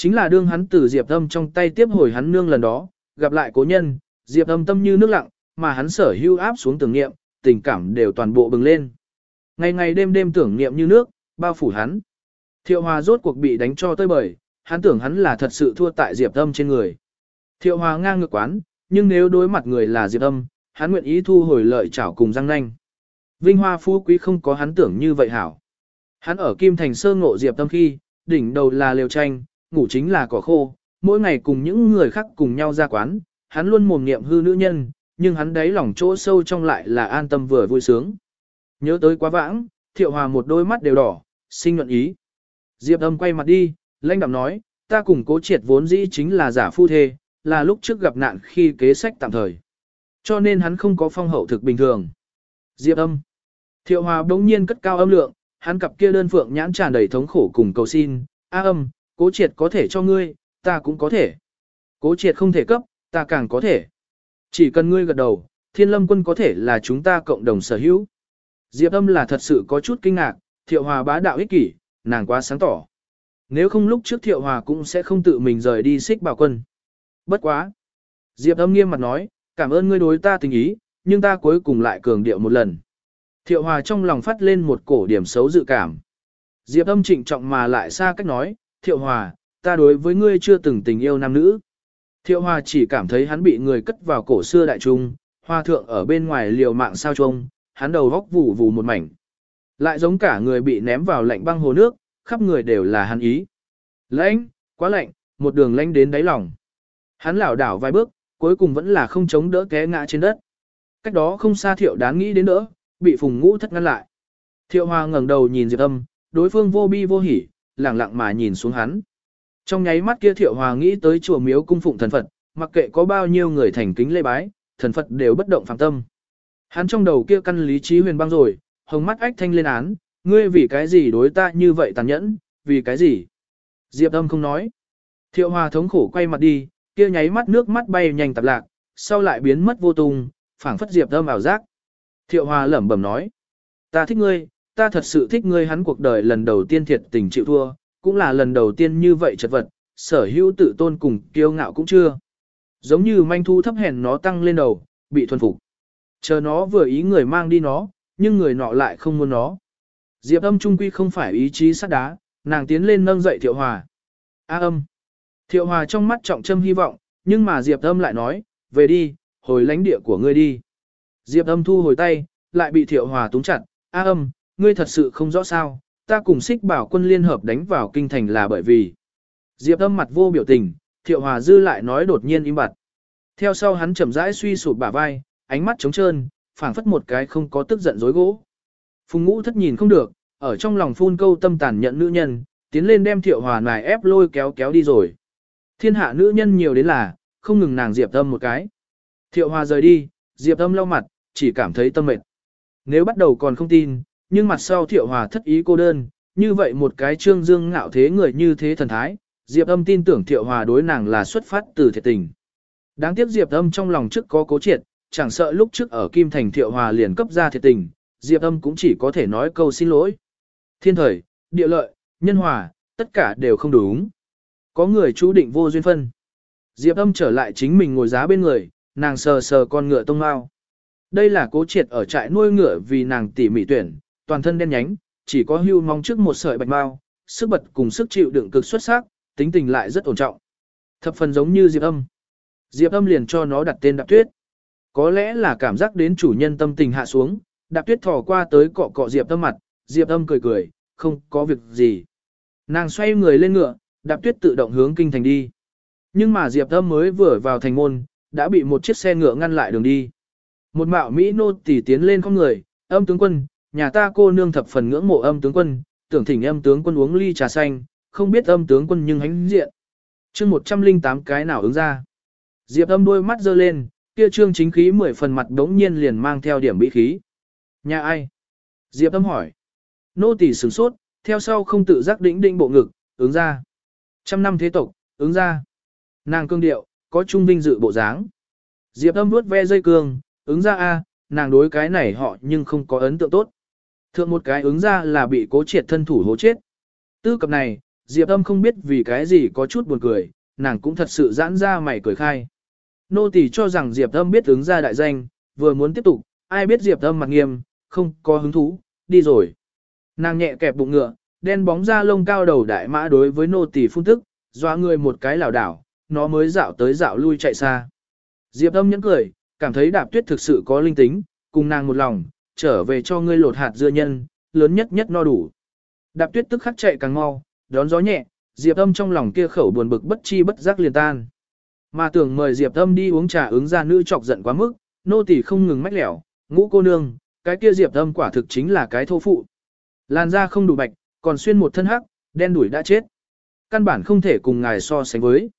Speaker 1: Chính là đương hắn từ Diệp Âm trong tay tiếp hồi hắn nương lần đó, gặp lại cố nhân, Diệp Âm tâm như nước lặng, mà hắn sở hưu áp xuống tưởng niệm, tình cảm đều toàn bộ bừng lên. Ngày ngày đêm đêm tưởng niệm như nước, bao phủ hắn. Thiệu Hòa rốt cuộc bị đánh cho tơi bời, hắn tưởng hắn là thật sự thua tại Diệp Âm trên người. Thiệu Hòa ngang ngược quán, nhưng nếu đối mặt người là Diệp Âm, hắn nguyện ý thu hồi lợi chảo cùng răng nanh. Vinh hoa phú quý không có hắn tưởng như vậy hảo. Hắn ở Kim Thành sơ ngộ Diệp Âm khi, đỉnh đầu là liều tranh, ngủ chính là cỏ khô, mỗi ngày cùng những người khác cùng nhau ra quán, hắn luôn mồm niệm hư nữ nhân, nhưng hắn đáy lòng chỗ sâu trong lại là an tâm vừa vui sướng. Nhớ tới quá vãng, Thiệu Hòa một đôi mắt đều đỏ, sinh nhuận ý. Diệp Âm quay mặt đi, lãnh đạm nói, ta cùng cố triệt vốn dĩ chính là giả phu thê, là lúc trước gặp nạn khi kế sách tạm thời. Cho nên hắn không có phong hậu thực bình thường. Diệp âm. Thiệu hòa đống nhiên cất cao âm lượng, hắn cặp kia đơn phượng nhãn tràn đầy thống khổ cùng cầu xin. A âm, cố triệt có thể cho ngươi, ta cũng có thể. Cố triệt không thể cấp, ta càng có thể. Chỉ cần ngươi gật đầu, thiên lâm quân có thể là chúng ta cộng đồng sở hữu. Diệp âm là thật sự có chút kinh ngạc, thiệu hòa bá đạo ích kỷ, nàng quá sáng tỏ. Nếu không lúc trước thiệu hòa cũng sẽ không tự mình rời đi xích bảo quân. Bất quá. Diệp âm nghiêm mặt nói, cảm ơn ngươi đối ta tình ý, nhưng ta cuối cùng lại cường điệu một lần. Thiệu hòa trong lòng phát lên một cổ điểm xấu dự cảm. Diệp âm trịnh trọng mà lại xa cách nói, thiệu hòa, ta đối với ngươi chưa từng tình yêu nam nữ. Thiệu hòa chỉ cảm thấy hắn bị người cất vào cổ xưa đại trung, hoa thượng ở bên ngoài liều mạng sao trông, hắn đầu góc vù vù một mảnh. Lại giống cả người bị ném vào lạnh băng hồ nước, khắp người đều là hắn ý. Lạnh, quá lạnh, một đường lạnh đến đáy lòng. Hắn lảo đảo vài bước, cuối cùng vẫn là không chống đỡ té ngã trên đất. Cách đó không xa thiệu đáng nghĩ đến đỡ, bị phùng ngũ thất ngăn lại. Thiệu hoa ngẩng đầu nhìn Diệp âm, đối phương vô bi vô hỉ, lặng lặng mà nhìn xuống hắn. Trong nháy mắt kia thiệu hòa nghĩ tới chùa miếu cung phụng thần Phật, mặc kệ có bao nhiêu người thành kính lê bái, thần Phật đều bất động phạm tâm. Hắn trong đầu kia căn lý trí huyền băng rồi, hồng mắt ách thanh lên án, ngươi vì cái gì đối ta như vậy tàn nhẫn, vì cái gì? Diệp âm không nói. Thiệu hòa thống khổ quay mặt đi, kia nháy mắt nước mắt bay nhanh tạp lạc, sau lại biến mất vô tung, phảng phất diệp âm ảo giác. Thiệu Hòa lẩm bẩm nói, ta thích ngươi, ta thật sự thích ngươi hắn cuộc đời lần đầu tiên thiệt tình chịu thua, cũng là lần đầu tiên như vậy chật vật, sở hữu tự tôn cùng kiêu ngạo cũng chưa. Giống như manh thu thấp hèn nó tăng lên đầu, bị thuần phục. Chờ nó vừa ý người mang đi nó, nhưng người nọ lại không muốn nó. Diệp âm trung quy không phải ý chí sắt đá, nàng tiến lên nâng dậy thiệu hòa. A âm. Thiệu Hòa trong mắt trọng trâm hy vọng, nhưng mà Diệp Âm lại nói, về đi, hồi lãnh địa của ngươi đi. Diệp Âm thu hồi tay, lại bị Thiệu Hòa túng chặt, A Âm, ngươi thật sự không rõ sao, ta cùng xích bảo quân liên hợp đánh vào kinh thành là bởi vì. Diệp âm mặt vô biểu tình, thiệu hòa dư lại nói đột nhiên im bặt. Theo sau hắn chậm rãi suy sụp bả vai, ánh mắt trống trơn, phảng phất một cái không có tức giận dối gỗ. Phùng ngũ thất nhìn không được, ở trong lòng phun câu tâm tàn nhận nữ nhân, tiến lên đem thiệu hòa nài ép lôi kéo kéo đi rồi. Thiên hạ nữ nhân nhiều đến là, không ngừng nàng diệp tâm một cái. Thiệu hòa rời đi, diệp tâm lau mặt, chỉ cảm thấy tâm mệt. Nếu bắt đầu còn không tin, nhưng mặt sau thiệu hòa thất ý cô đơn, như vậy một cái trương dương ngạo thế người như thế thần thái, diệp âm tin tưởng thiệu hòa đối nàng là xuất phát từ thiệt tình. Đáng tiếc diệp âm trong lòng trước có cố triệt, chẳng sợ lúc trước ở Kim Thành thiệu hòa liền cấp ra thiệt tình, diệp âm cũng chỉ có thể nói câu xin lỗi. Thiên thời, địa lợi, nhân hòa, tất cả đều không đúng. Có người chú định vô duyên phân. Diệp âm trở lại chính mình ngồi giá bên người, nàng sờ sờ con ngựa tông mau. Đây là cố triệt ở trại nuôi ngựa vì nàng tỉ mỉ tuyển, toàn thân đen nhánh, chỉ có hưu mong trước một sợi bạch mao, sức bật cùng sức chịu đựng cực xuất sắc, tính tình lại rất ổn trọng. Thập phần giống như Diệp âm. Diệp âm liền cho nó đặt tên đạp tuyết. Có lẽ là cảm giác đến chủ nhân tâm tình hạ xuống, đạp tuyết thò qua tới cọ cọ Diệp âm mặt, Diệp âm cười cười, không có việc gì. Nàng xoay người lên ngựa, đạp tuyết tự động hướng kinh thành đi. Nhưng mà Diệp âm mới vừa vào thành môn, đã bị một chiếc xe ngựa ngăn lại đường đi. Một mạo Mỹ nô tỷ tiến lên con người, âm tướng quân, nhà ta cô nương thập phần ngưỡng mộ âm tướng quân, tưởng thỉnh âm tướng quân uống ly trà xanh, không biết âm tướng quân nhưng hánh diện. chương 108 cái nào ứng ra. Diệp âm đôi mắt dơ lên, kia trương chính khí mười phần mặt đống nhiên liền mang theo điểm bị khí. Nhà ai? Diệp âm hỏi. Nô tỳ sửng sốt, theo sau không tự giác đĩnh đĩnh bộ ngực, ứng ra. Trăm năm thế tộc, ứng ra. Nàng cương điệu, có trung vinh dự bộ dáng. Diệp âm vuốt ve dây cương, ứng ra a, nàng đối cái này họ nhưng không có ấn tượng tốt. Thượng một cái ứng ra là bị cố triệt thân thủ hố chết. Tư cập này, Diệp âm không biết vì cái gì có chút buồn cười, nàng cũng thật sự giãn ra mày cười khai. Nô tỳ cho rằng Diệp âm biết ứng ra đại danh, vừa muốn tiếp tục, ai biết Diệp âm mặt nghiêm, không có hứng thú, đi rồi. Nàng nhẹ kẹp bụng ngựa, đen bóng da lông cao đầu đại mã đối với nô tỳ phun tức, doa người một cái lảo đảo, nó mới dạo tới dạo lui chạy xa. Diệp âm nhẫn cười, cảm thấy đạp tuyết thực sự có linh tính, cùng nàng một lòng, trở về cho ngươi lột hạt dưa nhân, lớn nhất nhất no đủ. Đạp tuyết tức khắc chạy càng mau, đón gió nhẹ, Diệp âm trong lòng kia khẩu buồn bực bất chi bất giác liền tan. Mà tưởng mời Diệp âm đi uống trà ứng ra nữ chọc giận quá mức, nô tỳ không ngừng mách lẻo, ngũ cô nương, cái kia Diệp âm quả thực chính là cái thô phụ. Làn da không đủ bạch, còn xuyên một thân hắc, đen đuổi đã chết. Căn bản không thể cùng ngài so sánh với.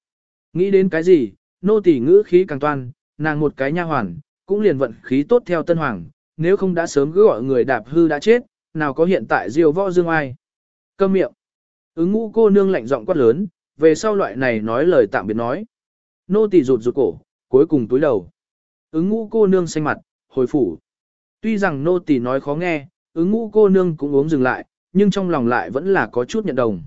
Speaker 1: Nghĩ đến cái gì, nô tỳ ngữ khí càng toan, nàng một cái nha hoàn, cũng liền vận khí tốt theo tân hoàng, nếu không đã sớm cứ gọi người đạp hư đã chết, nào có hiện tại diêu võ dương ai. Câm miệng. Ứng ngũ cô nương lạnh giọng quát lớn, về sau loại này nói lời tạm biệt nói. Nô tỳ rụt rụt cổ, cuối cùng túi đầu. Ứng ngũ cô nương xanh mặt, hồi phủ. Tuy rằng nô tỳ nói khó nghe, ứng ngũ cô nương cũng uống dừng lại, nhưng trong lòng lại vẫn là có chút nhận đồng.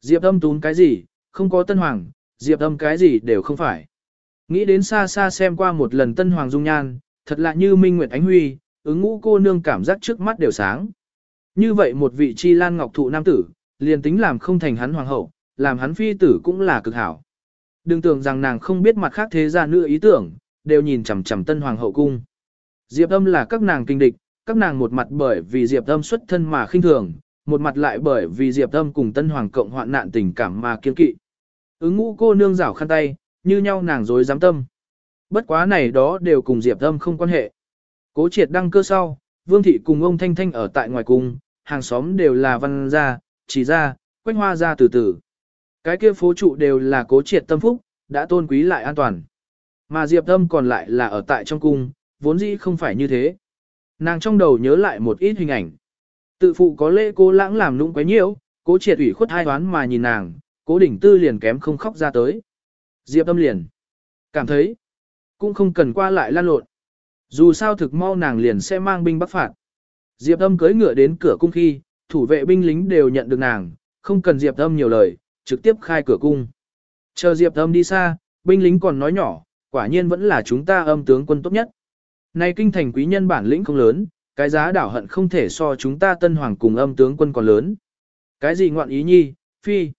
Speaker 1: Diệp âm tún cái gì, không có tân hoàng, diệp âm cái gì đều không phải. Nghĩ đến xa xa xem qua một lần tân hoàng dung nhan, thật lạ như minh nguyệt ánh huy, ứng ngũ cô nương cảm giác trước mắt đều sáng. Như vậy một vị chi lan ngọc thụ nam tử, liền tính làm không thành hắn hoàng hậu, làm hắn phi tử cũng là cực hảo. Đừng tưởng rằng nàng không biết mặt khác thế gia nữ ý tưởng, đều nhìn chằm chằm tân hoàng hậu cung. Diệp âm là các nàng kinh địch, các nàng một mặt bởi vì Diệp âm xuất thân mà khinh thường, một mặt lại bởi vì Diệp âm cùng tân hoàng cộng hoạn nạn tình cảm mà kiên kỵ. Ứng ngũ cô nương rảo khăn tay, như nhau nàng dối dám tâm. Bất quá này đó đều cùng Diệp âm không quan hệ. Cố triệt đăng cơ sau, Vương Thị cùng ông Thanh Thanh ở tại ngoài cung, hàng xóm đều là văn gia, chỉ gia, quanh hoa gia từ từ. Cái kia phố trụ đều là cố triệt tâm phúc, đã tôn quý lại an toàn. Mà Diệp Tâm còn lại là ở tại trong cung, vốn dĩ không phải như thế. Nàng trong đầu nhớ lại một ít hình ảnh. Tự phụ có lễ cố lãng làm nũng quấy nhiễu, cố triệt ủy khuất hai đoán mà nhìn nàng, cố đỉnh tư liền kém không khóc ra tới. Diệp Tâm liền. Cảm thấy, cũng không cần qua lại lan lộn. Dù sao thực mau nàng liền sẽ mang binh bắc phạt. Diệp Âm cưỡi ngựa đến cửa cung khi, thủ vệ binh lính đều nhận được nàng, không cần Diệp Âm nhiều lời, trực tiếp khai cửa cung. Chờ Diệp Âm đi xa, binh lính còn nói nhỏ, quả nhiên vẫn là chúng ta âm tướng quân tốt nhất. Này kinh thành quý nhân bản lĩnh không lớn, cái giá đảo hận không thể so chúng ta tân hoàng cùng âm tướng quân còn lớn. Cái gì ngoạn ý nhi, phi.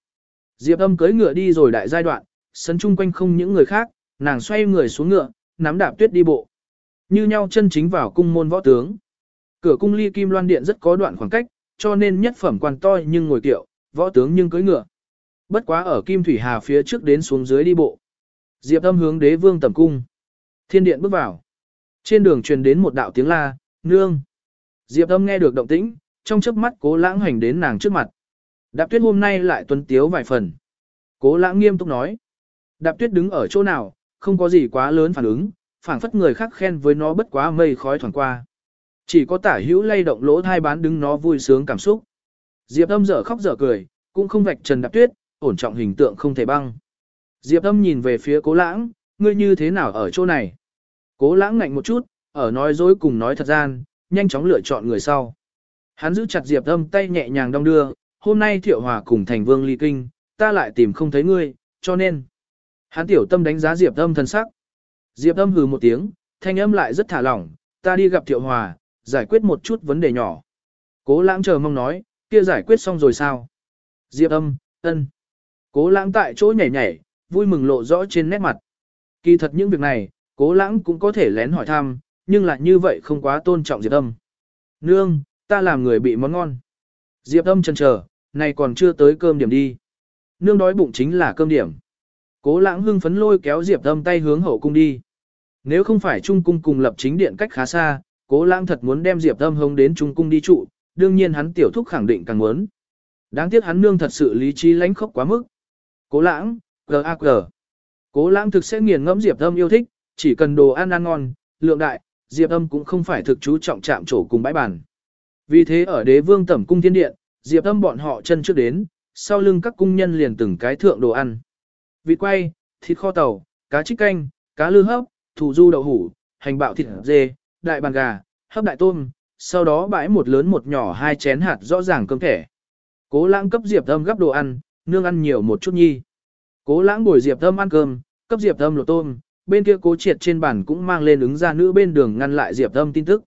Speaker 1: Diệp âm cưỡi ngựa đi rồi đại giai đoạn, sân chung quanh không những người khác, nàng xoay người xuống ngựa, nắm đạp tuyết đi bộ. Như nhau chân chính vào cung môn võ tướng. Cửa cung ly kim loan điện rất có đoạn khoảng cách, cho nên nhất phẩm quan to nhưng ngồi kiệu, võ tướng nhưng cưỡi ngựa. Bất quá ở Kim Thủy Hà phía trước đến xuống dưới đi bộ. Diệp âm hướng đế vương tầm cung. Thiên điện bước vào. Trên đường truyền đến một đạo tiếng la, nương. Diệp âm nghe được động tĩnh, trong chớp mắt cố lãng hành đến nàng trước mặt. Đạp tuyết hôm nay lại tuấn tiếu vài phần. Cố lãng nghiêm túc nói. Đạp tuyết đứng ở chỗ nào, không có gì quá lớn phản ứng, phảng phất người khác khen với nó bất quá mây khói thoảng qua. Chỉ có tả hữu lay động lỗ thai bán đứng nó vui sướng cảm xúc. Diệp âm dở khóc dở cười, cũng không vạch trần đạp tuyết, ổn trọng hình tượng không thể băng. Diệp âm nhìn về phía cố lãng, ngươi như thế nào ở chỗ này? Cố lãng ngạnh một chút, ở nói dối cùng nói thật gian, nhanh chóng lựa chọn người sau. Hắn giữ chặt Diệp âm tay nhẹ nhàng đong đưa, hôm nay thiệu hòa cùng thành vương ly kinh, ta lại tìm không thấy ngươi, cho nên. Hắn tiểu tâm đánh giá Diệp âm thân sắc. Diệp âm hừ một tiếng, thanh âm lại rất thả lỏng, ta đi gặp thiệu hòa, giải quyết một chút vấn đề nhỏ. Cố lãng chờ mong nói, kia giải quyết xong rồi sao? Diệp âm, ân. Cố lãng tại chỗ nhảy nhảy, vui mừng lộ rõ trên nét mặt. Kỳ thật những việc này, cố lãng cũng có thể lén hỏi thăm, nhưng lại như vậy không quá tôn trọng Diệp âm. Nương, ta làm người bị món ngon. Diệp âm chần chờ, này còn chưa tới cơm điểm đi. Nương đói bụng chính là cơm điểm. Cố lãng hưng phấn lôi kéo Diệp âm tay hướng hậu cung đi. Nếu không phải Trung cung cùng lập chính điện cách khá xa, cố lãng thật muốn đem Diệp âm hông đến Trung cung đi trụ, đương nhiên hắn tiểu thúc khẳng định càng muốn. Đáng tiếc hắn nương thật sự lý trí lánh khốc quá mức. Cố lãng, G.A.G. Cố lãng thực sẽ nghiền ngẫm Diệp âm yêu thích, chỉ cần đồ ăn ăn ngon, lượng đại, Diệp âm cũng không phải thực chú trọng chạm trổ cùng bãi bàn. Vì thế ở đế vương tẩm cung thiên điện, Diệp âm bọn họ chân trước đến, sau lưng các cung nhân liền từng cái thượng đồ ăn. Vịt quay, thịt kho tàu, cá trích canh, cá lư hấp, thủ du đậu hủ, hành bạo thịt dê, đại bàn gà, hấp đại tôm, sau đó bãi một lớn một nhỏ hai chén hạt rõ ràng cơm thẻ. Cố lãng cấp Diệp Thâm gấp đồ ăn, nương ăn nhiều một chút nhi. Cố lãng bồi Diệp Thâm ăn cơm, cấp Diệp Thâm lột tôm, bên kia cố triệt trên bàn cũng mang lên ứng ra nữ bên đường ngăn lại Diệp Thâm tin tức.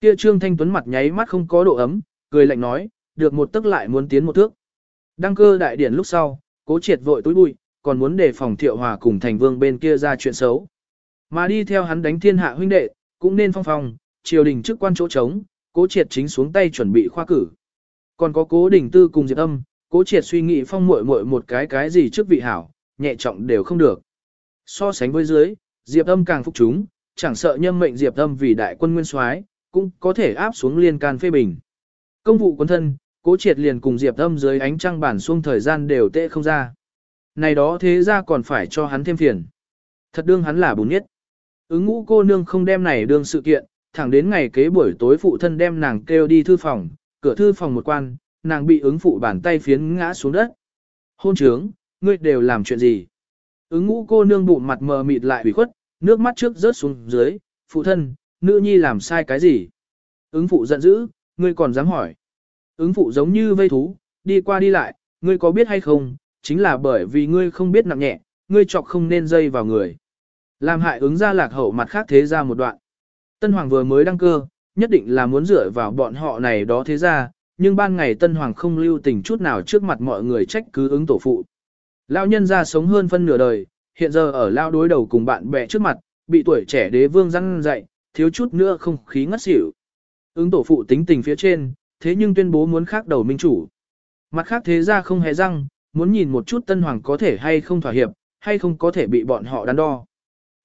Speaker 1: Kia Trương Thanh Tuấn mặt nháy mắt không có độ ấm, cười lạnh nói, được một tức lại muốn tiến một thước. Đăng cơ đại điển lúc sau, cố triệt vội túi bụi, còn muốn đề phòng thiệu hòa cùng thành vương bên kia ra chuyện xấu. Mà đi theo hắn đánh thiên hạ huynh đệ, cũng nên phong phong, triều đình chức quan chỗ trống, cố triệt chính xuống tay chuẩn bị khoa cử. Còn có cố đình tư cùng diệp âm, cố triệt suy nghĩ phong muội muội một cái cái gì trước vị hảo, nhẹ trọng đều không được. So sánh với dưới, diệp âm càng phục chúng, chẳng sợ nhâm mệnh diệp âm vì đại quân nguyên soái cũng có thể áp xuống liên can phê bình. Công vụ quân thân, cố triệt liền cùng diệp âm dưới ánh trăng bản xuông thời gian đều tệ không ra. Này đó thế ra còn phải cho hắn thêm phiền. Thật đương hắn là bùn nhất. Ứng ngũ cô nương không đem này đương sự kiện, thẳng đến ngày kế buổi tối phụ thân đem nàng kêu đi thư phòng, cửa thư phòng một quan, nàng bị ứng phụ bàn tay phiến ngã xuống đất. Hôn trướng, ngươi đều làm chuyện gì? Ứng ngũ cô nương bụng mặt mờ mịt lại ủy khuất, nước mắt trước rớt xuống dưới, phụ thân, nữ nhi làm sai cái gì? Ứng phụ giận dữ, ngươi còn dám hỏi. Ứng phụ giống như vây thú, đi qua đi lại, ngươi có biết hay không, chính là bởi vì ngươi không biết nặng nhẹ, ngươi chọc không nên dây vào người. Làm hại ứng ra lạc hậu mặt khác thế ra một đoạn. Tân Hoàng vừa mới đăng cơ, nhất định là muốn dựa vào bọn họ này đó thế ra, nhưng ban ngày Tân Hoàng không lưu tình chút nào trước mặt mọi người trách cứ ứng tổ phụ. Lão nhân ra sống hơn phân nửa đời, hiện giờ ở lao đối đầu cùng bạn bè trước mặt, bị tuổi trẻ đế vương răng dạy, thiếu chút nữa không khí ngất xỉu. Ứng tổ phụ tính tình phía trên, thế nhưng tuyên bố muốn khác đầu minh chủ. Mặt khác thế ra không hề răng, muốn nhìn một chút Tân Hoàng có thể hay không thỏa hiệp, hay không có thể bị bọn họ đắn đo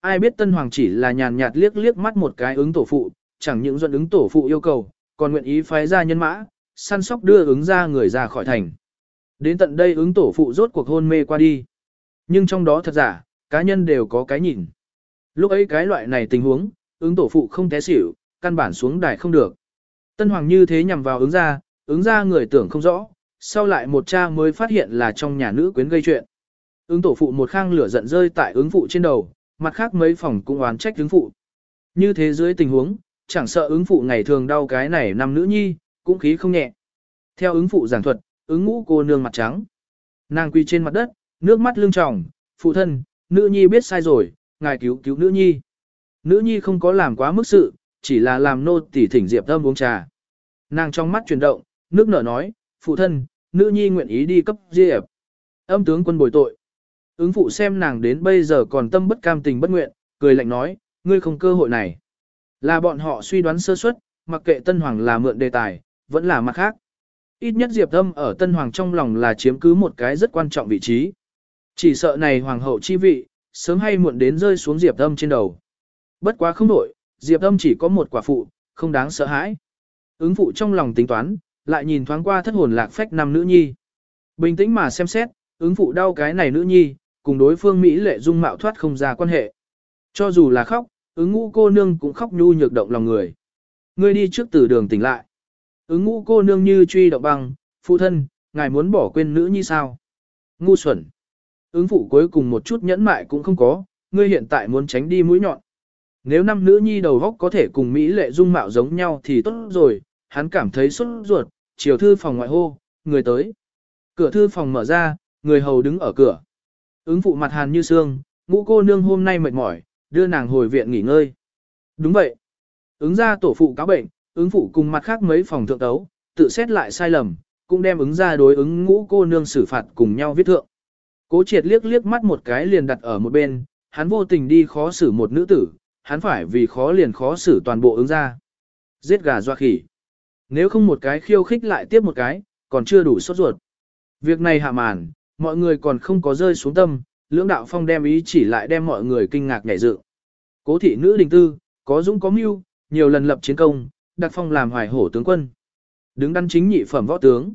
Speaker 1: ai biết Tân Hoàng chỉ là nhàn nhạt liếc liếc mắt một cái ứng tổ phụ, chẳng những dẫn ứng tổ phụ yêu cầu, còn nguyện ý phái ra nhân mã, săn sóc đưa ứng ra người ra khỏi thành. Đến tận đây ứng tổ phụ rốt cuộc hôn mê qua đi. Nhưng trong đó thật giả, cá nhân đều có cái nhìn. Lúc ấy cái loại này tình huống, ứng tổ phụ không té xỉu, căn bản xuống đài không được. Tân Hoàng như thế nhằm vào ứng ra, ứng ra người tưởng không rõ, sau lại một cha mới phát hiện là trong nhà nữ quyến gây chuyện. Ứng tổ phụ một khang lửa giận rơi tại ứng phụ trên đầu, mặt khác mấy phòng cũng oán trách ứng phụ. Như thế dưới tình huống, chẳng sợ ứng phụ ngày thường đau cái này năm nữ nhi, cũng khí không nhẹ. Theo ứng phụ giảng thuật, ứng ngũ cô nương mặt trắng. Nàng quỳ trên mặt đất, nước mắt lưng tròng, phụ thân, nữ nhi biết sai rồi, ngài cứu cứu nữ nhi. Nữ nhi không có làm quá mức sự, chỉ là làm nô tỉ thỉnh diệp thơm uống trà. Nàng trong mắt chuyển động, nước nở nói, phụ thân, nữ nhi nguyện ý đi cấp diệp. Âm tướng quân bồi tội. Ứng phụ xem nàng đến bây giờ còn tâm bất cam tình bất nguyện, cười lạnh nói, ngươi không cơ hội này. Là bọn họ suy đoán sơ suất, mặc kệ Tân Hoàng là mượn đề tài, vẫn là mặt khác. Ít nhất Diệp Âm ở Tân Hoàng trong lòng là chiếm cứ một cái rất quan trọng vị trí. Chỉ sợ này Hoàng hậu chi vị, sớm hay muộn đến rơi xuống Diệp Âm trên đầu. Bất quá không đổi, Diệp Âm chỉ có một quả phụ, không đáng sợ hãi. Ứng phụ trong lòng tính toán, lại nhìn thoáng qua thất hồn lạc phách năm nữ nhi. Bình tĩnh mà xem xét, ứng phụ đau cái này nữ nhi, cùng đối phương Mỹ lệ dung mạo thoát không ra quan hệ. Cho dù là khóc, ứng ngũ cô nương cũng khóc nhu nhược động lòng người. Ngươi đi trước từ đường tỉnh lại. Ứng ngũ cô nương như truy động băng, phụ thân, ngài muốn bỏ quên nữ nhi sao? Ngu xuẩn. Ứng phụ cuối cùng một chút nhẫn mại cũng không có, ngươi hiện tại muốn tránh đi mũi nhọn. Nếu năm nữ nhi đầu góc có thể cùng Mỹ lệ dung mạo giống nhau thì tốt rồi, hắn cảm thấy sốt ruột, chiều thư phòng ngoại hô, người tới. Cửa thư phòng mở ra, người hầu đứng ở cửa. Ứng phụ mặt hàn như xương, ngũ cô nương hôm nay mệt mỏi, đưa nàng hồi viện nghỉ ngơi. Đúng vậy. Ứng ra tổ phụ cáo bệnh, ứng phụ cùng mặt khác mấy phòng thượng tấu, tự xét lại sai lầm, cũng đem ứng ra đối ứng ngũ cô nương xử phạt cùng nhau viết thượng. Cố triệt liếc liếc mắt một cái liền đặt ở một bên, hắn vô tình đi khó xử một nữ tử, hắn phải vì khó liền khó xử toàn bộ ứng ra. Giết gà doa khỉ. Nếu không một cái khiêu khích lại tiếp một cái, còn chưa đủ sốt ruột. Việc này hạ màn, mọi người còn không có rơi xuống tâm, lưỡng đạo phong đem ý chỉ lại đem mọi người kinh ngạc nhảy dựng. Cố thị nữ đình tư, có dũng có mưu, nhiều lần lập chiến công, đặc phong làm hoài hổ tướng quân. Đứng đắn chính nhị phẩm võ tướng.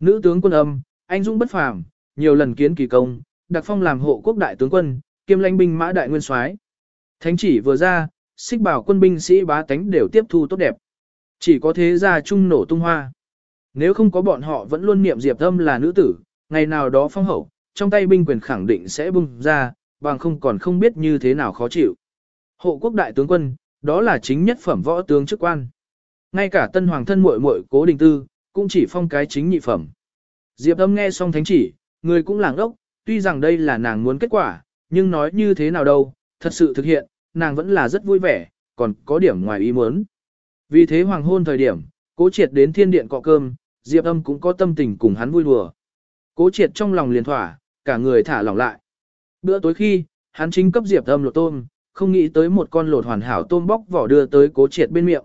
Speaker 1: Nữ tướng quân âm, anh dũng bất phàm, nhiều lần kiến kỳ công, đặc phong làm hộ quốc đại tướng quân, kiêm lãnh binh mã đại nguyên soái. Thánh chỉ vừa ra, xích bảo quân binh sĩ bá tánh đều tiếp thu tốt đẹp. Chỉ có thế gia trung nổ tung hoa. Nếu không có bọn họ vẫn luôn niệm Diệp Âm là nữ tử, ngày nào đó phong hậu, trong tay binh quyền khẳng định sẽ bung ra, bằng không còn không biết như thế nào khó chịu. Hộ quốc đại tướng quân, đó là chính nhất phẩm võ tướng chức quan. Ngay cả tân hoàng thân muội muội cố đình tư, cũng chỉ phong cái chính nhị phẩm. Diệp âm nghe xong thánh chỉ, người cũng làng ốc, tuy rằng đây là nàng muốn kết quả, nhưng nói như thế nào đâu, thật sự thực hiện, nàng vẫn là rất vui vẻ, còn có điểm ngoài ý muốn. Vì thế hoàng hôn thời điểm, cố triệt đến thiên điện cọ cơm, Diệp âm cũng có tâm tình cùng hắn vui đùa. Cố triệt trong lòng liền thỏa, cả người thả lỏng lại. Bữa tối khi, hắn chính cấp Diệp âm lột tôm, không nghĩ tới một con lột hoàn hảo tôm bóc vỏ đưa tới cố triệt bên miệng.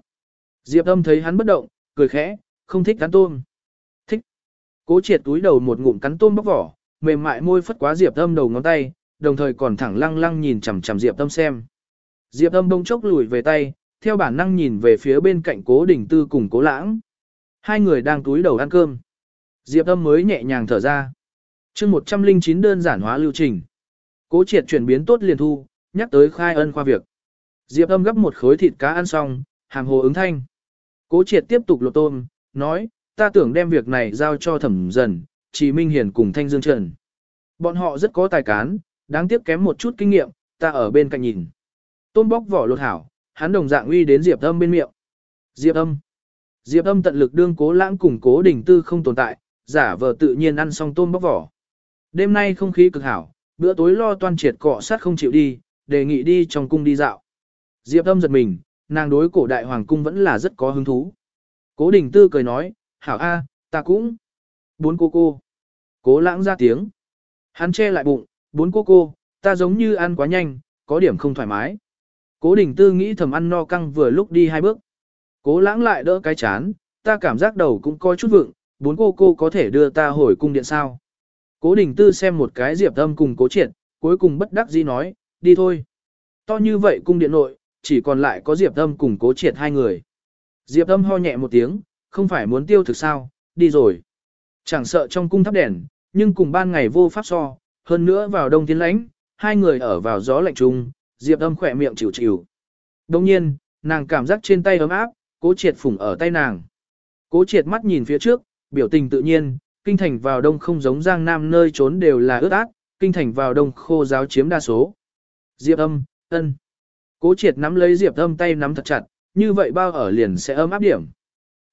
Speaker 1: Diệp âm thấy hắn bất động, cười khẽ, không thích cắn tôm. Thích. Cố triệt túi đầu một ngụm cắn tôm bóc vỏ, mềm mại môi phất quá Diệp âm đầu ngón tay, đồng thời còn thẳng lăng lăng nhìn chằm chằm Diệp âm xem. Diệp âm bông chốc lùi về tay, theo bản năng nhìn về phía bên cạnh cố đỉnh tư cùng cố lãng. Hai người đang túi đầu ăn cơm. Diệp âm mới nhẹ nhàng thở ra. chương 109 đơn giản hóa lưu trình. Cố triệt chuyển biến tốt liền thu, nhắc tới khai ân khoa việc. Diệp âm gấp một khối thịt cá ăn xong, hàm hồ ứng thanh. Cố triệt tiếp tục lột tôm, nói, ta tưởng đem việc này giao cho thẩm dần, chỉ Minh Hiền cùng Thanh Dương Trần. Bọn họ rất có tài cán, đáng tiếc kém một chút kinh nghiệm, ta ở bên cạnh nhìn. Tôm bóc vỏ lột hảo, hắn đồng dạng uy đến Diệp âm bên miệng. Diệp âm. Diệp âm tận lực đương cố lãng cùng cố đỉnh tư không tồn tại, giả vờ tự nhiên ăn xong tôm bóc vỏ. Đêm nay không khí cực hảo, bữa tối lo toan triệt cọ sát không chịu đi, đề nghị đi trong cung đi dạo. Diệp âm giật mình, nàng đối cổ đại hoàng cung vẫn là rất có hứng thú. Cố đình tư cười nói, hảo a, ta cũng. Bốn cô cô. Cố lãng ra tiếng. Hắn che lại bụng, bốn cô cô, ta giống như ăn quá nhanh, có điểm không thoải mái. Cố đình tư nghĩ thầm ăn no căng vừa lúc đi hai bước. Cố lãng lại đỡ cái chán, ta cảm giác đầu cũng coi chút vượng, bốn cô cô có thể đưa ta hồi cung điện sao. Cố đình tư xem một cái diệp âm cùng cố triệt, cuối cùng bất đắc dĩ nói, đi thôi. To như vậy cung điện nội, chỉ còn lại có diệp âm cùng cố triệt hai người. Diệp âm ho nhẹ một tiếng, không phải muốn tiêu thực sao, đi rồi. Chẳng sợ trong cung thắp đèn, nhưng cùng ban ngày vô pháp so, hơn nữa vào đông tiến lãnh, hai người ở vào gió lạnh trung, diệp âm khỏe miệng chịu chịu. Đồng nhiên, nàng cảm giác trên tay ấm áp, cố triệt phủng ở tay nàng. Cố triệt mắt nhìn phía trước, biểu tình tự nhiên, kinh thành vào đông không giống giang nam nơi trốn đều là ướt át, kinh thành vào đông khô giáo chiếm đa số. Diệp âm, ân. Cố triệt nắm lấy diệp âm tay nắm thật chặt, như vậy bao ở liền sẽ ấm áp điểm.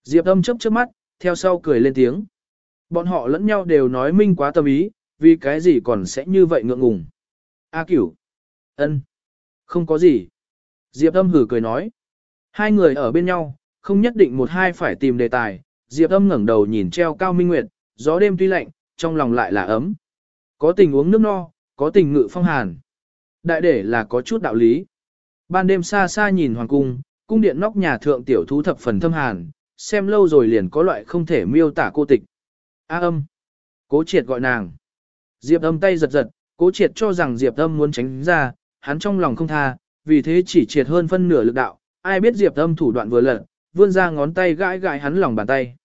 Speaker 1: Diệp âm chớp chớp mắt, theo sau cười lên tiếng. Bọn họ lẫn nhau đều nói minh quá tâm ý, vì cái gì còn sẽ như vậy ngượng ngùng. A cửu. ân, không có gì. Diệp âm hử cười nói. Hai người ở bên nhau, không nhất định một hai phải tìm đề tài. Diệp âm ngẩng đầu nhìn treo cao minh nguyệt, gió đêm tuy lạnh, trong lòng lại là ấm. Có tình uống nước no, có tình ngự phong hàn. Đại để là có chút đạo lý. Ban đêm xa xa nhìn hoàng cung, cung điện nóc nhà thượng tiểu thú thập phần thâm hàn, xem lâu rồi liền có loại không thể miêu tả cô tịch. A âm. Cố triệt gọi nàng. Diệp âm tay giật giật, cố triệt cho rằng Diệp âm muốn tránh ra, hắn trong lòng không tha, vì thế chỉ triệt hơn phân nửa lực đạo, ai biết Diệp âm thủ đoạn vừa lật, vươn ra ngón tay gãi gãi hắn lòng bàn tay.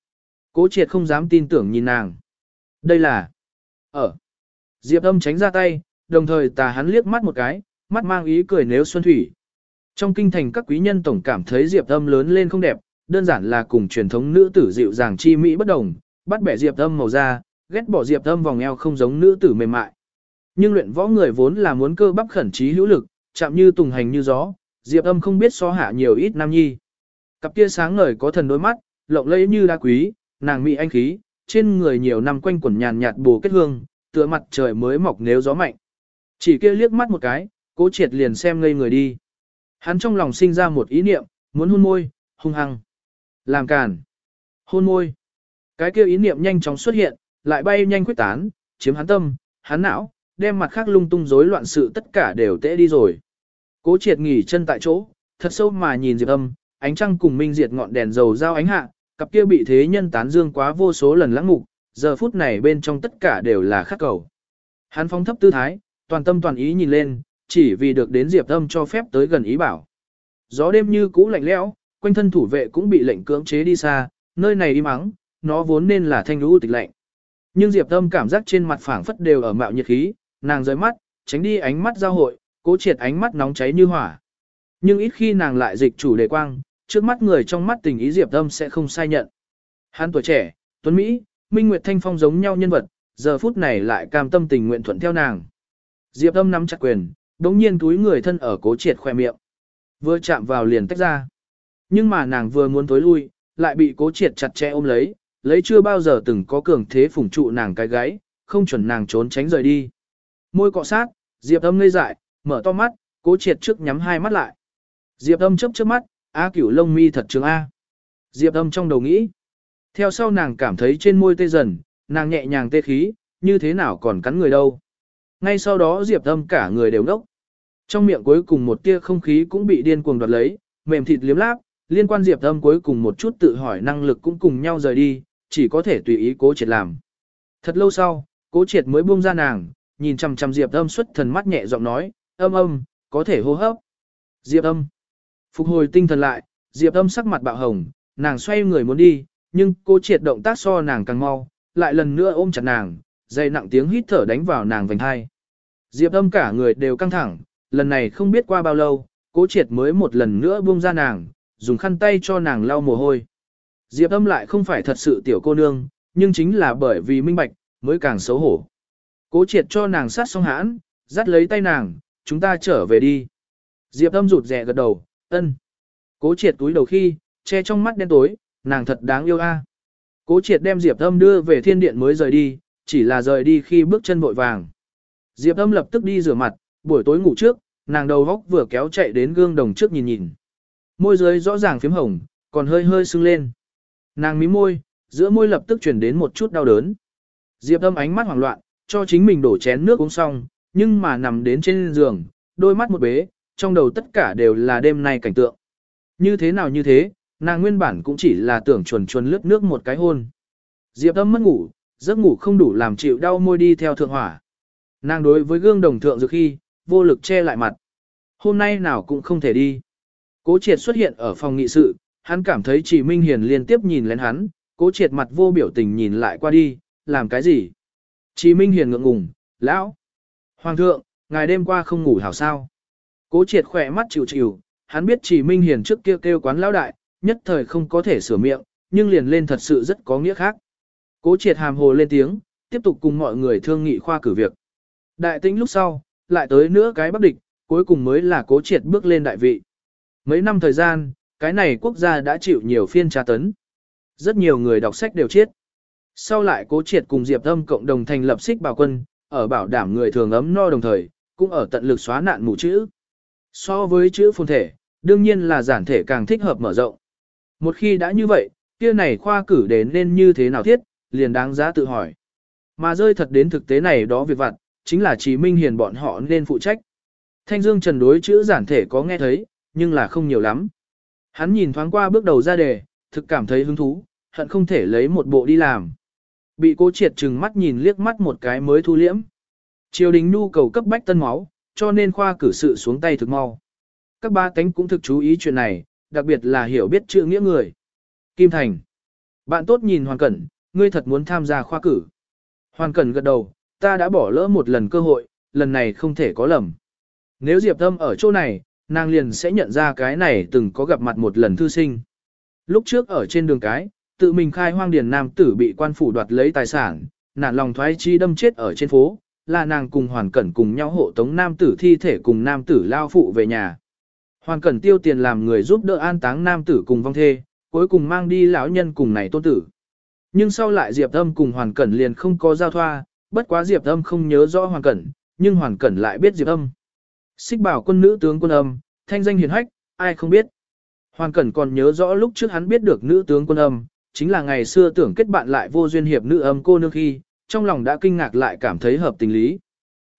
Speaker 1: Cố triệt không dám tin tưởng nhìn nàng. Đây là... Ở. Diệp âm tránh ra tay, đồng thời tà hắn liếc mắt một cái, mắt mang ý cười nếu xuân thủy. Trong kinh thành các quý nhân tổng cảm thấy Diệp âm lớn lên không đẹp, đơn giản là cùng truyền thống nữ tử dịu dàng chi mỹ bất đồng, bắt bẻ Diệp âm màu da, ghét bỏ Diệp âm vòng eo không giống nữ tử mềm mại. Nhưng luyện võ người vốn là muốn cơ bắp khẩn trí hữu lực, chạm như tùng hành như gió, Diệp âm không biết so hạ nhiều ít nam nhi. Cặp kia sáng ngời có thần đôi mắt, lộng lẫy như đá quý, nàng mỹ anh khí, trên người nhiều năm quanh quẩn nhàn nhạt bù kết hương, tựa mặt trời mới mọc nếu gió mạnh. Chỉ kia liếc mắt một cái, cố triệt liền xem ngây người đi. Hắn trong lòng sinh ra một ý niệm, muốn hôn môi, hung hăng. Làm càn. Hôn môi. Cái kia ý niệm nhanh chóng xuất hiện, lại bay nhanh quyết tán, chiếm hắn tâm, hắn não, đem mặt khác lung tung rối loạn sự tất cả đều tễ đi rồi. Cố triệt nghỉ chân tại chỗ, thật sâu mà nhìn Diệp âm, ánh trăng cùng minh diệt ngọn đèn dầu giao ánh hạ, cặp kia bị thế nhân tán dương quá vô số lần lãng mục, giờ phút này bên trong tất cả đều là khắc cầu. Hắn phóng thấp tư thái, toàn tâm toàn ý nhìn lên, chỉ vì được đến Diệp Âm cho phép tới gần ý bảo. Gió đêm như cũ lạnh lẽo, quanh thân thủ vệ cũng bị lệnh cưỡng chế đi xa, nơi này im mắng, nó vốn nên là thanh lũ tịch lạnh. Nhưng Diệp Âm cảm giác trên mặt phảng phất đều ở mạo nhiệt khí, nàng rời mắt, tránh đi ánh mắt giao hội, cố triệt ánh mắt nóng cháy như hỏa. Nhưng ít khi nàng lại dịch chủ đề quang, trước mắt người trong mắt tình ý Diệp Âm sẽ không sai nhận. Hắn tuổi trẻ, tuấn Mỹ, Minh Nguyệt Thanh Phong giống nhau nhân vật, giờ phút này lại cam tâm tình nguyện thuận theo nàng. Diệp Âm nắm chặt quyền, đống nhiên túi người thân ở cố triệt khoe miệng. Vừa chạm vào liền tách ra. Nhưng mà nàng vừa muốn tối lui, lại bị cố triệt chặt chẽ ôm lấy, lấy chưa bao giờ từng có cường thế phủng trụ nàng cái gáy, không chuẩn nàng trốn tránh rời đi. Môi cọ sát, Diệp Âm ngây dại, mở to mắt, cố triệt trước nhắm hai mắt lại. Diệp Âm chớp chớp mắt, A cửu lông mi thật trường A. Diệp Âm trong đầu nghĩ. Theo sau nàng cảm thấy trên môi tê dần, nàng nhẹ nhàng tê khí, như thế nào còn cắn người đâu. Ngay sau đó Diệp Âm cả người đều ngốc. Trong miệng cuối cùng một tia không khí cũng bị điên cuồng đoạt lấy, mềm thịt liếm láp, liên quan Diệp Âm cuối cùng một chút tự hỏi năng lực cũng cùng nhau rời đi, chỉ có thể tùy ý cố triệt làm. Thật lâu sau, cố triệt mới buông ra nàng, nhìn chằm chằm Diệp Âm xuất thần mắt nhẹ giọng nói, âm âm, có thể hô hấp. Diệp Âm. Phục hồi tinh thần lại, Diệp Âm sắc mặt bạo hồng, nàng xoay người muốn đi, nhưng cô triệt động tác so nàng càng mau, lại lần nữa ôm chặt nàng, dây nặng tiếng hít thở đánh vào nàng vành hai. Diệp Âm cả người đều căng thẳng, lần này không biết qua bao lâu, cố triệt mới một lần nữa buông ra nàng, dùng khăn tay cho nàng lau mồ hôi. Diệp âm lại không phải thật sự tiểu cô nương, nhưng chính là bởi vì minh bạch, mới càng xấu hổ. Cố triệt cho nàng sát xong hãn, dắt lấy tay nàng, chúng ta trở về đi. Diệp âm rụt rè gật đầu, ân. Cố triệt túi đầu khi, che trong mắt đen tối, nàng thật đáng yêu a. Cố triệt đem Diệp âm đưa về thiên điện mới rời đi, chỉ là rời đi khi bước chân vội vàng. Diệp âm lập tức đi rửa mặt, buổi tối ngủ trước, nàng đầu góc vừa kéo chạy đến gương đồng trước nhìn nhìn. Môi dưới rõ ràng phím hồng, còn hơi hơi sưng lên. Nàng mím môi, giữa môi lập tức chuyển đến một chút đau đớn. Diệp âm ánh mắt hoảng loạn, cho chính mình đổ chén nước uống xong, nhưng mà nằm đến trên giường, đôi mắt một bế, trong đầu tất cả đều là đêm nay cảnh tượng. Như thế nào như thế, nàng nguyên bản cũng chỉ là tưởng chuồn chuồn lướt nước một cái hôn. Diệp âm mất ngủ, giấc ngủ không đủ làm chịu đau môi đi theo thượng hỏa. Nàng đối với gương đồng thượng dược khi, vô lực che lại mặt. Hôm nay nào cũng không thể đi. Cố triệt xuất hiện ở phòng nghị sự, hắn cảm thấy chỉ Minh Hiền liên tiếp nhìn lên hắn, cố triệt mặt vô biểu tình nhìn lại qua đi, làm cái gì? Chí Minh Hiền ngượng ngùng, lão. Hoàng thượng, ngài đêm qua không ngủ hảo sao? Cố triệt khỏe mắt chịu chịu, hắn biết chỉ Minh Hiền trước kia kêu quán lão đại, nhất thời không có thể sửa miệng, nhưng liền lên thật sự rất có nghĩa khác. Cố triệt hàm hồ lên tiếng, tiếp tục cùng mọi người thương nghị khoa cử việc. Đại tĩnh lúc sau, lại tới nữa cái bắc địch, cuối cùng mới là cố triệt bước lên đại vị. Mấy năm thời gian, cái này quốc gia đã chịu nhiều phiên tra tấn. Rất nhiều người đọc sách đều chết. Sau lại cố triệt cùng Diệp Âm cộng đồng thành lập xích bảo quân, ở bảo đảm người thường ấm no đồng thời, cũng ở tận lực xóa nạn mù chữ. So với chữ phồn thể, đương nhiên là giản thể càng thích hợp mở rộng. Một khi đã như vậy, kia này khoa cử đến nên như thế nào thiết, liền đáng giá tự hỏi. Mà rơi thật đến thực tế này đó việc vặt, chính là Chí Minh Hiền bọn họ nên phụ trách. Thanh Dương Trần đối chữ giản thể có nghe thấy, nhưng là không nhiều lắm. Hắn nhìn thoáng qua bước đầu ra đề, thực cảm thấy hứng thú, hận không thể lấy một bộ đi làm. Bị cố triệt trừng mắt nhìn liếc mắt một cái mới thu liễm. Triều đình nhu cầu cấp bách tân máu, cho nên khoa cử sự xuống tay thực mau. Các ba cánh cũng thực chú ý chuyện này, đặc biệt là hiểu biết chữ nghĩa người. Kim Thành. Bạn tốt nhìn Hoàn Cẩn, ngươi thật muốn tham gia khoa cử. Hoàn Cẩn gật đầu, ta đã bỏ lỡ một lần cơ hội, lần này không thể có lầm. Nếu Diệp Tâm ở chỗ này, nàng liền sẽ nhận ra cái này từng có gặp mặt một lần thư sinh. Lúc trước ở trên đường cái, tự mình khai hoang điền nam tử bị quan phủ đoạt lấy tài sản, nạn lòng thoái chi đâm chết ở trên phố, là nàng cùng Hoàn Cẩn cùng nhau hộ tống nam tử thi thể cùng nam tử lao phụ về nhà. Hoàn Cẩn tiêu tiền làm người giúp đỡ an táng nam tử cùng vong thê, cuối cùng mang đi lão nhân cùng này tôn tử. Nhưng sau lại Diệp Âm cùng Hoàn Cẩn liền không có giao thoa, bất quá Diệp Âm không nhớ rõ Hoàn Cẩn, nhưng Hoàn Cẩn lại biết Diệp Âm. Xích bảo quân nữ tướng quân âm, thanh danh hiền hách, ai không biết. Hoàn Cẩn còn nhớ rõ lúc trước hắn biết được nữ tướng quân âm, chính là ngày xưa tưởng kết bạn lại vô duyên hiệp nữ âm cô nương khi, trong lòng đã kinh ngạc lại cảm thấy hợp tình lý.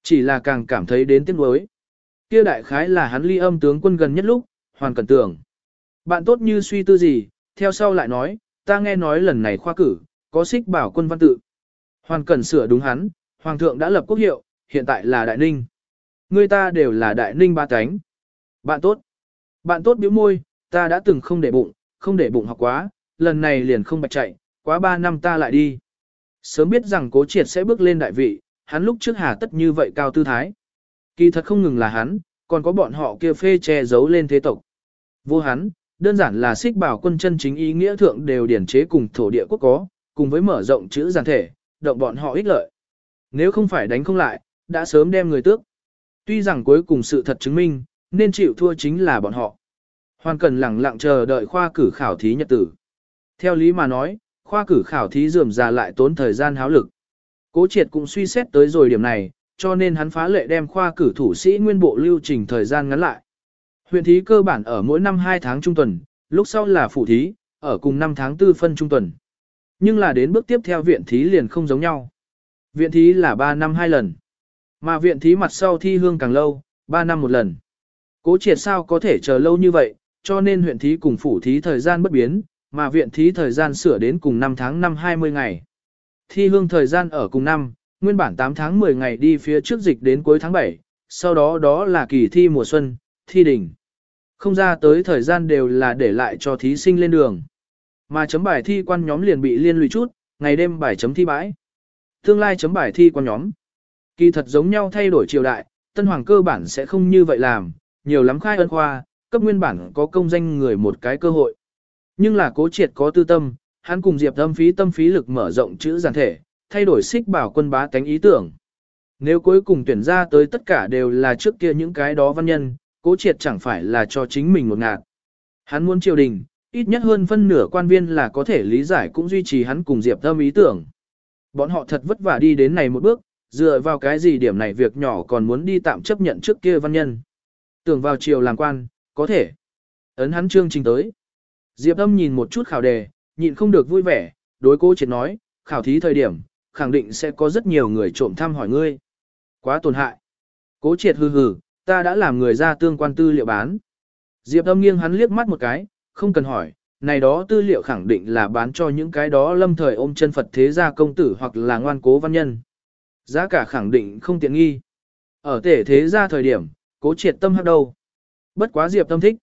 Speaker 1: Chỉ là càng cảm thấy đến tiếc nuối. Kia đại khái là hắn ly âm tướng quân gần nhất lúc, Hoàn Cẩn tưởng. Bạn tốt như suy tư gì, theo sau lại nói, ta nghe nói lần này khoa cử, có xích bảo quân văn tự. Hoàn Cẩn sửa đúng hắn, Hoàng thượng đã lập quốc hiệu, hiện tại là Đại Ninh. Người ta đều là Đại Ninh ba cánh. Bạn tốt. Bạn tốt biểu môi, ta đã từng không để bụng, không để bụng học quá, lần này liền không bạch chạy, quá ba năm ta lại đi. Sớm biết rằng cố triệt sẽ bước lên đại vị, hắn lúc trước hà tất như vậy cao tư thái. Kỳ thật không ngừng là hắn, còn có bọn họ kia phê che giấu lên thế tộc. Vô hắn, đơn giản là xích bảo quân chân chính ý nghĩa thượng đều điển chế cùng thổ địa quốc có, cùng với mở rộng chữ giản thể, động bọn họ ích lợi. Nếu không phải đánh không lại, đã sớm đem người tước. Tuy rằng cuối cùng sự thật chứng minh, nên chịu thua chính là bọn họ. Hoàn cần lẳng lặng chờ đợi khoa cử khảo thí nhật tử. Theo lý mà nói, khoa cử khảo thí dườm già lại tốn thời gian háo lực. Cố triệt cũng suy xét tới rồi điểm này, cho nên hắn phá lệ đem khoa cử thủ sĩ nguyên bộ lưu trình thời gian ngắn lại. Huyện thí cơ bản ở mỗi năm 2 tháng trung tuần, lúc sau là phủ thí, ở cùng 5 tháng 4 phân trung tuần. Nhưng là đến bước tiếp theo viện thí liền không giống nhau. Viện thí là 3 năm 2 lần. Mà viện thí mặt sau thi hương càng lâu, 3 năm một lần. Cố triệt sao có thể chờ lâu như vậy, cho nên huyện thí cùng phủ thí thời gian bất biến, mà viện thí thời gian sửa đến cùng 5 tháng năm 20 ngày. Thi hương thời gian ở cùng năm, nguyên bản 8 tháng 10 ngày đi phía trước dịch đến cuối tháng 7, sau đó đó là kỳ thi mùa xuân, thi đỉnh. Không ra tới thời gian đều là để lại cho thí sinh lên đường. Mà chấm bài thi quan nhóm liền bị liên lụy chút, ngày đêm bài chấm thi bãi. Tương lai chấm bài thi quan nhóm. Kỳ thật giống nhau thay đổi triều đại, tân hoàng cơ bản sẽ không như vậy làm, nhiều lắm khai ân khoa, cấp nguyên bản có công danh người một cái cơ hội. Nhưng là cố triệt có tư tâm, hắn cùng Diệp Âm phí tâm phí lực mở rộng chữ giản thể, thay đổi xích bảo quân bá tánh ý tưởng. Nếu cuối cùng tuyển ra tới tất cả đều là trước kia những cái đó văn nhân, cố triệt chẳng phải là cho chính mình một ngạt. Hắn muốn triều đình, ít nhất hơn phân nửa quan viên là có thể lý giải cũng duy trì hắn cùng Diệp Âm ý tưởng. Bọn họ thật vất vả đi đến này một bước, dựa vào cái gì điểm này việc nhỏ còn muốn đi tạm chấp nhận trước kia văn nhân. Tưởng vào triều làm quan, có thể. Ấn hắn chương trình tới. Diệp Âm nhìn một chút khảo đề, nhịn không được vui vẻ, đối cố triệt nói, khảo thí thời điểm, khẳng định sẽ có rất nhiều người trộm thăm hỏi ngươi. Quá tổn hại. Cố triệt hừ hừ, ta đã làm người ra tương quan tư liệu bán. Diệp Âm nghiêng hắn liếc mắt một cái, không cần hỏi, này đó tư liệu khẳng định là bán cho những cái đó lâm thời ôm chân Phật thế gia công tử hoặc là ngoan cố văn nhân. Giá cả khẳng định không tiện nghi. Ở tể thế gia thời điểm, cố triệt tâm hắc đâu. Bất quá Diệp Tâm thích.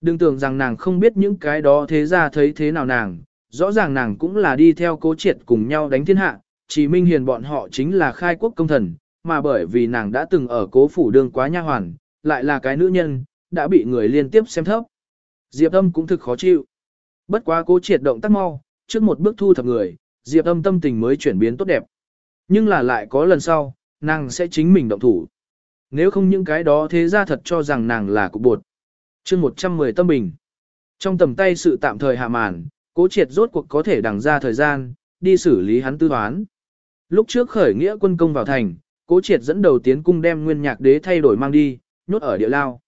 Speaker 1: Đừng tưởng rằng nàng không biết những cái đó thế ra thấy thế nào nàng, rõ ràng nàng cũng là đi theo cố triệt cùng nhau đánh thiên hạ, chỉ minh hiền bọn họ chính là khai quốc công thần, mà bởi vì nàng đã từng ở cố phủ đương quá nha hoàn, lại là cái nữ nhân, đã bị người liên tiếp xem thấp. Diệp âm cũng thực khó chịu. Bất quá cố triệt động tác mau, trước một bước thu thập người, Diệp âm tâm tình mới chuyển biến tốt đẹp. Nhưng là lại có lần sau, nàng sẽ chính mình động thủ. Nếu không những cái đó thế ra thật cho rằng nàng là cục bột chương 110 tâm bình. Trong tầm tay sự tạm thời hạ màn, cố triệt rốt cuộc có thể đằng ra thời gian, đi xử lý hắn tư toán. Lúc trước khởi nghĩa quân công vào thành, cố triệt dẫn đầu tiến cung đem nguyên nhạc đế thay đổi mang đi, nhốt ở địa lao.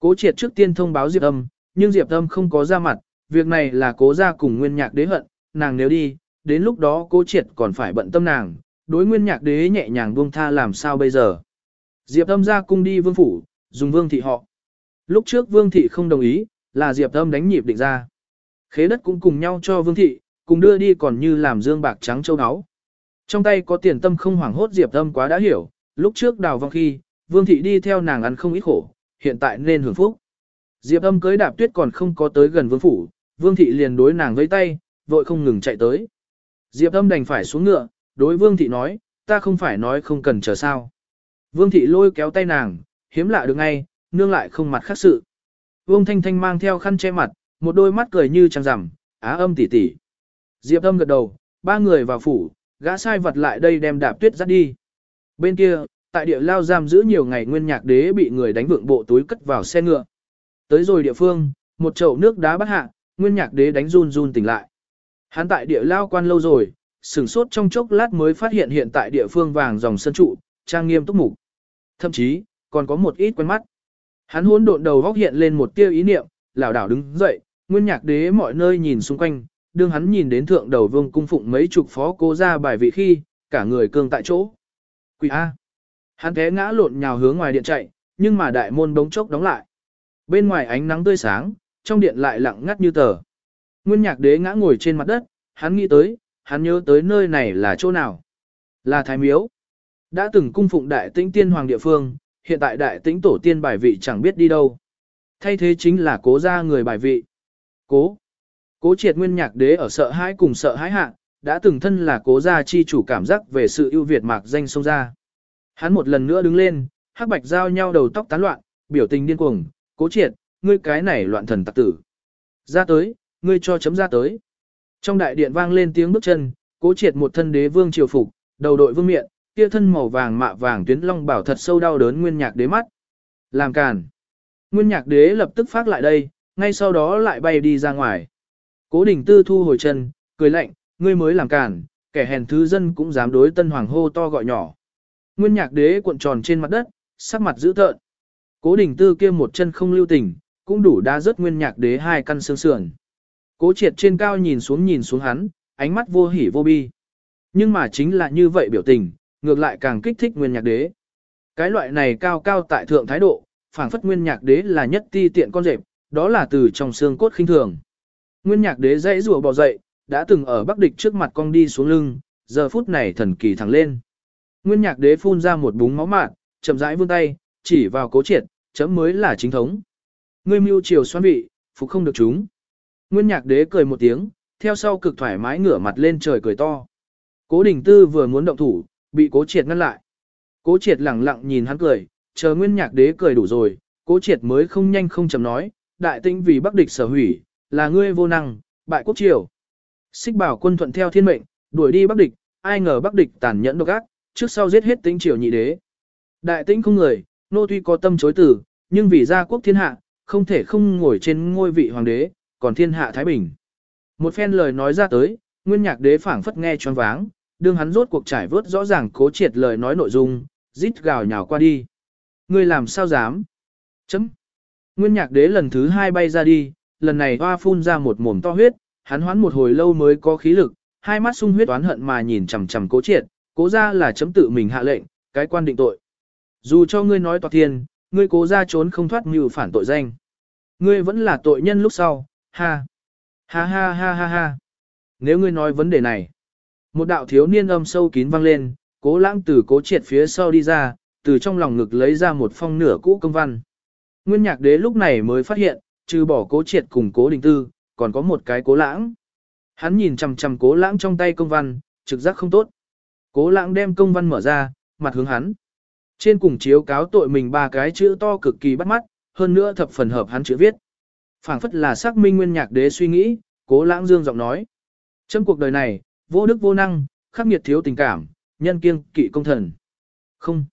Speaker 1: Cố triệt trước tiên thông báo Diệp âm, nhưng Diệp âm không có ra mặt, việc này là cố ra cùng nguyên nhạc đế hận, nàng nếu đi, đến lúc đó cố triệt còn phải bận tâm nàng, đối nguyên nhạc đế nhẹ nhàng buông tha làm sao bây giờ. Diệp âm ra cung đi vương phủ, dùng vương thị họ. Lúc trước Vương Thị không đồng ý, là Diệp Âm đánh nhịp định ra. Khế đất cũng cùng nhau cho vương thị, cùng đưa đi còn như làm dương bạc trắng châu áo. Trong tay có tiền tâm không hoảng hốt Diệp Âm quá đã hiểu, lúc trước đào vong khi, vương thị đi theo nàng ăn không ít khổ, hiện tại nên hưởng phúc. Diệp Âm cưới đạp tuyết còn không có tới gần vương phủ, vương thị liền đối nàng với tay, vội không ngừng chạy tới. Diệp Âm đành phải xuống ngựa, đối vương thị nói, ta không phải nói không cần chờ sao. Vương thị lôi kéo tay nàng, hiếm lạ được ngay, nương lại không mặt khác sự. Vương Thanh Thanh mang theo khăn che mặt, một đôi mắt cười như trăng rằm, á âm tỉ tỉ. Diệp âm gật đầu, ba người vào phủ, gã sai vật lại đây đem đạp tuyết dắt đi. Bên kia, tại địa lao giam giữ nhiều ngày nguyên nhạc đế bị người đánh vượng bộ túi cất vào xe ngựa. Tới rồi địa phương, một chậu nước đá bắt hạ, nguyên nhạc đế đánh run run tỉnh lại. Hắn tại địa lao quan lâu rồi, sửng sốt trong chốc lát mới phát hiện hiện tại địa phương vàng dòng sân trụ, trang nghiêm túc mục. Thậm chí, còn có một ít quen mắt. Hắn hỗn độn đầu góc hiện lên một tia ý niệm, lảo đảo đứng dậy, nguyên nhạc đế mọi nơi nhìn xung quanh, đương hắn nhìn đến thượng đầu vương cung phụng mấy chục phó cố ra bài vị khi, cả người cương tại chỗ. Quỷ A. Hắn té ngã lộn nhào hướng ngoài điện chạy, nhưng mà đại môn đống chốc đóng lại. Bên ngoài ánh nắng tươi sáng, trong điện lại lặng ngắt như tờ. Nguyên nhạc đế ngã ngồi trên mặt đất, hắn nghĩ tới, hắn nhớ tới nơi này là chỗ nào. Là Thái Miếu. Đã từng cung phụng đại tĩnh tiên hoàng địa phương, hiện tại đại tĩnh tổ tiên bài vị chẳng biết đi đâu. Thay thế chính là cố gia người bài vị. Cố. Cố triệt nguyên nhạc đế ở sợ hãi cùng sợ hãi hạ, đã từng thân là cố gia chi chủ cảm giác về sự ưu việt mạc danh sông ra. Hắn một lần nữa đứng lên, hắc bạch giao nhau đầu tóc tán loạn, biểu tình điên cuồng, cố triệt, ngươi cái này loạn thần tặc tử. Ra tới, ngươi cho chấm ra tới. Trong đại điện vang lên tiếng bước chân, cố triệt một thân đế vương triều phục, đầu đội vương miện, kia thân màu vàng mạ vàng tuyến long bảo thật sâu đau đớn nguyên nhạc đế mắt. Làm càn. Nguyên nhạc đế lập tức phát lại đây, ngay sau đó lại bay đi ra ngoài. Cố đình tư thu hồi chân, cười lạnh, ngươi mới làm càn, kẻ hèn thứ dân cũng dám đối tân hoàng hô to gọi nhỏ. Nguyên nhạc đế cuộn tròn trên mặt đất, sắc mặt dữ tợn. Cố đình tư kia một chân không lưu tình, cũng đủ đa rớt nguyên nhạc đế hai căn xương sườn. Cố triệt trên cao nhìn xuống nhìn xuống hắn, ánh mắt vô hỉ vô bi. Nhưng mà chính là như vậy biểu tình, ngược lại càng kích thích nguyên nhạc đế. Cái loại này cao cao tại thượng thái độ, phảng phất nguyên nhạc đế là nhất ti tiện con rệp, đó là từ trong xương cốt khinh thường. Nguyên nhạc đế dãy rùa bò dậy, đã từng ở bắc địch trước mặt con đi xuống lưng, giờ phút này thần kỳ thẳng lên. Nguyên nhạc đế phun ra một búng máu mạn, chậm rãi vươn tay, chỉ vào cố triệt, chấm mới là chính thống. Ngươi mưu triều xoan vị, phục không được chúng. Nguyên nhạc đế cười một tiếng, theo sau cực thoải mái ngửa mặt lên trời cười to. Cố đình tư vừa muốn động thủ, bị cố triệt ngăn lại. Cố triệt lẳng lặng nhìn hắn cười, chờ nguyên nhạc đế cười đủ rồi, cố triệt mới không nhanh không chậm nói, đại tinh vì bắc địch sở hủy, là ngươi vô năng, bại quốc triều. Xích bảo quân thuận theo thiên mệnh, đuổi đi bắc địch, ai ngờ bắc địch tàn nhẫn độc ác, trước sau giết hết tinh triều nhị đế. Đại tinh không người, nô tuy có tâm chối tử, nhưng vì gia quốc thiên hạ, không thể không ngồi trên ngôi vị hoàng đế, còn thiên hạ thái bình. Một phen lời nói ra tới, nguyên nhạc đế phảng phất nghe choáng váng, đương hắn rốt cuộc trải vớt rõ ràng cố triệt lời nói nội dung, rít gào nhào qua đi. Ngươi làm sao dám? Chấm. Nguyên nhạc đế lần thứ hai bay ra đi, lần này hoa phun ra một mồm to huyết, hắn hoán một hồi lâu mới có khí lực, hai mắt sung huyết oán hận mà nhìn chằm chằm cố triệt, cố ra là chấm tự mình hạ lệnh, cái quan định tội. Dù cho ngươi nói toạc thiên, ngươi cố ra trốn không thoát mưu phản tội danh. Ngươi vẫn là tội nhân lúc sau, ha. Ha ha ha ha ha. Nếu ngươi nói vấn đề này, một đạo thiếu niên âm sâu kín vang lên, cố lãng từ cố triệt phía sau đi ra, từ trong lòng ngực lấy ra một phong nửa cũ công văn. Nguyên nhạc đế lúc này mới phát hiện, trừ bỏ cố triệt cùng cố đình tư, còn có một cái cố lãng. Hắn nhìn chằm chằm cố lãng trong tay công văn, trực giác không tốt. Cố lãng đem công văn mở ra, mặt hướng hắn. Trên cùng chiếu cáo tội mình ba cái chữ to cực kỳ bắt mắt, hơn nữa thập phần hợp hắn chữ viết. phảng phất là xác minh nguyên nhạc đế suy nghĩ, cố lãng dương giọng nói. Trong cuộc đời này, vô đức vô năng, khắc nghiệt thiếu tình cảm, nhân kiêng kỵ công thần. Không.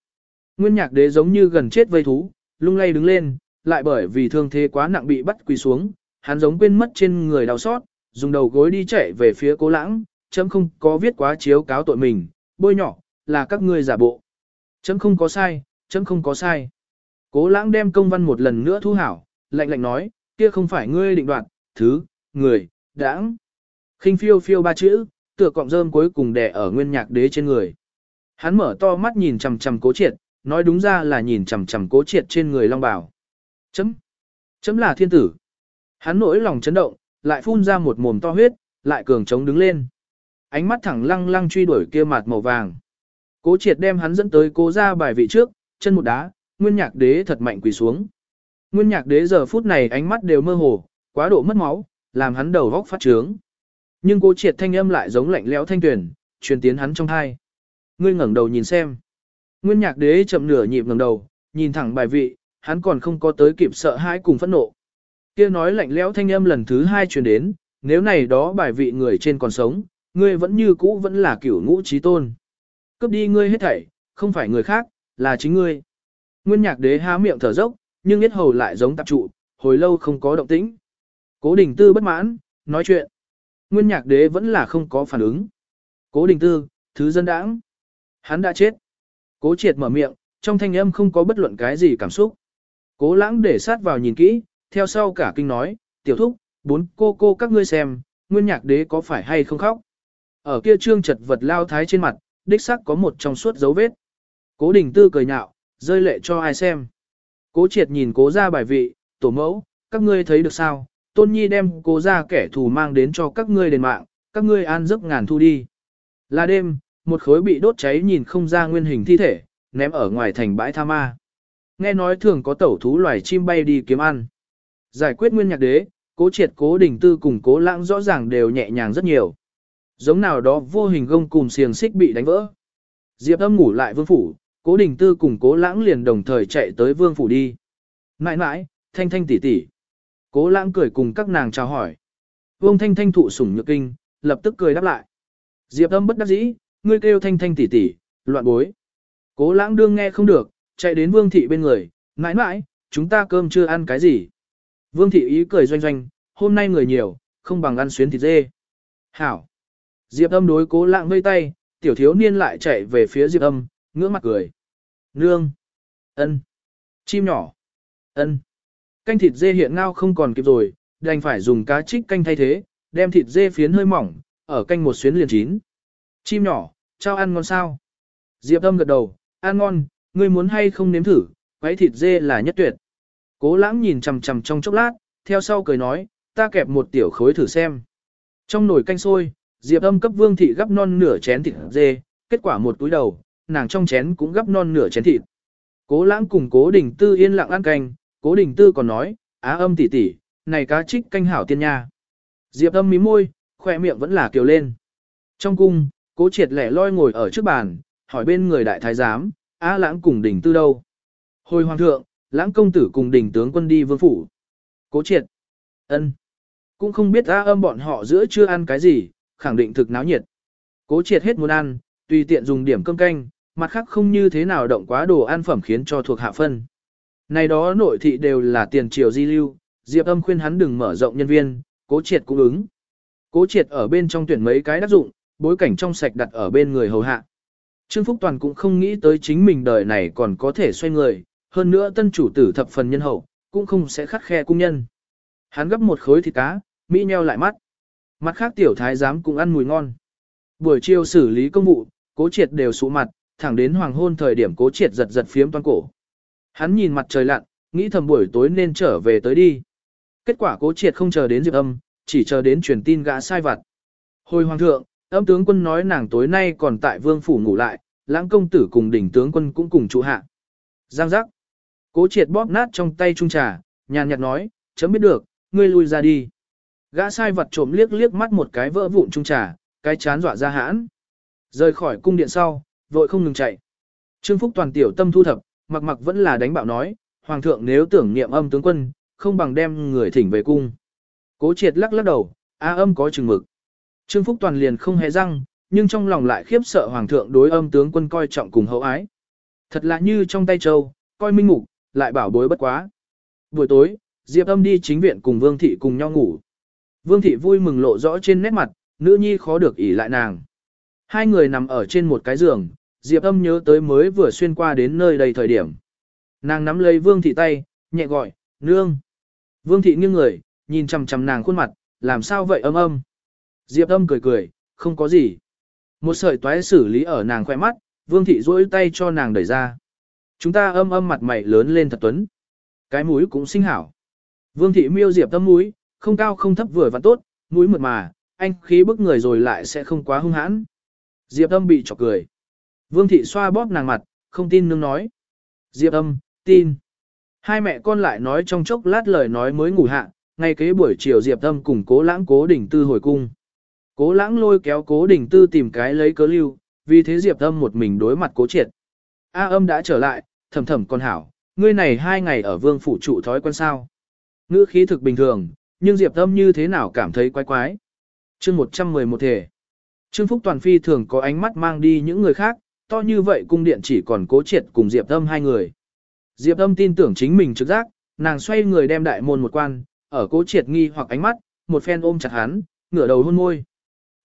Speaker 1: Nguyên nhạc đế giống như gần chết vây thú, lung lay đứng lên, lại bởi vì thương thế quá nặng bị bắt quỳ xuống, hắn giống quên mất trên người đau xót, dùng đầu gối đi chạy về phía cố lãng, chấm không có viết quá chiếu cáo tội mình, bôi nhỏ, là các ngươi giả bộ. Chấm không có sai, chấm không có sai. Cố lãng đem công văn một lần nữa thu hảo, lạnh lạnh nói, kia không phải ngươi định đoạt, thứ, người, đãng. khinh phiêu phiêu ba chữ, tựa cọng rơm cuối cùng đè ở nguyên nhạc đế trên người. Hắn mở to mắt nhìn chằm chằm cố triệt, nói đúng ra là nhìn chằm chằm cố triệt trên người long bảo. Chấm. Chấm là thiên tử. Hắn nỗi lòng chấn động, lại phun ra một mồm to huyết, lại cường trống đứng lên. Ánh mắt thẳng lăng lăng truy đuổi kia mặt màu vàng. Cố triệt đem hắn dẫn tới cố ra bài vị trước, chân một đá, nguyên nhạc đế thật mạnh quỳ xuống. Nguyên nhạc đế giờ phút này ánh mắt đều mơ hồ, quá độ mất máu, làm hắn đầu góc phát trướng. Nhưng cố triệt thanh âm lại giống lạnh lẽo thanh tuyển, truyền tiến hắn trong thai. Ngươi ngẩng đầu nhìn xem. Nguyên nhạc đế chậm nửa nhịp ngẩng đầu, nhìn thẳng bài vị, hắn còn không có tới kịp sợ hãi cùng phẫn nộ. Kia nói lạnh lẽo thanh âm lần thứ hai truyền đến, nếu này đó bài vị người trên còn sống, ngươi vẫn như cũ vẫn là cửu ngũ trí tôn. Cướp đi ngươi hết thảy, không phải người khác, là chính ngươi. Nguyên nhạc đế há miệng thở dốc, nhưng biết hầu lại giống tạp trụ, hồi lâu không có động tĩnh. Cố đình tư bất mãn, nói chuyện. Nguyên nhạc đế vẫn là không có phản ứng. Cố đình tư, thứ dân đãng. Hắn đã chết. Cố triệt mở miệng, trong thanh âm không có bất luận cái gì cảm xúc. Cố lãng để sát vào nhìn kỹ, theo sau cả kinh nói, tiểu thúc, bốn cô cô các ngươi xem, nguyên nhạc đế có phải hay không khóc. Ở kia trương chật vật lao thái trên mặt, đích xác có một trong suốt dấu vết. Cố đình tư cười nhạo, rơi lệ cho ai xem. Cố triệt nhìn cố ra bài vị, tổ mẫu, các ngươi thấy được sao, tôn nhi đem cố ra kẻ thù mang đến cho các ngươi đền mạng, các ngươi an giấc ngàn thu đi. Là đêm, một khối bị đốt cháy nhìn không ra nguyên hình thi thể, ném ở ngoài thành bãi tha ma. Nghe nói thường có tẩu thú loài chim bay đi kiếm ăn. Giải quyết nguyên nhạc đế, cố triệt cố đình tư cùng cố lãng rõ ràng đều nhẹ nhàng rất nhiều. Giống nào đó vô hình gông cùng xiềng xích bị đánh vỡ. Diệp âm ngủ lại vương phủ, cố đình tư cùng cố lãng liền đồng thời chạy tới vương phủ đi. Mãi mãi, thanh thanh tỷ tỷ. Cố lãng cười cùng các nàng chào hỏi. Vương thanh thanh thụ sủng nhược kinh, lập tức cười đáp lại. Diệp âm bất đắc dĩ, ngươi kêu thanh thanh tỷ tỷ, loạn bối. Cố lãng đương nghe không được, chạy đến vương thị bên người, mãi mãi, chúng ta cơm chưa ăn cái gì. Vương thị ý cười doanh doanh, hôm nay người nhiều, không bằng ăn xuyến thịt dê. Hảo. Diệp âm đối cố lãng vây tay, tiểu thiếu niên lại chạy về phía diệp âm, ngưỡng mặt cười. Nương. ân, Chim nhỏ. ân. Canh thịt dê hiện ngao không còn kịp rồi, đành phải dùng cá trích canh thay thế, đem thịt dê phiến hơi mỏng, ở canh một xuyến liền chín. Chim nhỏ, trao ăn ngon sao? Diệp âm gật đầu, ăn ngon, ngươi muốn hay không nếm thử, quấy thịt dê là nhất tuyệt. Cố lãng nhìn chằm chằm trong chốc lát, theo sau cười nói, ta kẹp một tiểu khối thử xem. Trong nồi canh sôi, Diệp âm cấp vương thị gấp non nửa chén thịt dê, kết quả một túi đầu, nàng trong chén cũng gấp non nửa chén thịt. Cố lãng cùng cố đình tư yên lặng ăn canh, cố đình tư còn nói, á âm tỷ tỷ, này cá trích canh hảo tiên nha. Diệp âm mí môi, khoe miệng vẫn là kiều lên. Trong cung, cố triệt lẻ loi ngồi ở trước bàn, hỏi bên người đại thái giám, á lãng cùng đình tư đâu. Hồi hoàng thượng, lãng công tử cùng đình tướng quân đi vương phủ. Cố triệt. ân, Cũng không biết á âm bọn họ giữa chưa ăn cái gì, khẳng định thực náo nhiệt. Cố triệt hết muốn ăn, tùy tiện dùng điểm cơm canh, mặt khác không như thế nào động quá đồ ăn phẩm khiến cho thuộc hạ phân. Này đó nội thị đều là tiền triều di lưu, Diệp âm khuyên hắn đừng mở rộng nhân viên, cố triệt cũng ứng. Cố triệt ở bên trong tuyển mấy cái đắc dụng, bối cảnh trong sạch đặt ở bên người hầu hạ. Trương Phúc Toàn cũng không nghĩ tới chính mình đời này còn có thể xoay người, hơn nữa tân chủ tử thập phần nhân hậu, cũng không sẽ khắt khe cung nhân. Hắn gấp một khối thịt cá, mỹ nheo lại mắt. Mặt khác tiểu thái giám cũng ăn mùi ngon. Buổi chiều xử lý công vụ, cố triệt đều sụ mặt, thẳng đến hoàng hôn thời điểm cố triệt giật giật phiếm toàn cổ. Hắn nhìn mặt trời lặn, nghĩ thầm buổi tối nên trở về tới đi. Kết quả cố triệt không chờ đến diệp âm, chỉ chờ đến truyền tin gã sai vặt. Hồi hoàng thượng, âm tướng quân nói nàng tối nay còn tại vương phủ ngủ lại, lãng công tử cùng đỉnh tướng quân cũng cùng trụ hạ. Giang giác. Cố triệt bóp nát trong tay trung trà, nhàn nhạt nói, chấm biết được, ngươi lui ra đi. Gã sai vật trộm liếc liếc mắt một cái vỡ vụn trung trà, cái chán dọa ra hãn. Rời khỏi cung điện sau, vội không ngừng chạy. Trương Phúc toàn tiểu tâm thu thập, mặc mặc vẫn là đánh bạo nói, Hoàng thượng nếu tưởng niệm âm tướng quân, không bằng đem người thỉnh về cung. Cố triệt lắc lắc đầu, a âm có chừng mực. Trương Phúc toàn liền không hề răng, nhưng trong lòng lại khiếp sợ Hoàng thượng đối âm tướng quân coi trọng cùng hậu ái. Thật là như trong tay châu, coi minh mục, lại bảo bối bất quá. Buổi tối, Diệp âm đi chính viện cùng Vương Thị cùng nhau ngủ. Vương Thị vui mừng lộ rõ trên nét mặt, nữ nhi khó được ỉ lại nàng. Hai người nằm ở trên một cái giường, Diệp âm nhớ tới mới vừa xuyên qua đến nơi đây thời điểm. Nàng nắm lấy Vương Thị tay, nhẹ gọi, nương. Vương Thị nghiêng người, nhìn chằm chằm nàng khuôn mặt, làm sao vậy âm âm. Diệp âm cười cười, không có gì. Một sợi toái xử lý ở nàng khoe mắt, Vương Thị duỗi tay cho nàng đẩy ra. Chúng ta âm âm mặt mày lớn lên thật tuấn. Cái mũi cũng xinh hảo. Vương Thị miêu Diệp âm mũi, không cao không thấp vừa và tốt, mũi mượt mà, anh khí bức người rồi lại sẽ không quá hung hãn. Diệp âm bị chọc cười. Vương thị xoa bóp nàng mặt, không tin nương nói. Diệp âm, tin. Hai mẹ con lại nói trong chốc lát lời nói mới ngủ hạ, ngay kế buổi chiều Diệp âm cùng cố lãng cố đỉnh tư hồi cung. Cố lãng lôi kéo cố đỉnh tư tìm cái lấy cớ lưu, vì thế Diệp âm một mình đối mặt cố triệt. A âm đã trở lại, thầm thầm con hảo, ngươi này hai ngày ở vương phủ trụ thói quen sao. Ngữ khí thực bình thường, nhưng Diệp âm như thế nào cảm thấy quái quái. chương 111 thể. Trương Phúc Toàn Phi thường có ánh mắt mang đi những người khác, to như vậy cung điện chỉ còn cố triệt cùng Diệp âm hai người. Diệp âm tin tưởng chính mình trực giác, nàng xoay người đem đại môn một quan, ở cố triệt nghi hoặc ánh mắt, một phen ôm chặt hắn, ngửa đầu hôn môi.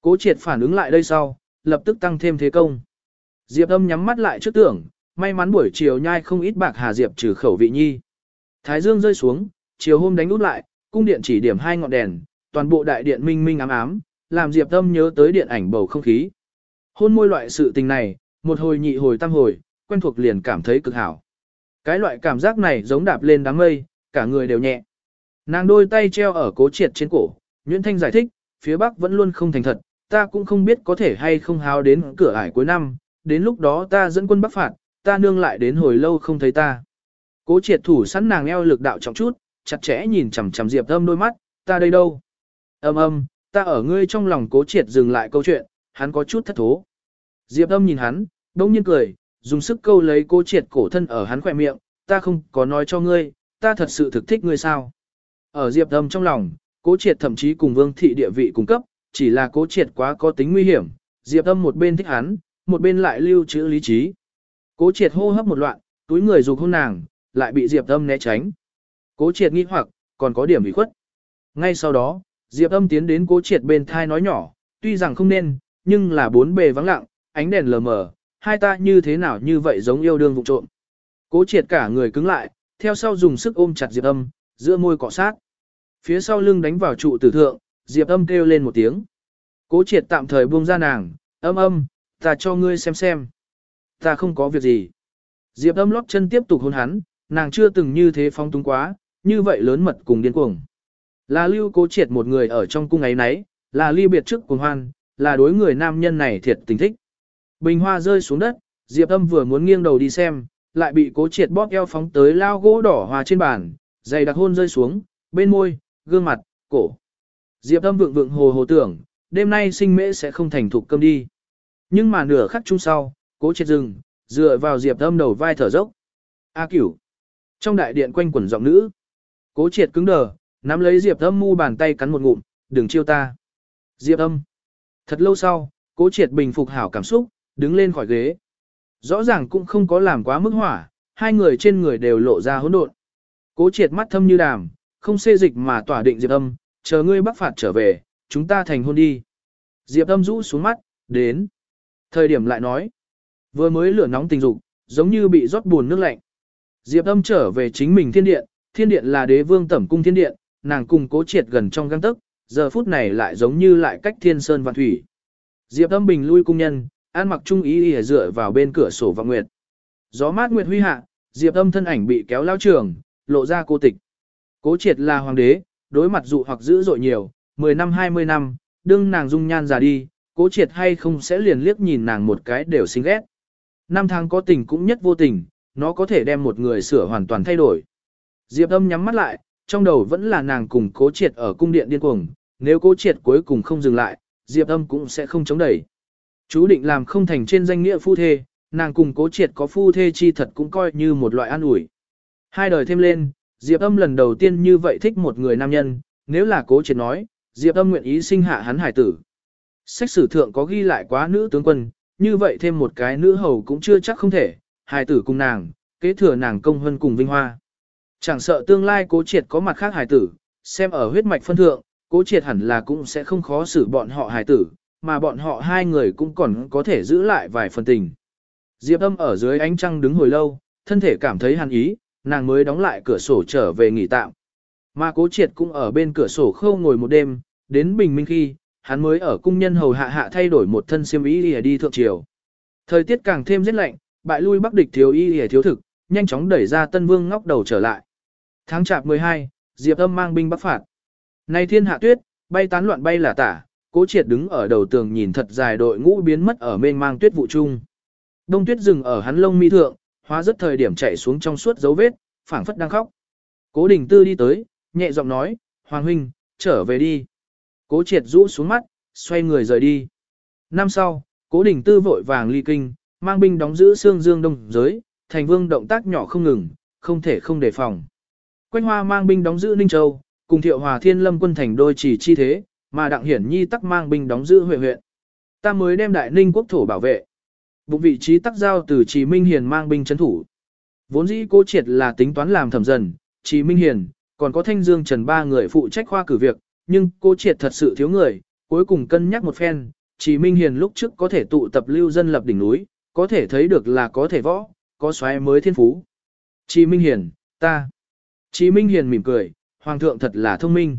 Speaker 1: Cố triệt phản ứng lại đây sau, lập tức tăng thêm thế công. Diệp âm nhắm mắt lại trước tưởng, may mắn buổi chiều nhai không ít bạc hà Diệp trừ khẩu vị nhi. Thái dương rơi xuống, chiều hôm đánh út lại, cung điện chỉ điểm hai ngọn đèn, toàn bộ đại điện minh minh ám ám, làm Diệp âm nhớ tới điện ảnh bầu không khí. Hôn môi loại sự tình này, một hồi nhị hồi tam hồi, quen thuộc liền cảm thấy cực hảo. Cái loại cảm giác này giống đạp lên đám mây, cả người đều nhẹ. Nàng đôi tay treo ở cố triệt trên cổ, Nguyễn Thanh giải thích, phía Bắc vẫn luôn không thành thật, ta cũng không biết có thể hay không háo đến cửa ải cuối năm, đến lúc đó ta dẫn quân bắc phạt, ta nương lại đến hồi lâu không thấy ta. Cố triệt thủ sẵn nàng eo lực đạo trọng chút, chặt chẽ nhìn chằm chằm Diệp Âm đôi mắt, ta đây đâu? Âm âm, ta ở ngươi trong lòng cố triệt dừng lại câu chuyện, hắn có chút thất thố. Diệp Âm nhìn hắn, bỗng nhiên cười, dùng sức câu lấy cố triệt cổ thân ở hắn khỏe miệng, ta không có nói cho ngươi, ta thật sự thực thích ngươi sao. Ở Diệp Âm trong lòng, cố triệt thậm chí cùng vương thị địa vị cung cấp, chỉ là cố triệt quá có tính nguy hiểm, Diệp Âm một bên thích hắn, một bên lại lưu trữ lý trí. Cố triệt hô hấp một loạn, túi người dục hôn nàng, lại bị Diệp Âm né tránh. Cố triệt nghi hoặc, còn có điểm bị khuất. Ngay sau đó, Diệp Âm tiến đến cố triệt bên thai nói nhỏ, tuy rằng không nên, nhưng là bốn bề vắng lặng, ánh đèn lờ mờ, hai ta như thế nào như vậy giống yêu đương vụ trộm. Cố triệt cả người cứng lại, theo sau dùng sức ôm chặt Diệp Âm, giữa môi cọ sát. Phía sau lưng đánh vào trụ tử thượng, Diệp Âm kêu lên một tiếng. Cố triệt tạm thời buông ra nàng, âm âm, ta cho ngươi xem xem. Ta không có việc gì. Diệp âm lót chân tiếp tục hôn hắn, nàng chưa từng như thế phong túng quá, như vậy lớn mật cùng điên cuồng. Là lưu cố triệt một người ở trong cung ấy nấy, là ly biệt trước cuồng hoan, là đối người nam nhân này thiệt tình thích. Bình hoa rơi xuống đất, Diệp âm vừa muốn nghiêng đầu đi xem, lại bị cố triệt bóp eo phóng tới lao gỗ đỏ hòa trên bàn, dày đặc hôn rơi xuống, bên môi, gương mặt, cổ. Diệp âm vượng vượng hồ hồ tưởng, đêm nay sinh mễ sẽ không thành thục cơm đi. Nhưng mà nửa khắc chung sau, cố triệt dừng, dựa vào Diệp âm đầu vai thở dốc. A cửu. Trong đại điện quanh quẩn giọng nữ. Cố triệt cứng đờ, nắm lấy Diệp âm mu bàn tay cắn một ngụm, đừng chiêu ta. Diệp âm. Thật lâu sau, cố triệt bình phục hảo cảm xúc, đứng lên khỏi ghế. Rõ ràng cũng không có làm quá mức hỏa, hai người trên người đều lộ ra hỗn độn. Cố triệt mắt thâm như đàm, không xê dịch mà tỏa định Diệp âm, chờ ngươi bắc phạt trở về, chúng ta thành hôn đi. Diệp âm rũ xuống mắt, đến. Thời điểm lại nói, vừa mới lửa nóng tình dục, giống như bị rót buồn nước lạnh. Diệp âm trở về chính mình thiên điện, thiên điện là đế vương tẩm cung thiên điện, nàng cùng cố triệt gần trong găng tức, giờ phút này lại giống như lại cách thiên sơn và thủy. Diệp âm bình lui cung nhân, an mặc trung ý y dựa vào bên cửa sổ và nguyệt. Gió mát nguyệt huy hạ, Diệp âm thân ảnh bị kéo lao trường, lộ ra cô tịch. Cố triệt là hoàng đế, đối mặt dụ hoặc dữ dội nhiều, 10 năm 20 năm, đương nàng dung nhan già đi, cố triệt hay không sẽ liền liếc nhìn nàng một cái đều xinh ghét. Năm tháng có tình cũng nhất vô tình, nó có thể đem một người sửa hoàn toàn thay đổi. Diệp âm nhắm mắt lại, trong đầu vẫn là nàng cùng cố triệt ở cung điện điên cuồng, nếu cố triệt cuối cùng không dừng lại, Diệp âm cũng sẽ không chống đẩy. Chú định làm không thành trên danh nghĩa phu thê, nàng cùng cố triệt có phu thê chi thật cũng coi như một loại an ủi. Hai đời thêm lên, Diệp âm lần đầu tiên như vậy thích một người nam nhân, nếu là cố triệt nói, Diệp âm nguyện ý sinh hạ hắn hải tử. Sách sử thượng có ghi lại quá nữ tướng quân, như vậy thêm một cái nữ hầu cũng chưa chắc không thể, hải tử cùng nàng, kế thừa nàng công hơn cùng vinh hoa. Chẳng sợ tương lai cố triệt có mặt khác hải tử, xem ở huyết mạch phân thượng, cố triệt hẳn là cũng sẽ không khó xử bọn họ hải tử, mà bọn họ hai người cũng còn có thể giữ lại vài phần tình. Diệp âm ở dưới ánh trăng đứng hồi lâu, thân thể cảm thấy hàn ý, nàng mới đóng lại cửa sổ trở về nghỉ tạm. Mà cố triệt cũng ở bên cửa sổ khâu ngồi một đêm, đến bình minh khi, hắn mới ở cung nhân hầu hạ hạ thay đổi một thân xiêm y lìa đi thượng triều. Thời tiết càng thêm rất lạnh, bại lui bắc địch thiếu y lìa thiếu thực, nhanh chóng đẩy ra tân vương ngóc đầu trở lại. Tháng chạp 12, Diệp âm mang binh bắc phạt. Nay thiên hạ tuyết, bay tán loạn bay là tả, cố triệt đứng ở đầu tường nhìn thật dài đội ngũ biến mất ở mênh mang tuyết vụ chung. Đông tuyết dừng ở hắn lông mi thượng, hóa rất thời điểm chạy xuống trong suốt dấu vết, phảng phất đang khóc. Cố đình tư đi tới, nhẹ giọng nói, Hoàng huynh, trở về đi. Cố triệt rũ xuống mắt, xoay người rời đi. Năm sau, cố đình tư vội vàng ly kinh, mang binh đóng giữ xương dương đông giới, thành vương động tác nhỏ không ngừng, không thể không đề phòng. Quanh hoa mang binh đóng giữ Ninh Châu, cùng thiệu hòa thiên lâm quân thành đôi chỉ chi thế, mà đặng hiển nhi tắc mang binh đóng giữ huyện huyện. Ta mới đem đại ninh quốc thổ bảo vệ. Bụng vị trí tắc giao từ Trì Minh Hiền mang binh chấn thủ. Vốn dĩ cố triệt là tính toán làm thẩm dần, Trì Minh Hiền, còn có Thanh Dương Trần ba người phụ trách khoa cử việc, nhưng cố triệt thật sự thiếu người, cuối cùng cân nhắc một phen, Trì Minh Hiền lúc trước có thể tụ tập lưu dân lập đỉnh núi, có thể thấy được là có thể võ, có xoáy mới thiên phú. Trì Minh Hiền, ta. Trì Minh Hiền mỉm cười, Hoàng thượng thật là thông minh.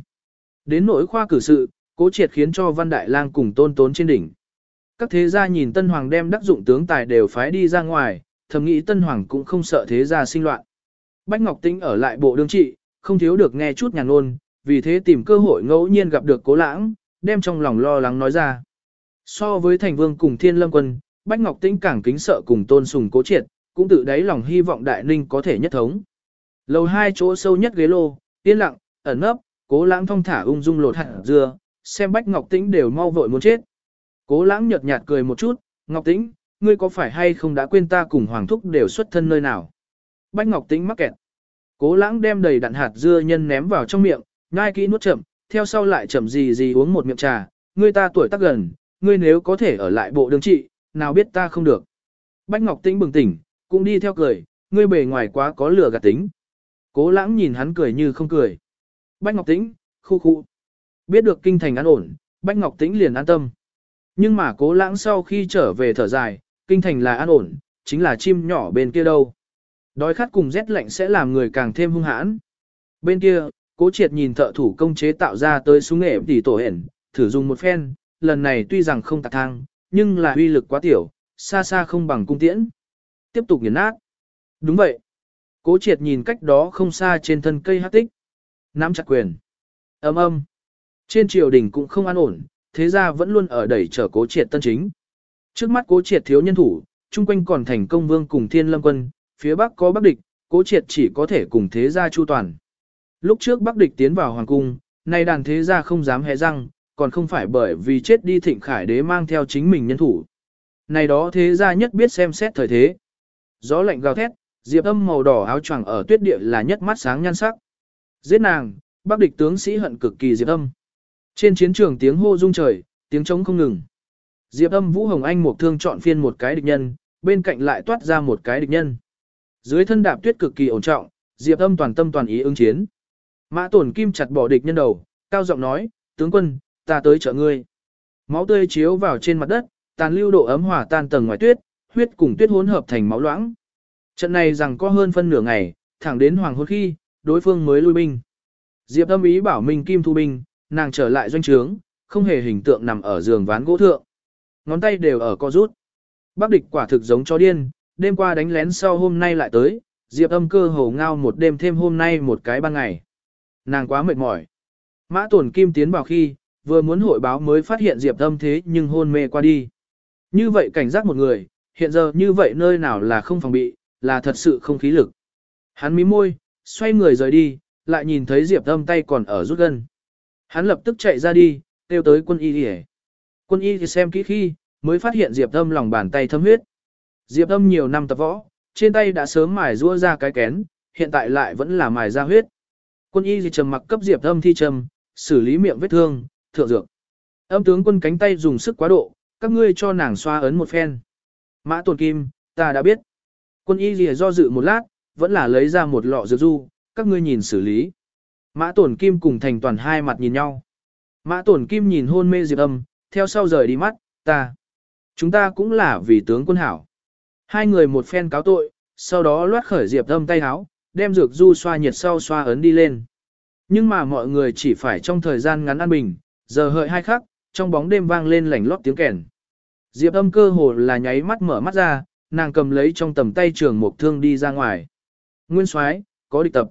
Speaker 1: Đến nỗi khoa cử sự, cố triệt khiến cho Văn Đại Lang cùng tôn tốn trên đỉnh. Các thế gia nhìn Tân Hoàng đem đắc dụng tướng tài đều phái đi ra ngoài, thầm nghĩ Tân Hoàng cũng không sợ thế gia sinh loạn. Bách Ngọc Tĩnh ở lại bộ đương trị, không thiếu được nghe chút nhàn ngôn, vì thế tìm cơ hội ngẫu nhiên gặp được cố lãng, đem trong lòng lo lắng nói ra. So với thành vương cùng thiên lâm quân, Bách Ngọc Tĩnh càng kính sợ cùng tôn sùng cố triệt, cũng tự đáy lòng hy vọng đại ninh có thể nhất thống. Lầu hai chỗ sâu nhất ghế lô, yên lặng, ẩn nấp, cố lãng thong thả ung dung lột hạt dưa, xem Bách Ngọc Tĩnh đều mau vội muốn chết. Cố lãng nhợt nhạt cười một chút, Ngọc Tĩnh, ngươi có phải hay không đã quên ta cùng Hoàng Thúc đều xuất thân nơi nào? Bách Ngọc Tĩnh mắc kẹt. Cố lãng đem đầy đạn hạt dưa nhân ném vào trong miệng, ngai kỹ nuốt chậm, theo sau lại chậm gì gì uống một miệng trà, ngươi ta tuổi tác gần, ngươi nếu có thể ở lại bộ đường trị, nào biết ta không được. Bách Ngọc Tĩnh bừng tỉnh, cũng đi theo cười, ngươi bề ngoài quá có lửa gạt tính. Cố lãng nhìn hắn cười như không cười. Bách Ngọc Tĩnh, khu khu. Biết được kinh thành an ổn, Bách Ngọc Tĩnh liền an tâm. Nhưng mà cố lãng sau khi trở về thở dài, kinh thành là an ổn, chính là chim nhỏ bên kia đâu. Đói khát cùng rét lạnh sẽ làm người càng thêm hung hãn. Bên kia, cố triệt nhìn thợ thủ công chế tạo ra tới súng nghệ tỷ tổ hển, thử dùng một phen, lần này tuy rằng không tạc thang, nhưng là uy lực quá tiểu, xa xa không bằng cung tiễn. Tiếp tục nghiền nát. Đúng vậy. Cố triệt nhìn cách đó không xa trên thân cây hát tích. Nắm chặt quyền. ầm ầm trên triều đình cũng không an ổn, thế ra vẫn luôn ở đẩy trở cố triệt tân chính. Trước mắt cố triệt thiếu nhân thủ, chung quanh còn thành công vương cùng thiên lâm quân, phía bắc có bắc địch, cố triệt chỉ có thể cùng thế gia chu toàn. Lúc trước bắc địch tiến vào hoàng cung, nay đàn thế gia không dám hé răng, còn không phải bởi vì chết đi thịnh khải đế mang theo chính mình nhân thủ. Này đó thế gia nhất biết xem xét thời thế. Gió lạnh gào thét, diệp âm màu đỏ áo choàng ở tuyết địa là nhất mắt sáng nhan sắc. Giết nàng, bắc địch tướng sĩ hận cực kỳ diệp âm. Trên chiến trường tiếng hô rung trời, tiếng trống không ngừng. Diệp âm Vũ Hồng Anh một thương chọn phiên một cái địch nhân, bên cạnh lại toát ra một cái địch nhân. Dưới thân đạp tuyết cực kỳ ổn trọng, Diệp âm toàn tâm toàn ý ứng chiến. Mã tổn kim chặt bỏ địch nhân đầu, cao giọng nói, tướng quân, ta tới trợ ngươi. Máu tươi chiếu vào trên mặt đất, tàn lưu độ ấm hòa tan tầng ngoài tuyết, huyết cùng tuyết hỗn hợp thành máu loãng. Trận này rằng có hơn phân nửa ngày, thẳng đến hoàng hôn khi, đối phương mới lui binh. Diệp âm ý bảo Minh Kim thu binh, nàng trở lại doanh trướng, không hề hình tượng nằm ở giường ván gỗ thượng. Ngón tay đều ở co rút. Bác địch quả thực giống cho điên, đêm qua đánh lén sau hôm nay lại tới, Diệp âm cơ hồ ngao một đêm thêm hôm nay một cái ban ngày. Nàng quá mệt mỏi. Mã tổn kim tiến vào khi, vừa muốn hội báo mới phát hiện Diệp âm thế nhưng hôn mê qua đi. Như vậy cảnh giác một người, hiện giờ như vậy nơi nào là không phòng bị, là thật sự không khí lực. Hắn mím môi, xoay người rời đi, lại nhìn thấy Diệp âm tay còn ở rút gân. Hắn lập tức chạy ra đi, kêu tới quân y đi Quân y thì xem kỹ khi, mới phát hiện Diệp Âm lòng bàn tay thâm huyết. Diệp Âm nhiều năm tập võ, trên tay đã sớm mài rua ra cái kén, hiện tại lại vẫn là mài ra huyết. Quân y thì trầm mặc cấp Diệp Âm thi trầm, xử lý miệng vết thương, thượng dược. Âm tướng quân cánh tay dùng sức quá độ, các ngươi cho nàng xoa ấn một phen. Mã Tuần Kim, ta đã biết. Quân y lìa do dự một lát, vẫn là lấy ra một lọ dược du, các ngươi nhìn xử lý. Mã Tổn Kim cùng Thành Toàn hai mặt nhìn nhau. Mã Tổn Kim nhìn hôn mê Diệp Âm, theo sau rời đi mắt, ta. Chúng ta cũng là vì tướng quân hảo. Hai người một phen cáo tội, sau đó loát khởi Diệp Âm tay háo, đem dược du xoa nhiệt sau xoa ấn đi lên. Nhưng mà mọi người chỉ phải trong thời gian ngắn an bình, giờ hợi hai khắc, trong bóng đêm vang lên lảnh lót tiếng kèn. Diệp Âm cơ hồ là nháy mắt mở mắt ra, nàng cầm lấy trong tầm tay trường một thương đi ra ngoài. Nguyên soái có địch tập.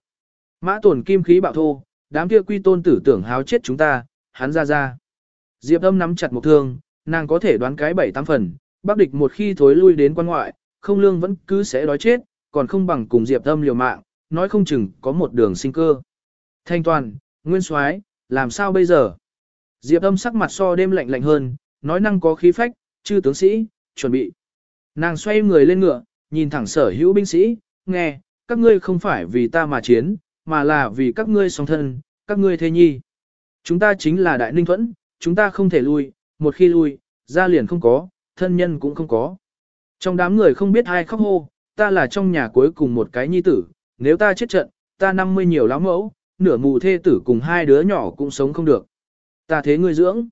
Speaker 1: Mã tổn kim khí bạo thô, đám kia quy tôn tử tưởng háo chết chúng ta, hắn ra ra. Diệp âm nắm chặt một thương, nàng có thể đoán cái bảy tám phần, bác địch một khi thối lui đến quan ngoại, không lương vẫn cứ sẽ đói chết, còn không bằng cùng Diệp âm liều mạng, nói không chừng có một đường sinh cơ. Thanh toàn, nguyên soái làm sao bây giờ? Diệp âm sắc mặt so đêm lạnh lạnh hơn, nói năng có khí phách, chư tướng sĩ, chuẩn bị. Nàng xoay người lên ngựa, nhìn thẳng sở hữu binh sĩ, nghe, các ngươi không phải vì ta mà chiến, mà là vì các ngươi song thân, các ngươi thế nhi. Chúng ta chính là đại ninh thuẫn, chúng ta không thể lui, một khi lui, ra liền không có, thân nhân cũng không có. Trong đám người không biết ai khóc hô, ta là trong nhà cuối cùng một cái nhi tử, nếu ta chết trận, ta năm mươi nhiều lắm mẫu, nửa mù thê tử cùng hai đứa nhỏ cũng sống không được. Ta thế ngươi dưỡng.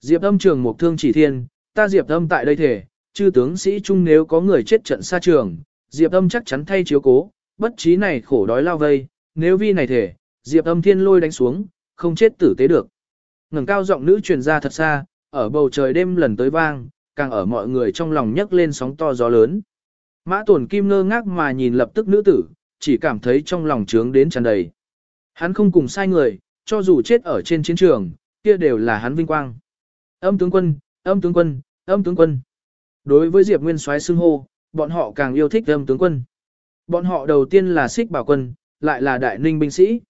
Speaker 1: Diệp âm trường một thương chỉ thiên, ta diệp âm tại đây thể, chư tướng sĩ chung nếu có người chết trận xa trường, diệp âm chắc chắn thay chiếu cố, bất trí này khổ đói lao vây, nếu vi này thể, diệp âm thiên lôi đánh xuống, không chết tử tế được. ngẩng cao giọng nữ truyền ra thật xa, ở bầu trời đêm lần tới vang, càng ở mọi người trong lòng nhấc lên sóng to gió lớn. Mã tổn kim ngơ ngác mà nhìn lập tức nữ tử, chỉ cảm thấy trong lòng trướng đến tràn đầy. Hắn không cùng sai người, cho dù chết ở trên chiến trường, kia đều là hắn vinh quang. Âm tướng quân, âm tướng quân, âm tướng quân. Đối với Diệp Nguyên soái xưng hô, bọn họ càng yêu thích âm tướng quân. Bọn họ đầu tiên là xích bảo quân, lại là đại ninh binh sĩ.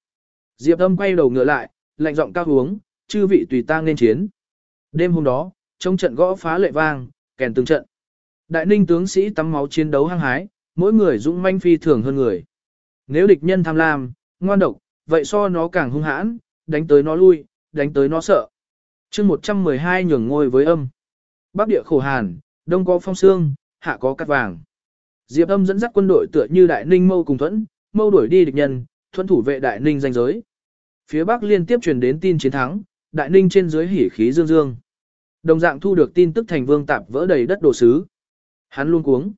Speaker 1: Diệp âm quay đầu ngựa lại, lạnh giọng cao hướng chư vị tùy tang nên chiến. Đêm hôm đó, trong trận gõ phá lệ vang, kèn từng trận. Đại ninh tướng sĩ tắm máu chiến đấu hăng hái, mỗi người dũng manh phi thường hơn người. Nếu địch nhân tham lam, ngoan độc, vậy so nó càng hung hãn, đánh tới nó lui, đánh tới nó sợ. chương 112 nhường ngôi với âm. Bắc địa khổ hàn, đông có phong sương, hạ có cắt vàng. Diệp âm dẫn dắt quân đội tựa như đại ninh mâu cùng thuẫn, mâu đuổi đi địch nhân, thuận thủ vệ đại ninh danh giới. Phía bắc liên tiếp truyền đến tin chiến thắng, đại ninh trên dưới hỉ khí dương dương. Đồng dạng thu được tin tức thành vương tạp vỡ đầy đất đồ sứ. Hắn luôn cuống.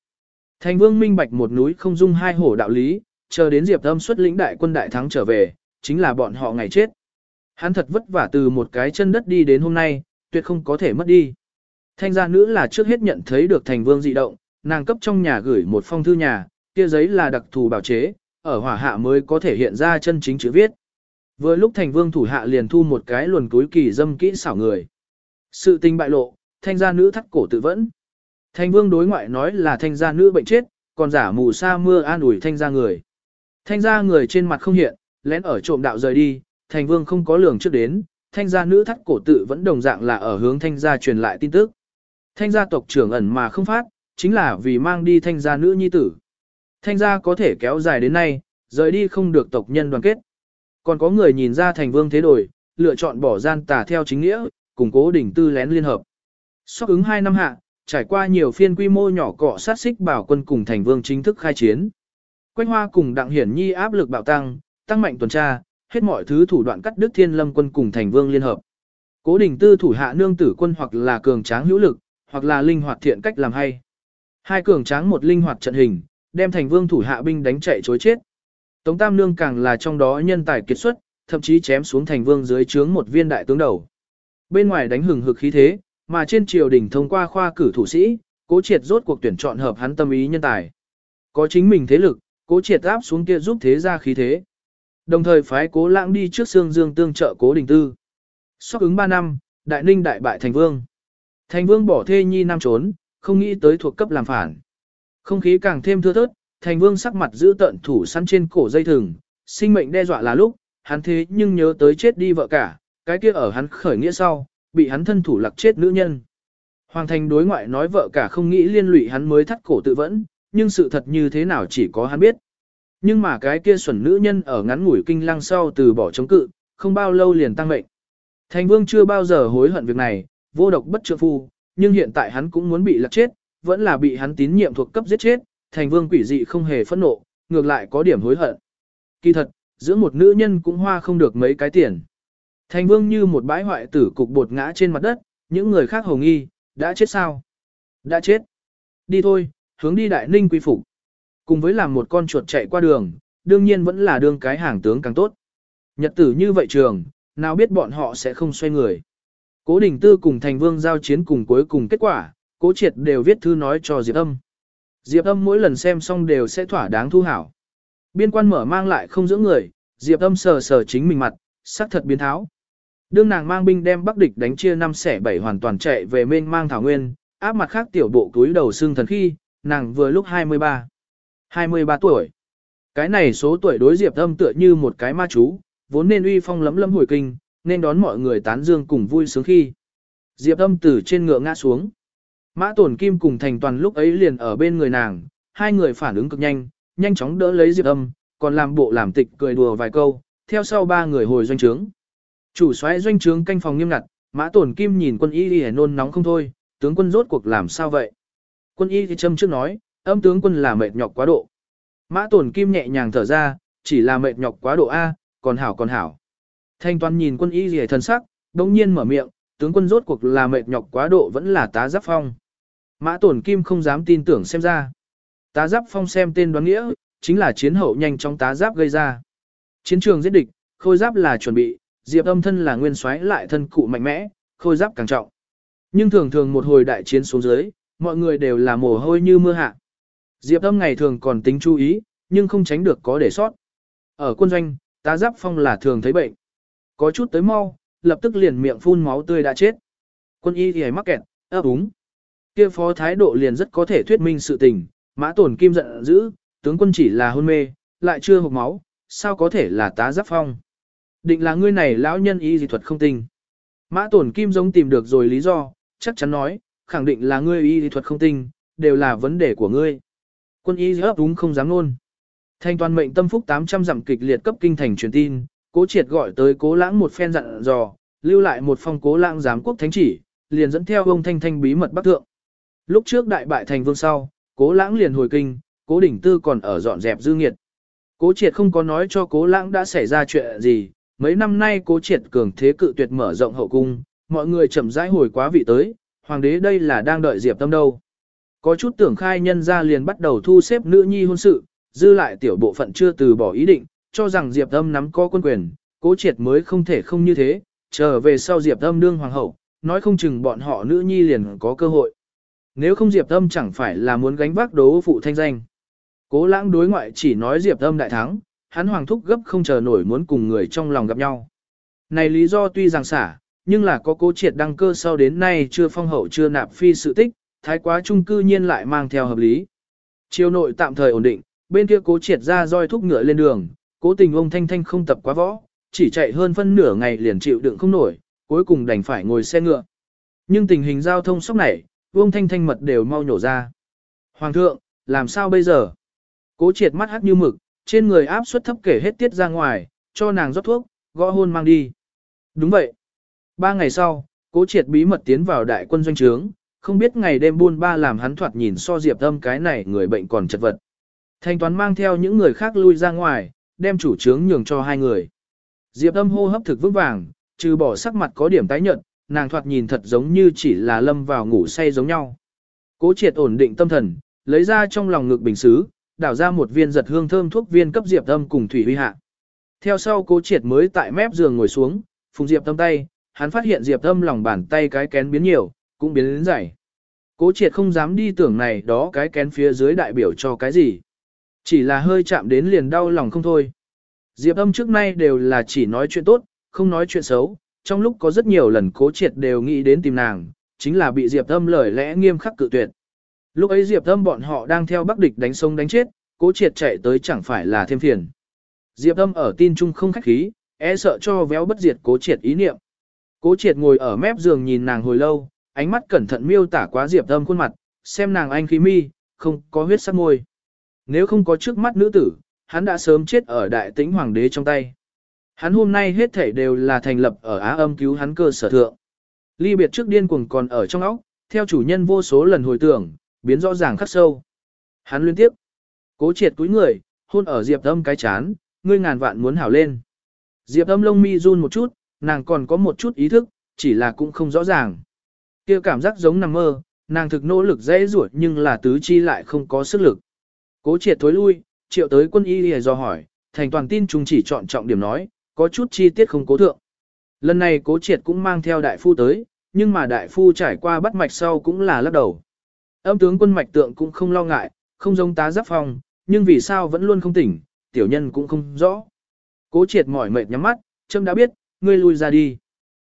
Speaker 1: Thành vương minh bạch một núi không dung hai hổ đạo lý, chờ đến Diệp Âm xuất lĩnh đại quân đại thắng trở về, chính là bọn họ ngày chết. Hắn thật vất vả từ một cái chân đất đi đến hôm nay, tuyệt không có thể mất đi. Thanh gia nữ là trước hết nhận thấy được thành vương dị động, nàng cấp trong nhà gửi một phong thư nhà, kia giấy là đặc thù bảo chế, ở hỏa hạ mới có thể hiện ra chân chính chữ viết. Vừa lúc thành vương thủ hạ liền thu một cái luồn túi kỳ dâm kỹ xảo người. Sự tình bại lộ, thanh gia nữ thắt cổ tự vẫn. Thành vương đối ngoại nói là thanh gia nữ bệnh chết, còn giả mù sa mưa an ủi thanh gia người. Thanh gia người trên mặt không hiện, lén ở trộm đạo rời đi, thành vương không có lường trước đến, thanh gia nữ thắt cổ tự vẫn đồng dạng là ở hướng thanh gia truyền lại tin tức. Thanh gia tộc trưởng ẩn mà không phát, chính là vì mang đi thanh gia nữ nhi tử. Thanh gia có thể kéo dài đến nay, rời đi không được tộc nhân đoàn kết. Còn có người nhìn ra thành vương thế đổi, lựa chọn bỏ gian tà theo chính nghĩa, củng cố đỉnh tư lén liên hợp. Sóc ứng 2 năm hạ, trải qua nhiều phiên quy mô nhỏ cọ sát xích bảo quân cùng thành vương chính thức khai chiến. Quanh hoa cùng đặng hiển nhi áp lực bạo tăng, tăng mạnh tuần tra, hết mọi thứ thủ đoạn cắt đứt thiên lâm quân cùng thành vương liên hợp. Cố đỉnh tư thủ hạ nương tử quân hoặc là cường tráng hữu lực, hoặc là linh hoạt thiện cách làm hay. Hai cường tráng một linh hoạt trận hình, đem thành vương thủ hạ binh đánh chạy chối chết. Tống Tam Nương càng là trong đó nhân tài kiệt xuất, thậm chí chém xuống thành vương dưới trướng một viên đại tướng đầu. Bên ngoài đánh hừng hực khí thế, mà trên triều đình thông qua khoa cử thủ sĩ, cố triệt rốt cuộc tuyển chọn hợp hắn tâm ý nhân tài. Có chính mình thế lực, cố triệt áp xuống kia giúp thế ra khí thế. Đồng thời phái cố lãng đi trước xương dương tương trợ cố đình tư. Sóc ứng 3 năm, đại ninh đại bại thành vương. Thành vương bỏ thê nhi nam trốn, không nghĩ tới thuộc cấp làm phản. Không khí càng thêm thưa thớt, thành vương sắc mặt giữ tận thủ săn trên cổ dây thừng, sinh mệnh đe dọa là lúc, hắn thế nhưng nhớ tới chết đi vợ cả, cái kia ở hắn khởi nghĩa sau, bị hắn thân thủ lặc chết nữ nhân. Hoàng thành đối ngoại nói vợ cả không nghĩ liên lụy hắn mới thắt cổ tự vẫn, nhưng sự thật như thế nào chỉ có hắn biết. Nhưng mà cái kia xuẩn nữ nhân ở ngắn ngủi kinh lăng sau từ bỏ chống cự, không bao lâu liền tăng mệnh. Thành vương chưa bao giờ hối hận việc này, vô độc bất trượng phu, nhưng hiện tại hắn cũng muốn bị lạc chết, vẫn là bị hắn tín nhiệm thuộc cấp giết chết, thành vương quỷ dị không hề phẫn nộ, ngược lại có điểm hối hận. Kỳ thật, giữa một nữ nhân cũng hoa không được mấy cái tiền. Thành vương như một bãi hoại tử cục bột ngã trên mặt đất, những người khác hồng nghi, đã chết sao? Đã chết. Đi thôi, hướng đi đại ninh quy phục. Cùng với làm một con chuột chạy qua đường, đương nhiên vẫn là đương cái hàng tướng càng tốt. Nhật tử như vậy trường, nào biết bọn họ sẽ không xoay người. Cố Đình Tư cùng Thành Vương giao chiến cùng cuối cùng kết quả, Cố Triệt đều viết thư nói cho Diệp Âm. Diệp Âm mỗi lần xem xong đều sẽ thỏa đáng thu hảo. Biên quan mở mang lại không giữ người, Diệp Âm sờ sờ chính mình mặt, sắc thật biến tháo. Đương nàng mang binh đem Bắc địch đánh chia năm xẻ bảy hoàn toàn chạy về mênh mang thảo nguyên, áp mặt khác tiểu bộ túi đầu xương thần khi, nàng vừa lúc 23. 23 tuổi. Cái này số tuổi đối Diệp Âm tựa như một cái ma chú, vốn nên uy phong lấm lấm hồi kinh, nên đón mọi người tán dương cùng vui sướng khi. Diệp Âm từ trên ngựa ngã xuống. Mã Tổn Kim cùng Thành Toàn lúc ấy liền ở bên người nàng, hai người phản ứng cực nhanh, nhanh chóng đỡ lấy Diệp Âm, còn làm bộ làm tịch cười đùa vài câu, theo sau ba người hồi doanh trướng. Chủ soái doanh trướng canh phòng nghiêm ngặt, Mã Tổn Kim nhìn quân y y nôn nóng không thôi, tướng quân rốt cuộc làm sao vậy? Quân y thì châm trước nói, âm tướng quân là mệt nhọc quá độ. Mã Tổn Kim nhẹ nhàng thở ra, chỉ là mệt nhọc quá độ A, còn hảo còn hảo. Thanh toàn nhìn quân y y thân sắc, đống nhiên mở miệng, tướng quân rốt cuộc là mệt nhọc quá độ vẫn là tá giáp phong. Mã Tổn Kim không dám tin tưởng xem ra. Tá giáp phong xem tên đoán nghĩa, chính là chiến hậu nhanh chóng tá giáp gây ra. Chiến trường giết địch, khôi giáp là chuẩn bị, diệp âm thân là nguyên soái lại thân cụ mạnh mẽ, khôi giáp càng trọng. Nhưng thường thường một hồi đại chiến xuống dưới, mọi người đều là mồ hôi như mưa hạ. Diệp âm ngày thường còn tính chú ý, nhưng không tránh được có để sót. Ở quân doanh, tá giáp phong là thường thấy bệnh. Có chút tới mau, lập tức liền miệng phun máu tươi đã chết. Quân y thì mắc kẹt, ấp úng. Kia phó thái độ liền rất có thể thuyết minh sự tình, mã tổn kim giận dữ, tướng quân chỉ là hôn mê, lại chưa hộp máu, sao có thể là tá giáp phong. Định là ngươi này lão nhân y dị thuật không tinh. Mã tổn kim giống tìm được rồi lý do, chắc chắn nói, khẳng định là ngươi y dị thuật không tinh, đều là vấn đề của ngươi. Quân y ấp đúng không dám luôn. Thanh toàn mệnh tâm phúc 800 dặm kịch liệt cấp kinh thành truyền tin, cố triệt gọi tới cố lãng một phen dặn dò, lưu lại một phong cố lãng giám quốc thánh chỉ, liền dẫn theo ông thanh thanh bí mật bắc thượng. Lúc trước đại bại thành vương sau, cố lãng liền hồi kinh, cố đỉnh tư còn ở dọn dẹp dư nghiệt. Cố triệt không có nói cho cố lãng đã xảy ra chuyện gì, mấy năm nay cố triệt cường thế cự tuyệt mở rộng hậu cung, mọi người chậm rãi hồi quá vị tới, hoàng đế đây là đang đợi diệp tâm đâu. Có chút tưởng khai nhân ra liền bắt đầu thu xếp nữ nhi hôn sự, dư lại tiểu bộ phận chưa từ bỏ ý định, cho rằng Diệp tâm nắm có quân quyền, cố triệt mới không thể không như thế, trở về sau Diệp tâm đương hoàng hậu, nói không chừng bọn họ nữ nhi liền có cơ hội. Nếu không Diệp Âm chẳng phải là muốn gánh vác đấu phụ thanh danh. Cố lãng đối ngoại chỉ nói Diệp Âm đại thắng, hắn hoàng thúc gấp không chờ nổi muốn cùng người trong lòng gặp nhau. Này lý do tuy rằng xả, nhưng là có cố triệt đăng cơ sau đến nay chưa phong hậu chưa nạp phi sự tích, thái quá trung cư nhiên lại mang theo hợp lý. Triều nội tạm thời ổn định, bên kia cố triệt ra roi thúc ngựa lên đường, cố tình ông Thanh Thanh không tập quá võ, chỉ chạy hơn phân nửa ngày liền chịu đựng không nổi, cuối cùng đành phải ngồi xe ngựa. Nhưng tình hình giao thông sốc này, Vương Thanh Thanh mật đều mau nhổ ra. Hoàng thượng, làm sao bây giờ? Cố triệt mắt hắt như mực, trên người áp suất thấp kể hết tiết ra ngoài, cho nàng rót thuốc, gõ hôn mang đi. Đúng vậy. Ba ngày sau, cố triệt bí mật tiến vào đại quân doanh trướng, không biết ngày đêm buôn ba làm hắn thoạt nhìn so diệp âm cái này người bệnh còn chật vật. Thanh toán mang theo những người khác lui ra ngoài, đem chủ trướng nhường cho hai người. Diệp âm hô hấp thực vững vàng, trừ bỏ sắc mặt có điểm tái nhợt, nàng thoạt nhìn thật giống như chỉ là lâm vào ngủ say giống nhau. Cố triệt ổn định tâm thần, lấy ra trong lòng ngực bình xứ, đảo ra một viên giật hương thơm thuốc viên cấp Diệp âm cùng Thủy Huy Hạ. Theo sau cố triệt mới tại mép giường ngồi xuống, phùng Diệp âm tay, hắn phát hiện Diệp âm lòng bàn tay cái kén biến nhiều, cũng biến đến dày. Cố triệt không dám đi tưởng này đó cái kén phía dưới đại biểu cho cái gì. Chỉ là hơi chạm đến liền đau lòng không thôi. Diệp âm trước nay đều là chỉ nói chuyện tốt, không nói chuyện xấu, trong lúc có rất nhiều lần cố triệt đều nghĩ đến tìm nàng, chính là bị Diệp âm lời lẽ nghiêm khắc cự tuyệt. Lúc ấy Diệp âm bọn họ đang theo Bắc địch đánh sông đánh chết, cố triệt chạy tới chẳng phải là thêm phiền. Diệp âm ở tin chung không khách khí, e sợ cho véo bất diệt cố triệt ý niệm. Cố triệt ngồi ở mép giường nhìn nàng hồi lâu, ánh mắt cẩn thận miêu tả quá Diệp âm khuôn mặt, xem nàng anh khí mi, không có huyết sắc môi. Nếu không có trước mắt nữ tử, hắn đã sớm chết ở đại tĩnh hoàng đế trong tay. Hắn hôm nay hết thể đều là thành lập ở Á âm cứu hắn cơ sở thượng. Ly biệt trước điên cuồng còn ở trong óc, theo chủ nhân vô số lần hồi tưởng, biến rõ ràng khắc sâu. Hắn liên tiếp, cố triệt túi người, hôn ở Diệp Âm cái chán, ngươi ngàn vạn muốn hảo lên. Diệp Âm lông mi run một chút, nàng còn có một chút ý thức, chỉ là cũng không rõ ràng. kia cảm giác giống nằm mơ, nàng thực nỗ lực dễ ruột nhưng là tứ chi lại không có sức lực. Cố triệt thối lui, triệu tới quân y lìa do hỏi, thành toàn tin chúng chỉ chọn trọng điểm nói, có chút chi tiết không cố thượng. Lần này cố triệt cũng mang theo đại phu tới, nhưng mà đại phu trải qua bắt mạch sau cũng là lắc đầu. Âm tướng quân mạch tượng cũng không lo ngại, không giống tá giáp phong, nhưng vì sao vẫn luôn không tỉnh, tiểu nhân cũng không rõ. Cố triệt mỏi mệt nhắm mắt, châm đã biết, ngươi lui ra đi.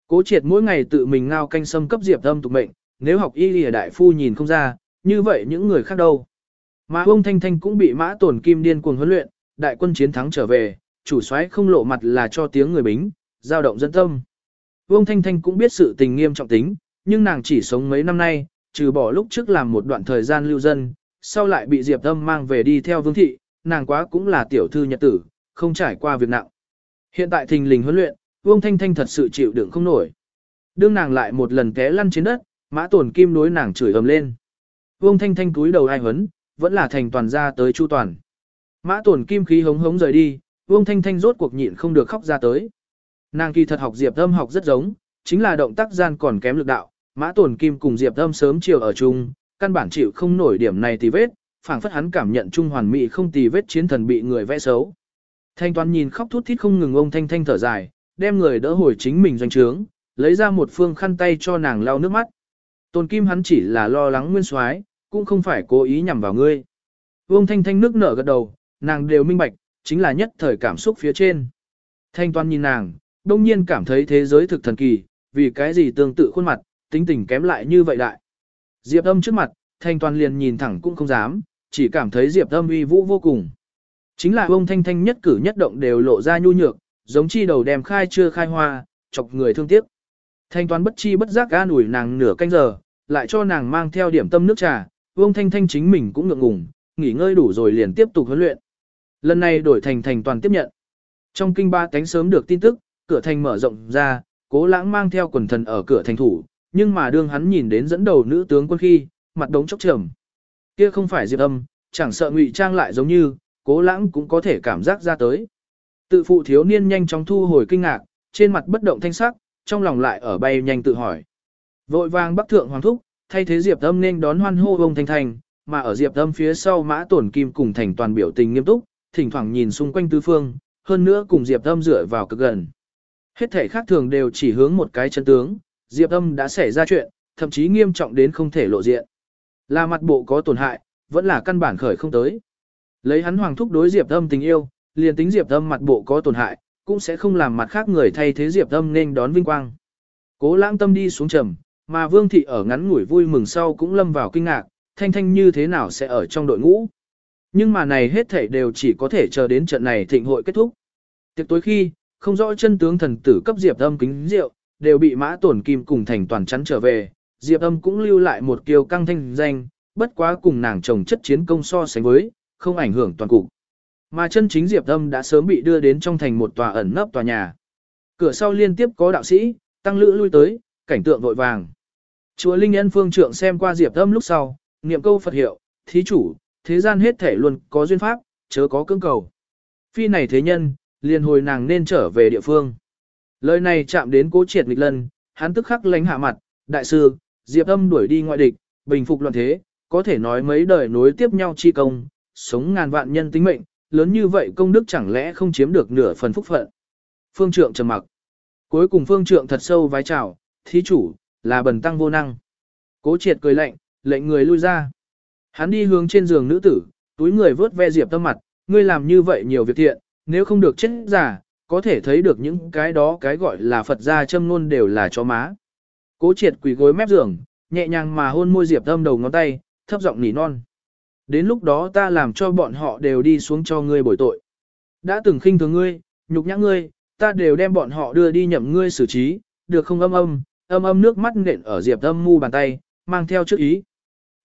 Speaker 1: Cố triệt mỗi ngày tự mình ngao canh sâm cấp diệp âm tục mệnh, nếu học y lìa đại phu nhìn không ra, như vậy những người khác đâu. Mà ông Thanh Thanh cũng bị mã tổn kim điên cuồng huấn luyện, đại quân chiến thắng trở về, chủ soái không lộ mặt là cho tiếng người bính, dao động dân tâm. Vương Thanh Thanh cũng biết sự tình nghiêm trọng tính, nhưng nàng chỉ sống mấy năm nay, trừ bỏ lúc trước làm một đoạn thời gian lưu dân, sau lại bị Diệp Âm mang về đi theo vương thị, nàng quá cũng là tiểu thư nhật tử, không trải qua việc nặng. Hiện tại thình lình huấn luyện, Vương Thanh Thanh thật sự chịu đựng không nổi. Đương nàng lại một lần té lăn trên đất, mã tổn kim đối nàng chửi ầm lên. Vương Thanh Thanh cúi đầu ai huấn, vẫn là thành toàn ra tới chu toàn. Mã tổn kim khí hống hống rời đi, Vương Thanh Thanh rốt cuộc nhịn không được khóc ra tới. Nàng kỳ thật học Diệp Âm học rất giống, chính là động tác gian còn kém lực đạo, Mã Tồn Kim cùng Diệp Âm sớm chiều ở chung, căn bản chịu không nổi điểm này tì vết, phảng phất hắn cảm nhận trung hoàn mỹ không tì vết chiến thần bị người vẽ xấu. Thanh Toàn nhìn khóc thút thít không ngừng ông Thanh Thanh thở dài, đem người đỡ hồi chính mình doanh trướng, lấy ra một phương khăn tay cho nàng lau nước mắt. Tôn Kim hắn chỉ là lo lắng nguyên soái, cũng không phải cố ý nhằm vào ngươi. Vương Thanh Thanh nước nở gật đầu, nàng đều minh bạch, chính là nhất thời cảm xúc phía trên. Thanh Toàn nhìn nàng, đông nhiên cảm thấy thế giới thực thần kỳ, vì cái gì tương tự khuôn mặt, tính tình kém lại như vậy đại. Diệp âm trước mặt, thanh toàn liền nhìn thẳng cũng không dám, chỉ cảm thấy diệp âm uy vũ vô cùng. Chính là ông thanh thanh nhất cử nhất động đều lộ ra nhu nhược, giống chi đầu đem khai chưa khai hoa, chọc người thương tiếc. Thanh toàn bất chi bất giác ga ủi nàng nửa canh giờ, lại cho nàng mang theo điểm tâm nước trà, ông thanh thanh chính mình cũng ngượng ngùng, nghỉ ngơi đủ rồi liền tiếp tục huấn luyện. Lần này đổi thành thành toàn tiếp nhận. Trong kinh ba cánh sớm được tin tức, cửa thành mở rộng ra, cố lãng mang theo quần thần ở cửa thành thủ, nhưng mà đương hắn nhìn đến dẫn đầu nữ tướng quân khi, mặt đống chốc trầm. Kia không phải diệp âm, chẳng sợ ngụy trang lại giống như, cố lãng cũng có thể cảm giác ra tới. Tự phụ thiếu niên nhanh chóng thu hồi kinh ngạc, trên mặt bất động thanh sắc, trong lòng lại ở bay nhanh tự hỏi. Vội vàng bắc thượng hoàng thúc, thay thế diệp âm nên đón hoan hô ông thanh thành, mà ở diệp âm phía sau mã tổn kim cùng thành toàn biểu tình nghiêm túc, thỉnh thoảng nhìn xung quanh tứ phương, hơn nữa cùng diệp âm dựa vào cực gần. Hết thể khác thường đều chỉ hướng một cái chân tướng, Diệp Âm đã xảy ra chuyện, thậm chí nghiêm trọng đến không thể lộ diện. Là mặt bộ có tổn hại, vẫn là căn bản khởi không tới. Lấy hắn hoàng thúc đối Diệp Âm tình yêu, liền tính Diệp Âm mặt bộ có tổn hại, cũng sẽ không làm mặt khác người thay thế Diệp Âm nên đón vinh quang. Cố lãng tâm đi xuống trầm, mà Vương Thị ở ngắn ngủi vui mừng sau cũng lâm vào kinh ngạc, thanh thanh như thế nào sẽ ở trong đội ngũ. Nhưng mà này hết thảy đều chỉ có thể chờ đến trận này thịnh hội kết thúc. Tiệc tối khi, không rõ chân tướng thần tử cấp Diệp Âm kính rượu, đều bị mã tổn kim cùng thành toàn chắn trở về, Diệp Âm cũng lưu lại một kiều căng thanh danh, bất quá cùng nàng chồng chất chiến công so sánh với, không ảnh hưởng toàn cục. Mà chân chính Diệp Âm đã sớm bị đưa đến trong thành một tòa ẩn nấp tòa nhà. Cửa sau liên tiếp có đạo sĩ, tăng lữ lui tới, cảnh tượng vội vàng. Chúa Linh Ân Phương Trượng xem qua Diệp Âm lúc sau, niệm câu Phật hiệu, thí chủ, thế gian hết thể luôn có duyên pháp, chớ có cưỡng cầu. Phi này thế nhân, liền hồi nàng nên trở về địa phương. Lời này chạm đến cố triệt nghịch lân, hắn tức khắc lánh hạ mặt, đại sư, diệp âm đuổi đi ngoại địch, bình phục loạn thế, có thể nói mấy đời nối tiếp nhau chi công, sống ngàn vạn nhân tính mệnh, lớn như vậy công đức chẳng lẽ không chiếm được nửa phần phúc phận. Phương trượng trầm mặc. Cuối cùng phương trượng thật sâu vái chào, thí chủ, là bần tăng vô năng. Cố triệt cười lạnh, lệnh người lui ra. Hắn đi hướng trên giường nữ tử, túi người vớt ve diệp tâm mặt, ngươi làm như vậy nhiều việc thiện, nếu không được chết giả, có thể thấy được những cái đó cái gọi là Phật gia châm ngôn đều là chó má. Cố triệt quỳ gối mép giường, nhẹ nhàng mà hôn môi Diệp tâm đầu ngón tay, thấp giọng nỉ non. Đến lúc đó ta làm cho bọn họ đều đi xuống cho ngươi bồi tội. Đã từng khinh thường ngươi, nhục nhã ngươi, ta đều đem bọn họ đưa đi nhậm ngươi xử trí, được không âm âm, âm âm nước mắt nện ở Diệp tâm mu bàn tay, mang theo trước ý.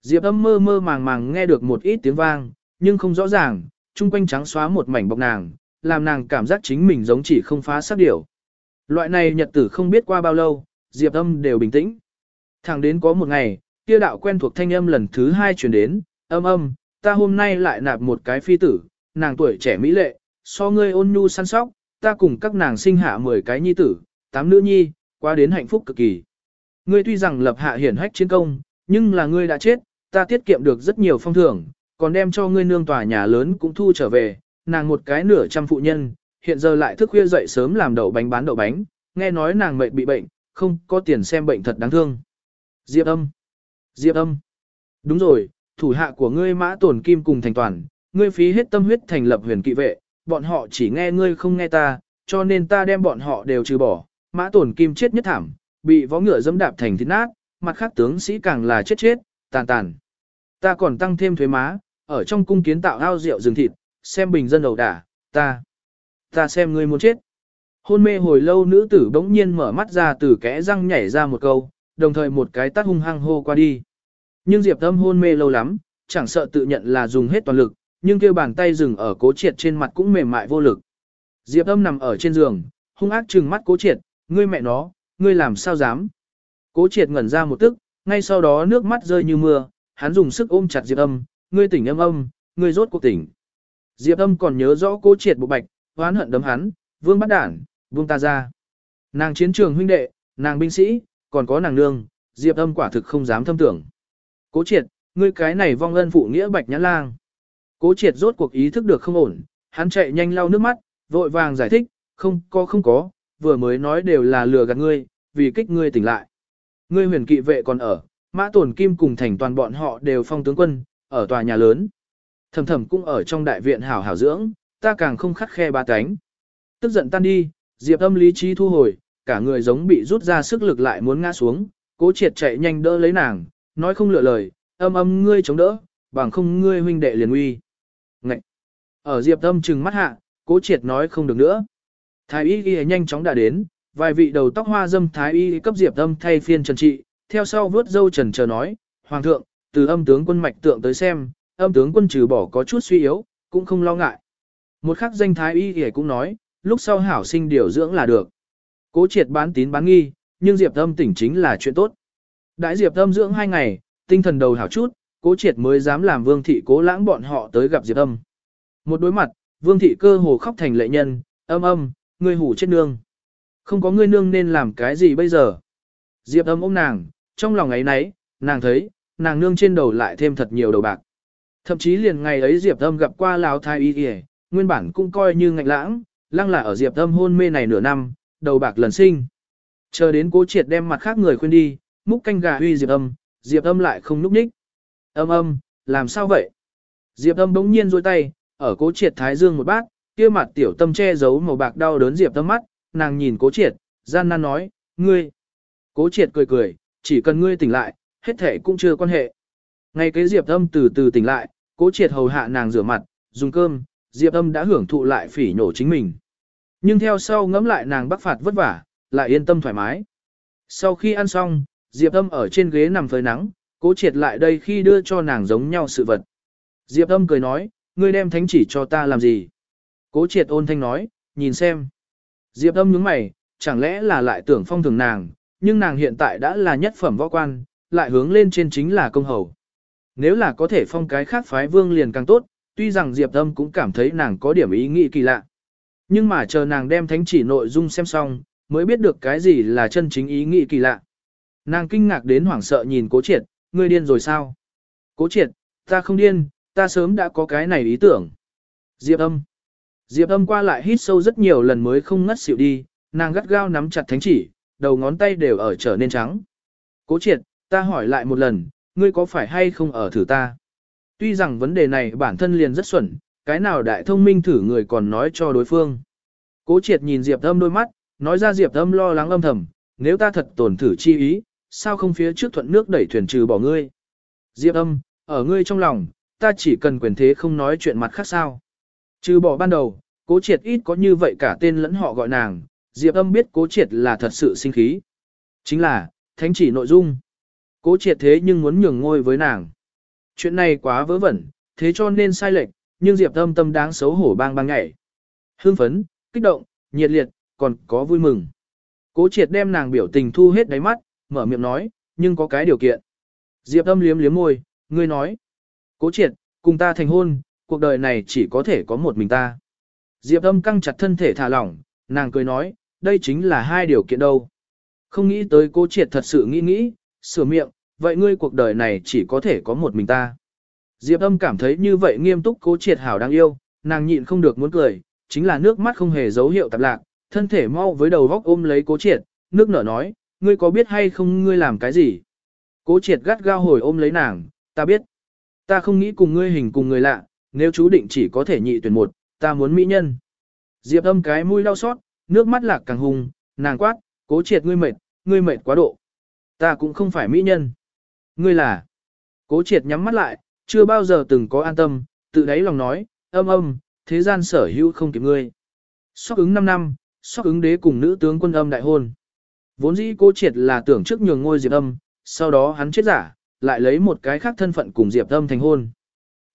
Speaker 1: Diệp Âm mơ mơ màng màng nghe được một ít tiếng vang, nhưng không rõ ràng, chung quanh trắng xóa một mảnh bọc nàng, làm nàng cảm giác chính mình giống chỉ không phá sắc điểu. Loại này nhật tử không biết qua bao lâu, Diệp âm đều bình tĩnh. Thẳng đến có một ngày, kia đạo quen thuộc thanh âm lần thứ hai truyền đến, âm âm, ta hôm nay lại nạp một cái phi tử, nàng tuổi trẻ mỹ lệ, so ngươi ôn nhu săn sóc, ta cùng các nàng sinh hạ 10 cái nhi tử, tám nữ nhi, qua đến hạnh phúc cực kỳ. Ngươi tuy rằng lập hạ hiển hách chiến công, nhưng là ngươi đã chết, ta tiết kiệm được rất nhiều phong thưởng, còn đem cho ngươi nương tòa nhà lớn cũng thu trở về, nàng một cái nửa trăm phụ nhân, hiện giờ lại thức khuya dậy sớm làm đậu bánh bán đậu bánh, nghe nói nàng mệt bị bệnh, không có tiền xem bệnh thật đáng thương. Diệp âm. Diệp âm. Đúng rồi, thủ hạ của ngươi mã tổn kim cùng thành toàn, ngươi phí hết tâm huyết thành lập huyền kỵ vệ, bọn họ chỉ nghe ngươi không nghe ta, cho nên ta đem bọn họ đều trừ bỏ, mã tổn kim chết nhất thảm, bị võ ngựa dẫm đạp thành thịt nát, mặt khác tướng sĩ càng là chết chết, tàn tàn. Ta còn tăng thêm thuế má, ở trong cung kiến tạo ao rượu rừng thịt, xem bình dân đầu đả, ta, ta xem ngươi muốn chết. Hôn mê hồi lâu nữ tử bỗng nhiên mở mắt ra từ kẽ răng nhảy ra một câu, đồng thời một cái tát hung hăng hô qua đi. Nhưng Diệp Tâm hôn mê lâu lắm, chẳng sợ tự nhận là dùng hết toàn lực, nhưng kêu bàn tay dừng ở cố triệt trên mặt cũng mềm mại vô lực. Diệp Tâm nằm ở trên giường, hung ác trừng mắt cố triệt, ngươi mẹ nó, ngươi làm sao dám. Cố triệt ngẩn ra một tức, ngay sau đó nước mắt rơi như mưa, hắn dùng sức ôm chặt Diệp Âm, ngươi tỉnh âm âm, ngươi rốt cuộc tỉnh. Diệp Âm còn nhớ rõ cố triệt bộ bạch, hoán hận đấm hắn, vương bắt đản, vương ta ra. Nàng chiến trường huynh đệ, nàng binh sĩ, còn có nàng nương, Diệp Âm quả thực không dám thâm tưởng. Cố triệt, ngươi cái này vong ân phụ nghĩa bạch nhãn lang. Cố triệt rốt cuộc ý thức được không ổn, hắn chạy nhanh lau nước mắt, vội vàng giải thích, không có không có, vừa mới nói đều là lừa gạt ngươi, vì kích ngươi tỉnh lại. Ngươi huyền kỵ vệ còn ở, mã tổn kim cùng thành toàn bọn họ đều phong tướng quân, ở tòa nhà lớn. Thầm thầm cũng ở trong đại viện hảo hảo dưỡng, ta càng không khắt khe ba cánh. Tức giận tan đi, diệp âm lý trí thu hồi, cả người giống bị rút ra sức lực lại muốn ngã xuống, cố triệt chạy nhanh đỡ lấy nàng, nói không lựa lời, âm âm ngươi chống đỡ, bằng không ngươi huynh đệ liền uy. Ngậy! Ở diệp âm trừng mắt hạ, cố triệt nói không được nữa. Thái y ghi nhanh chóng đã đến, vài vị đầu tóc hoa dâm thái y cấp diệp âm thay phiên trần trị, theo sau vớt dâu trần chờ nói, Hoàng thượng, từ âm tướng quân mạch tượng tới xem, âm tướng quân trừ bỏ có chút suy yếu, cũng không lo ngại. Một khắc danh thái y hề cũng nói, lúc sau hảo sinh điều dưỡng là được. Cố triệt bán tín bán nghi, nhưng diệp âm tỉnh chính là chuyện tốt. Đại diệp âm dưỡng hai ngày, tinh thần đầu hảo chút, cố triệt mới dám làm vương thị cố lãng bọn họ tới gặp diệp âm. Một đối mặt, vương thị cơ hồ khóc thành lệ nhân, âm âm, ngươi hủ chết nương. Không có ngươi nương nên làm cái gì bây giờ. Diệp âm ôm nàng, trong lòng ấy nấy, nàng thấy, nàng nương trên đầu lại thêm thật nhiều đầu bạc. Thậm chí liền ngày ấy Diệp âm gặp qua Lào Thái Y Y, nguyên bản cũng coi như ngạch lãng, lăng là ở Diệp âm hôn mê này nửa năm, đầu bạc lần sinh. Chờ đến cố triệt đem mặt khác người khuyên đi, múc canh gà huy Diệp âm, Diệp âm lại không núp ních. Âm âm, làm sao vậy? Diệp âm bỗng nhiên rôi tay, ở cố triệt thái dương một bát, kia mặt tiểu tâm che giấu màu bạc đau đớn Diệp Âm mắt, nàng nhìn cố triệt, gian nan nói, ngươi. Cố triệt cười cười, chỉ cần ngươi tỉnh lại, hết thể cũng chưa quan hệ. Ngay cái Diệp âm từ từ tỉnh lại, cố triệt hầu hạ nàng rửa mặt, dùng cơm, Diệp âm đã hưởng thụ lại phỉ nhổ chính mình. Nhưng theo sau ngẫm lại nàng bắc phạt vất vả, lại yên tâm thoải mái. Sau khi ăn xong, Diệp âm ở trên ghế nằm phơi nắng, cố triệt lại đây khi đưa cho nàng giống nhau sự vật. Diệp âm cười nói, ngươi đem thánh chỉ cho ta làm gì? Cố triệt ôn thanh nói, nhìn xem. Diệp âm nhướng mày, chẳng lẽ là lại tưởng phong thường nàng, nhưng nàng hiện tại đã là nhất phẩm võ quan, lại hướng lên trên chính là công hầu. Nếu là có thể phong cái khác phái vương liền càng tốt, tuy rằng Diệp âm cũng cảm thấy nàng có điểm ý nghĩ kỳ lạ. Nhưng mà chờ nàng đem thánh chỉ nội dung xem xong, mới biết được cái gì là chân chính ý nghĩ kỳ lạ. Nàng kinh ngạc đến hoảng sợ nhìn cố triệt, ngươi điên rồi sao? Cố triệt, ta không điên, ta sớm đã có cái này ý tưởng. Diệp âm. Diệp âm qua lại hít sâu rất nhiều lần mới không ngất xỉu đi, nàng gắt gao nắm chặt thánh chỉ, đầu ngón tay đều ở trở nên trắng. Cố triệt, ta hỏi lại một lần, ngươi có phải hay không ở thử ta? Tuy rằng vấn đề này bản thân liền rất xuẩn, cái nào đại thông minh thử người còn nói cho đối phương. Cố triệt nhìn Diệp âm đôi mắt, nói ra Diệp âm lo lắng âm thầm, nếu ta thật tổn thử chi ý, sao không phía trước thuận nước đẩy thuyền trừ bỏ ngươi? Diệp âm, ở ngươi trong lòng, ta chỉ cần quyền thế không nói chuyện mặt khác sao. Trừ bỏ ban đầu, cố triệt ít có như vậy cả tên lẫn họ gọi nàng, Diệp âm biết cố triệt là thật sự sinh khí. Chính là, thánh chỉ nội dung. Cố triệt thế nhưng muốn nhường ngôi với nàng. Chuyện này quá vớ vẩn, thế cho nên sai lệch, nhưng Diệp âm tâm đáng xấu hổ bang bang nhảy. Hưng phấn, kích động, nhiệt liệt, còn có vui mừng. Cố triệt đem nàng biểu tình thu hết đáy mắt, mở miệng nói, nhưng có cái điều kiện. Diệp âm liếm liếm môi, ngươi nói. Cố triệt, cùng ta thành hôn, cuộc đời này chỉ có thể có một mình ta. Diệp âm căng chặt thân thể thả lỏng, nàng cười nói, đây chính là hai điều kiện đâu. Không nghĩ tới cố triệt thật sự nghĩ nghĩ, sửa miệng, vậy ngươi cuộc đời này chỉ có thể có một mình ta. Diệp âm cảm thấy như vậy nghiêm túc cố triệt hảo đang yêu, nàng nhịn không được muốn cười, chính là nước mắt không hề dấu hiệu tạp lạc, thân thể mau với đầu góc ôm lấy cố triệt, nước nở nói, ngươi có biết hay không ngươi làm cái gì? Cố triệt gắt gao hồi ôm lấy nàng, ta biết. Ta không nghĩ cùng ngươi hình cùng người lạ, nếu chú định chỉ có thể nhị tuyển một, ta muốn mỹ nhân. Diệp âm cái mũi đau xót, nước mắt lạc càng hung, nàng quát, cố triệt ngươi mệt, ngươi mệt quá độ. Ta cũng không phải mỹ nhân. Ngươi là. Cố triệt nhắm mắt lại, chưa bao giờ từng có an tâm, tự đáy lòng nói, âm âm, thế gian sở hữu không kịp ngươi. Sóc ứng 5 năm, sóc ứng đế cùng nữ tướng quân âm đại hôn. Vốn dĩ cố triệt là tưởng trước nhường ngôi diệp âm, sau đó hắn chết giả, lại lấy một cái khác thân phận cùng diệp âm thành hôn.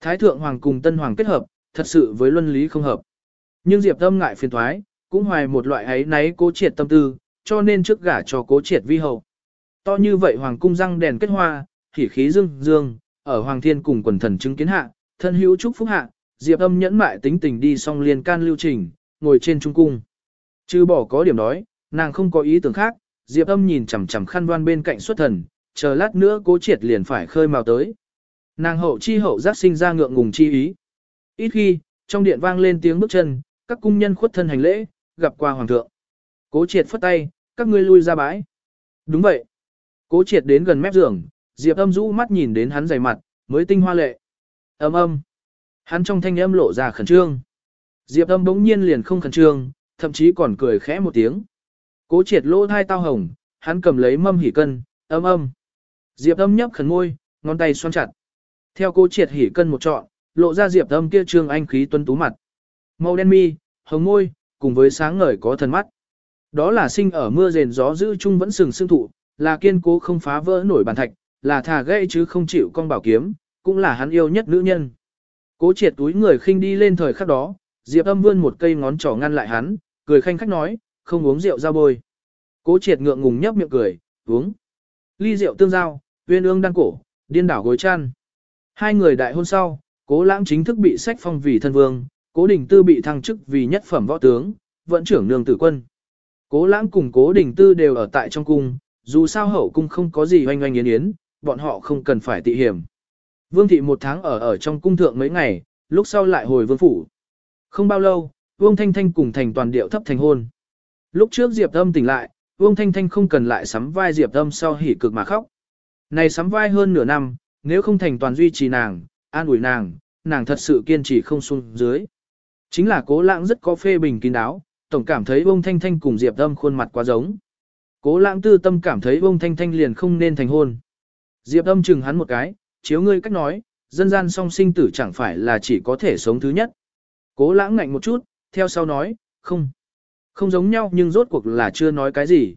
Speaker 1: Thái thượng hoàng cùng tân hoàng kết hợp, thật sự với luân lý không hợp. Nhưng diệp âm ngại phiền thoái, cũng hoài một loại ấy náy cố triệt tâm tư, cho nên trước gả cho cố triệt vi hậu. To như vậy hoàng cung răng đèn kết hoa, khỉ khí dương dương, ở hoàng thiên cùng quần thần chứng kiến hạ, thân hữu chúc phúc hạ, diệp âm nhẫn mại tính tình đi xong liền can lưu trình, ngồi trên trung cung. Chứ bỏ có điểm đói, nàng không có ý tưởng khác, diệp âm nhìn chằm chằm khăn đoan bên cạnh xuất thần, chờ lát nữa cố triệt liền phải khơi màu tới. Nàng hậu chi hậu giác sinh ra ngượng ngùng chi ý. Ít khi, trong điện vang lên tiếng bước chân, các cung nhân khuất thân hành lễ, gặp qua hoàng thượng. Cố triệt phất tay, các ngươi lui ra bãi. Đúng vậy. Cố triệt đến gần mép giường, diệp âm rũ mắt nhìn đến hắn dày mặt, mới tinh hoa lệ. Âm âm. Hắn trong thanh âm lộ ra khẩn trương. Diệp âm bỗng nhiên liền không khẩn trương, thậm chí còn cười khẽ một tiếng. Cố triệt lỗ thai tao hồng, hắn cầm lấy mâm hỉ cân, âm âm. Diệp âm nhấp khẩn môi, ngón tay xoắn chặt. Theo cố triệt hỉ cân một trọn, lộ ra diệp âm kia trương anh khí tuấn tú mặt. Màu đen mi, hồng môi, cùng với sáng ngời có thần mắt. Đó là sinh ở mưa rền gió dữ chung vẫn sừng sương thụ, là kiên cố không phá vỡ nổi bàn thạch, là thà gây chứ không chịu con bảo kiếm, cũng là hắn yêu nhất nữ nhân. Cố triệt túi người khinh đi lên thời khắc đó, Diệp âm vươn một cây ngón trỏ ngăn lại hắn, cười khanh khách nói, không uống rượu ra bôi. Cố triệt ngượng ngùng nhấp miệng cười, uống. Ly rượu tương giao, uyên ương đăng cổ, điên đảo gối chăn. Hai người đại hôn sau, cố lãng chính thức bị sách phong vì thân vương, cố đình tư bị thăng chức vì nhất phẩm võ tướng, vẫn trưởng nương tử quân. Cố lãng cùng cố đình tư đều ở tại trong cung, dù sao hậu cung không có gì oanh oanh yến yến, bọn họ không cần phải tị hiểm. Vương thị một tháng ở ở trong cung thượng mấy ngày, lúc sau lại hồi vương phủ. Không bao lâu, Vương Thanh Thanh cùng thành toàn điệu thấp thành hôn. Lúc trước Diệp Âm tỉnh lại, Vương Thanh Thanh không cần lại sắm vai Diệp Âm sau hỉ cực mà khóc. Này sắm vai hơn nửa năm, nếu không thành toàn duy trì nàng, an ủi nàng, nàng thật sự kiên trì không xuống dưới. Chính là cố lãng rất có phê bình kín đáo, tổng cảm thấy bông Thanh Thanh cùng Diệp Âm khuôn mặt quá giống. Cố lãng tư tâm cảm thấy bông Thanh Thanh liền không nên thành hôn. Diệp Âm chừng hắn một cái, chiếu ngươi cách nói, dân gian song sinh tử chẳng phải là chỉ có thể sống thứ nhất. Cố lãng ngạnh một chút, theo sau nói, không. Không giống nhau nhưng rốt cuộc là chưa nói cái gì.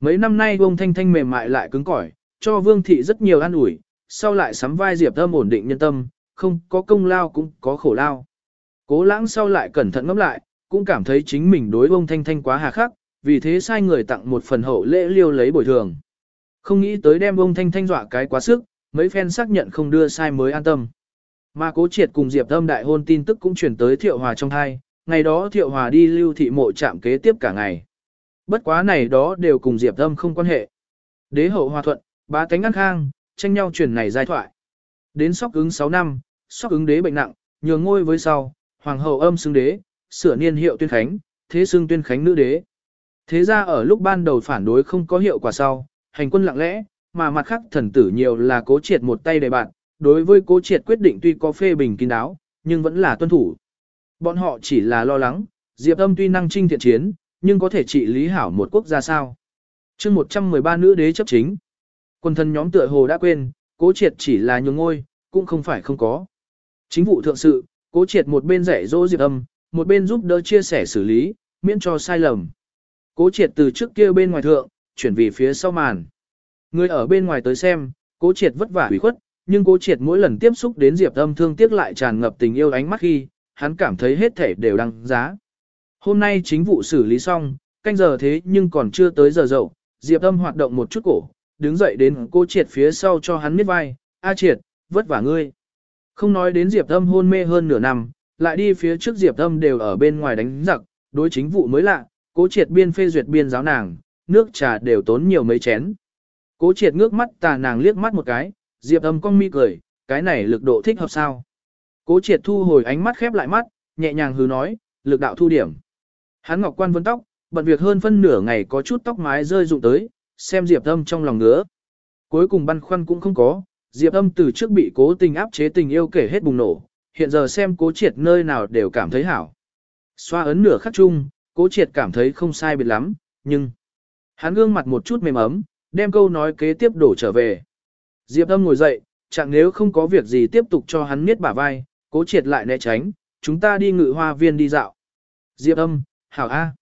Speaker 1: Mấy năm nay bông thanh thanh mềm mại lại cứng cỏi, cho vương thị rất nhiều an ủi, sau lại sắm vai diệp âm ổn định nhân tâm, không có công lao cũng có khổ lao. Cố lãng sau lại cẩn thận ngẫm lại, cũng cảm thấy chính mình đối ông thanh thanh quá hà khắc, vì thế sai người tặng một phần hậu lễ liêu lấy bồi thường. Không nghĩ tới đem ông thanh thanh dọa cái quá sức, mấy phen xác nhận không đưa sai mới an tâm. Mà cố triệt cùng Diệp Âm đại hôn tin tức cũng chuyển tới Thiệu Hòa trong thai, ngày đó Thiệu Hòa đi lưu thị mộ chạm kế tiếp cả ngày. Bất quá này đó đều cùng Diệp Âm không quan hệ. Đế hậu hòa thuận, bá tánh ngăn khang, tranh nhau chuyển này giai thoại. Đến sóc ứng 6 năm, sóc ứng đế bệnh nặng, nhường ngôi với sau, hoàng hậu âm xưng đế, sửa niên hiệu tuyên khánh, thế xưng tuyên khánh nữ đế. Thế ra ở lúc ban đầu phản đối không có hiệu quả sau, hành quân lặng lẽ, mà mặt khác thần tử nhiều là cố triệt một tay đầy bạn, đối với cố triệt quyết định tuy có phê bình kín đáo, nhưng vẫn là tuân thủ. Bọn họ chỉ là lo lắng, Diệp âm tuy năng trinh thiện chiến, nhưng có thể trị lý hảo một quốc gia sao. chương 113 nữ đế chấp chính. Quân thân nhóm tựa hồ đã quên, cố triệt chỉ là nhường ngôi, cũng không phải không có. Chính vụ thượng sự, cố triệt một bên dạy dỗ Diệp âm, một bên giúp đỡ chia sẻ xử lý, miễn cho sai lầm. Cố triệt từ trước kia bên ngoài thượng, chuyển về phía sau màn. Người ở bên ngoài tới xem, cố triệt vất vả hủy khuất, nhưng cố triệt mỗi lần tiếp xúc đến Diệp âm thương tiếc lại tràn ngập tình yêu ánh mắt khi, hắn cảm thấy hết thể đều đăng giá. Hôm nay chính vụ xử lý xong, canh giờ thế nhưng còn chưa tới giờ dậu, Diệp âm hoạt động một chút cổ, đứng dậy đến cố triệt phía sau cho hắn miết vai, A triệt, vất vả ngươi. Không nói đến Diệp âm hôn mê hơn nửa năm, lại đi phía trước Diệp âm đều ở bên ngoài đánh giặc, đối chính vụ mới lạ, cố triệt biên phê duyệt biên giáo nàng, nước trà đều tốn nhiều mấy chén. Cố triệt ngước mắt tà nàng liếc mắt một cái, Diệp âm cong mi cười, cái này lực độ thích hợp sao. Cố triệt thu hồi ánh mắt khép lại mắt, nhẹ nhàng hứ nói, lực đạo thu điểm. Hắn ngọc quan vấn tóc, bận việc hơn phân nửa ngày có chút tóc mái rơi rụng tới, xem Diệp âm trong lòng ngứa. Cuối cùng băn khoăn cũng không có, Diệp âm từ trước bị cố tình áp chế tình yêu kể hết bùng nổ, hiện giờ xem cố triệt nơi nào đều cảm thấy hảo. Xoa ấn nửa khắc chung, Cố triệt cảm thấy không sai biệt lắm, nhưng... Hắn gương mặt một chút mềm ấm, đem câu nói kế tiếp đổ trở về. Diệp âm ngồi dậy, chẳng nếu không có việc gì tiếp tục cho hắn miết bả vai, cố triệt lại né tránh, chúng ta đi ngự hoa viên đi dạo. Diệp âm, hảo A.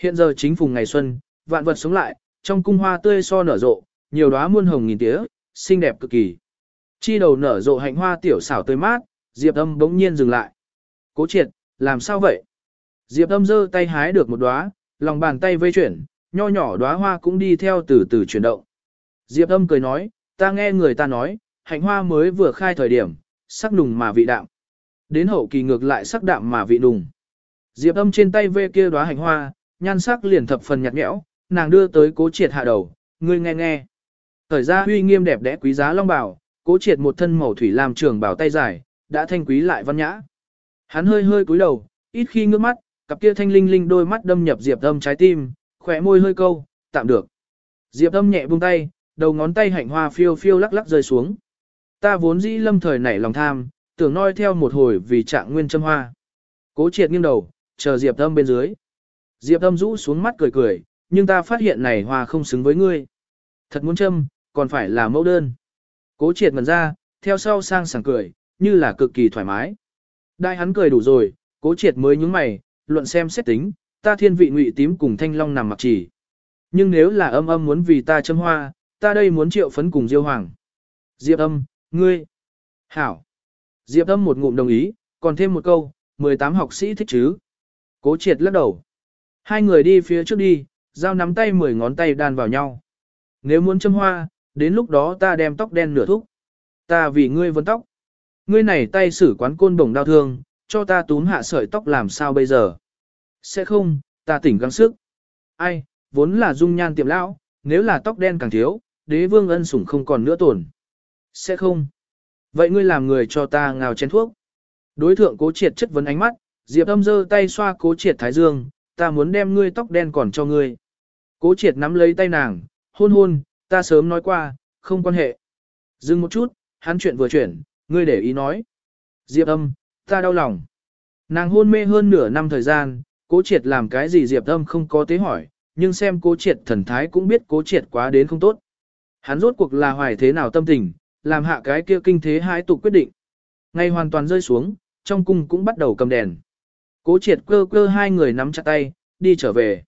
Speaker 1: Hiện giờ chính phùng ngày xuân, vạn vật sống lại, trong cung hoa tươi so nở rộ, nhiều đóa muôn hồng nghìn tía, xinh đẹp cực kỳ. Chi đầu nở rộ hạnh hoa tiểu xảo tươi mát, Diệp âm bỗng nhiên dừng lại. Cố triệt, làm sao vậy? Diệp âm giơ tay hái được một đóa, lòng bàn tay vây chuyển, nho nhỏ đóa hoa cũng đi theo từ từ chuyển động. Diệp âm cười nói, ta nghe người ta nói, hạnh hoa mới vừa khai thời điểm, sắc nùng mà vị đạm. Đến hậu kỳ ngược lại sắc đạm mà vị nùng. Diệp âm trên tay vê kia đóa hạnh hoa, nhan sắc liền thập phần nhạt nhẽo, nàng đưa tới cố triệt hạ đầu, ngươi nghe nghe. Thời ra huy nghiêm đẹp đẽ quý giá long bảo, cố triệt một thân màu thủy làm trường bảo tay dài, đã thanh quý lại văn nhã. Hắn hơi hơi cúi đầu, ít khi ngước mắt, cặp kia thanh linh linh đôi mắt đâm nhập Diệp Âm trái tim, khỏe môi hơi câu, tạm được. Diệp Âm nhẹ buông tay, đầu ngón tay hạnh hoa phiêu phiêu lắc lắc rơi xuống. Ta vốn dĩ lâm thời nảy lòng tham, tưởng noi theo một hồi vì trạng nguyên châm hoa. Cố triệt nghiêng đầu, chờ Diệp Âm bên dưới. Diệp Âm rũ xuống mắt cười cười, nhưng ta phát hiện này hoa không xứng với ngươi. Thật muốn châm, còn phải là mẫu đơn. Cố triệt ngần ra, theo sau sang sảng cười, như là cực kỳ thoải mái. Đại hắn cười đủ rồi, cố triệt mới nhúng mày, luận xem xét tính, ta thiên vị ngụy tím cùng thanh long nằm mặc chỉ. Nhưng nếu là âm âm muốn vì ta châm hoa, ta đây muốn triệu phấn cùng diêu hoàng. Diệp âm, ngươi. Hảo. Diệp âm một ngụm đồng ý, còn thêm một câu, 18 học sĩ thích chứ. Cố triệt lắc đầu. Hai người đi phía trước đi, giao nắm tay 10 ngón tay đan vào nhau. Nếu muốn châm hoa, đến lúc đó ta đem tóc đen nửa thúc. Ta vì ngươi vấn tóc. Ngươi này tay xử quán côn bổng đau thương, cho ta túm hạ sợi tóc làm sao bây giờ? Sẽ không, ta tỉnh gắng sức. Ai, vốn là dung nhan tiệm lão, nếu là tóc đen càng thiếu, đế vương ân sủng không còn nữa tổn. Sẽ không. Vậy ngươi làm người cho ta ngào chén thuốc. Đối thượng cố triệt chất vấn ánh mắt, Diệp âm giơ tay xoa cố triệt thái dương, ta muốn đem ngươi tóc đen còn cho ngươi. Cố triệt nắm lấy tay nàng, hôn hôn, ta sớm nói qua, không quan hệ. Dừng một chút, hắn chuyện vừa chuyển, ngươi để ý nói. Diệp âm, ta đau lòng. Nàng hôn mê hơn nửa năm thời gian, cố triệt làm cái gì Diệp âm không có tế hỏi, nhưng xem cố triệt thần thái cũng biết cố triệt quá đến không tốt. Hắn rốt cuộc là hoài thế nào tâm tình, làm hạ cái kia kinh thế hãi tục quyết định. Ngay hoàn toàn rơi xuống, trong cung cũng bắt đầu cầm đèn. Cố triệt cơ cơ hai người nắm chặt tay, đi trở về.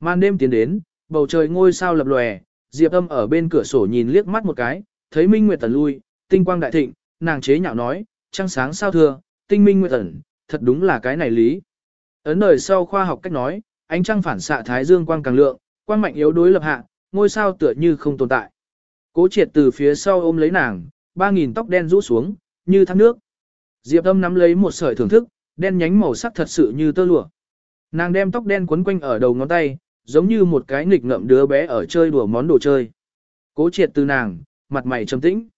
Speaker 1: Màn đêm tiến đến, bầu trời ngôi sao lập lòe, Diệp âm ở bên cửa sổ nhìn liếc mắt một cái, thấy Minh Nguyệt tần lui, tinh quang đại thịnh, nàng chế nhạo nói, trăng sáng sao thưa, tinh minh nguyệt Tần, thật đúng là cái này lý. Ấn đời sau khoa học cách nói, ánh trăng phản xạ thái dương quang càng lượng, quang mạnh yếu đối lập hạ, ngôi sao tựa như không tồn tại. Cố triệt từ phía sau ôm lấy nàng, ba nghìn tóc đen rũ xuống, như thác nước. Diệp âm nắm lấy một sợi thưởng thức, đen nhánh màu sắc thật sự như tơ lụa. Nàng đem tóc đen quấn quanh ở đầu ngón tay, giống như một cái nghịch ngợm đứa bé ở chơi đùa món đồ chơi. Cố triệt từ nàng, mặt mày trầm tĩnh.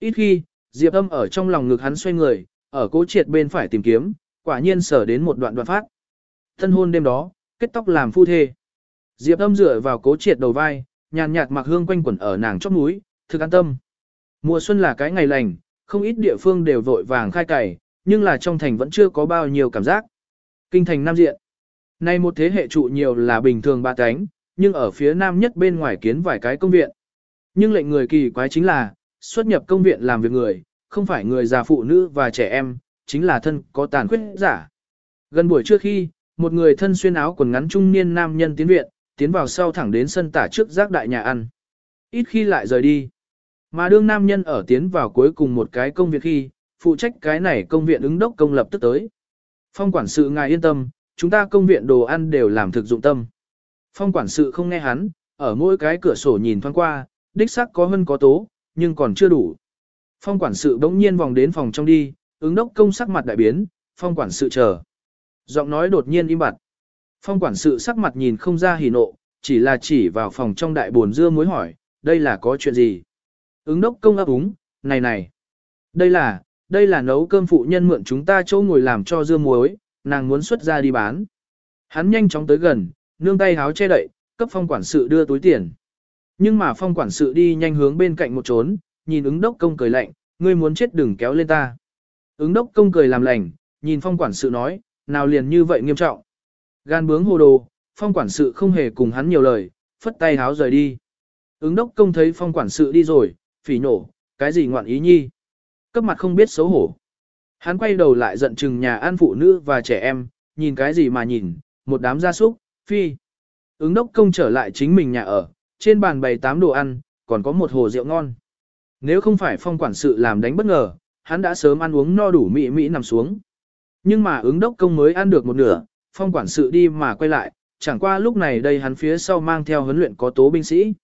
Speaker 1: Ít khi, Diệp âm ở trong lòng ngực hắn xoay người, ở cố triệt bên phải tìm kiếm, quả nhiên sở đến một đoạn đoạn phát. Thân hôn đêm đó, kết tóc làm phu thê. Diệp âm dựa vào cố triệt đầu vai, nhàn nhạt mặc hương quanh quẩn ở nàng chóp núi, thực an tâm. Mùa xuân là cái ngày lành, không ít địa phương đều vội vàng khai cày, nhưng là trong thành vẫn chưa có bao nhiêu cảm giác. Kinh thành Nam Diện. Nay một thế hệ trụ nhiều là bình thường ba cánh, nhưng ở phía nam nhất bên ngoài kiến vài cái công viện. Nhưng lệnh người kỳ quái chính là, xuất nhập công viện làm việc người, không phải người già phụ nữ và trẻ em, chính là thân có tàn khuyết giả. Gần buổi trưa khi, một người thân xuyên áo quần ngắn trung niên nam nhân tiến viện, tiến vào sau thẳng đến sân tả trước giác đại nhà ăn. Ít khi lại rời đi. Mà đương nam nhân ở tiến vào cuối cùng một cái công việc khi, phụ trách cái này công viện ứng đốc công lập tức tới. Phong quản sự ngài yên tâm, chúng ta công viện đồ ăn đều làm thực dụng tâm. Phong quản sự không nghe hắn, ở mỗi cái cửa sổ nhìn thoáng qua, đích xác có hơn có tố, nhưng còn chưa đủ. Phong quản sự bỗng nhiên vòng đến phòng trong đi, ứng đốc công sắc mặt đại biến, phong quản sự chờ. Giọng nói đột nhiên im bặt. Phong quản sự sắc mặt nhìn không ra hỉ nộ, chỉ là chỉ vào phòng trong đại buồn dưa muối hỏi, đây là có chuyện gì? Ứng đốc công ấp úng, này này. Đây là, đây là nấu cơm phụ nhân mượn chúng ta chỗ ngồi làm cho dưa muối, nàng muốn xuất ra đi bán. Hắn nhanh chóng tới gần, nương tay háo che đậy, cấp phong quản sự đưa túi tiền. Nhưng mà phong quản sự đi nhanh hướng bên cạnh một trốn, nhìn ứng đốc công cười lạnh, ngươi muốn chết đừng kéo lên ta. Ứng đốc công cười làm lành, nhìn phong quản sự nói, nào liền như vậy nghiêm trọng. Gan bướng hồ đồ, phong quản sự không hề cùng hắn nhiều lời, phất tay háo rời đi. Ứng đốc công thấy phong quản sự đi rồi, phỉ nổ, cái gì ngoạn ý nhi. Cấp mặt không biết xấu hổ. Hắn quay đầu lại giận chừng nhà an phụ nữ và trẻ em, nhìn cái gì mà nhìn, một đám gia súc, phi. Ứng đốc công trở lại chính mình nhà ở, trên bàn bày tám đồ ăn, còn có một hồ rượu ngon. Nếu không phải phong quản sự làm đánh bất ngờ, hắn đã sớm ăn uống no đủ mị mị nằm xuống. Nhưng mà ứng đốc công mới ăn được một nửa, phong quản sự đi mà quay lại, chẳng qua lúc này đây hắn phía sau mang theo huấn luyện có tố binh sĩ.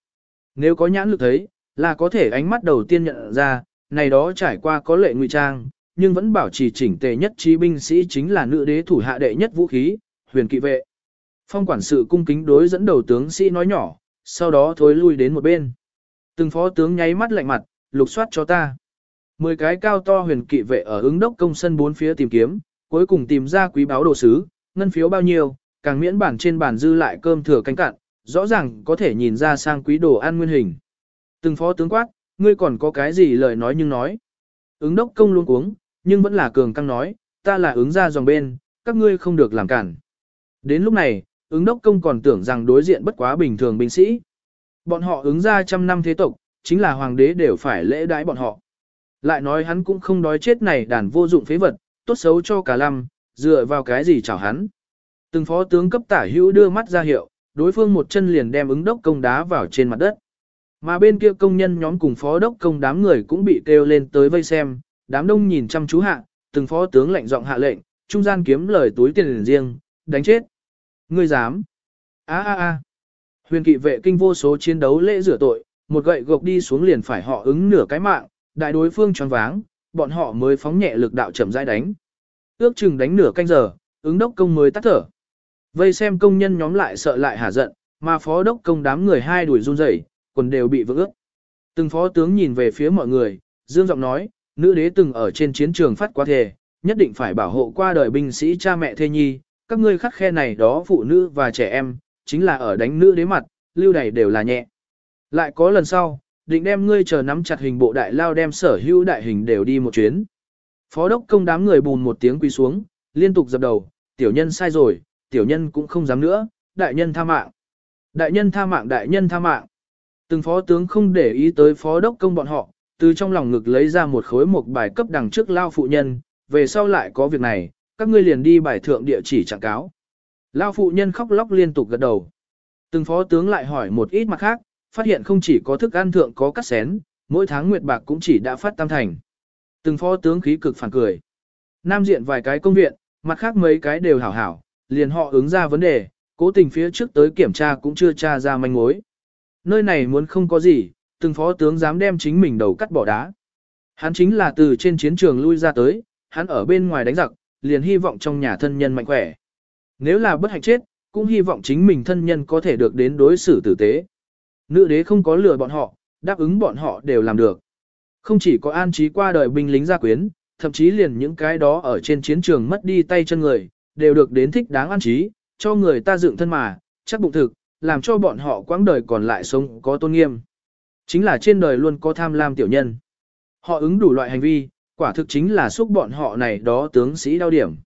Speaker 1: Nếu có nhãn lực thấy, là có thể ánh mắt đầu tiên nhận ra, này đó trải qua có lệ ngụy trang, nhưng vẫn bảo trì chỉnh tề nhất trí binh sĩ chính là nữ đế thủ hạ đệ nhất vũ khí, huyền kỵ vệ. Phong quản sự cung kính đối dẫn đầu tướng sĩ nói nhỏ, sau đó thối lui đến một bên. Từng phó tướng nháy mắt lạnh mặt, lục soát cho ta. Mười cái cao to huyền kỵ vệ ở ứng đốc công sân bốn phía tìm kiếm, cuối cùng tìm ra quý báo đồ sứ, ngân phiếu bao nhiêu, càng miễn bản trên bàn dư lại cơm thừa canh cạn, rõ ràng có thể nhìn ra sang quý đồ ăn nguyên hình. Từng phó tướng quát, ngươi còn có cái gì lời nói nhưng nói. Ứng đốc công luôn cuống, nhưng vẫn là cường căng nói, ta là ứng ra dòng bên, các ngươi không được làm cản. Đến lúc này, ứng đốc công còn tưởng rằng đối diện bất quá bình thường binh sĩ. Bọn họ ứng ra trăm năm thế tộc, chính là hoàng đế đều phải lễ đái bọn họ. Lại nói hắn cũng không đói chết này đàn vô dụng phế vật, tốt xấu cho cả lâm, dựa vào cái gì chào hắn. Từng phó tướng cấp tả hữu đưa mắt ra hiệu, đối phương một chân liền đem ứng đốc công đá vào trên mặt đất. Mà bên kia công nhân nhóm cùng phó đốc công đám người cũng bị kêu lên tới vây xem, đám đông nhìn chăm chú hạ, từng phó tướng lệnh giọng hạ lệnh, trung gian kiếm lời túi tiền riêng, đánh chết. Ngươi dám? A a a. Huyền kỵ vệ kinh vô số chiến đấu lễ rửa tội, một gậy gộc đi xuống liền phải họ ứng nửa cái mạng, đại đối phương tròn váng, bọn họ mới phóng nhẹ lực đạo chậm rãi đánh. Ước chừng đánh nửa canh giờ, ứng đốc công mới tắt thở. Vây xem công nhân nhóm lại sợ lại hả giận, mà phó đốc công đám người hai đuổi run rẩy, quần đều bị vỡ ướt. Từng phó tướng nhìn về phía mọi người, dương giọng nói, nữ đế từng ở trên chiến trường phát quá thề, nhất định phải bảo hộ qua đời binh sĩ cha mẹ thê nhi, các ngươi khắc khe này đó phụ nữ và trẻ em, chính là ở đánh nữ đế mặt, lưu này đều là nhẹ. Lại có lần sau, định đem ngươi chờ nắm chặt hình bộ đại lao đem sở hữu đại hình đều đi một chuyến. Phó đốc công đám người bùn một tiếng quỳ xuống, liên tục dập đầu, tiểu nhân sai rồi, tiểu nhân cũng không dám nữa, đại nhân tha mạng. Đại nhân tha mạng, đại nhân tha mạng. Từng phó tướng không để ý tới phó đốc công bọn họ, từ trong lòng ngực lấy ra một khối một bài cấp đằng trước lao phụ nhân, về sau lại có việc này, các ngươi liền đi bài thượng địa chỉ trạng cáo. Lao phụ nhân khóc lóc liên tục gật đầu. Từng phó tướng lại hỏi một ít mặt khác, phát hiện không chỉ có thức ăn thượng có cắt xén, mỗi tháng nguyệt bạc cũng chỉ đã phát tam thành. Từng phó tướng khí cực phản cười. Nam diện vài cái công viện, mặt khác mấy cái đều hảo hảo, liền họ ứng ra vấn đề, cố tình phía trước tới kiểm tra cũng chưa tra ra manh mối. Nơi này muốn không có gì, từng phó tướng dám đem chính mình đầu cắt bỏ đá. Hắn chính là từ trên chiến trường lui ra tới, hắn ở bên ngoài đánh giặc, liền hy vọng trong nhà thân nhân mạnh khỏe. Nếu là bất hạnh chết, cũng hy vọng chính mình thân nhân có thể được đến đối xử tử tế. Nữ đế không có lừa bọn họ, đáp ứng bọn họ đều làm được. Không chỉ có an trí qua đời binh lính gia quyến, thậm chí liền những cái đó ở trên chiến trường mất đi tay chân người, đều được đến thích đáng an trí, cho người ta dựng thân mà, chắc bụng thực, làm cho bọn họ quãng đời còn lại sống có tôn nghiêm. Chính là trên đời luôn có tham lam tiểu nhân. Họ ứng đủ loại hành vi, quả thực chính là xúc bọn họ này đó tướng sĩ đau điểm.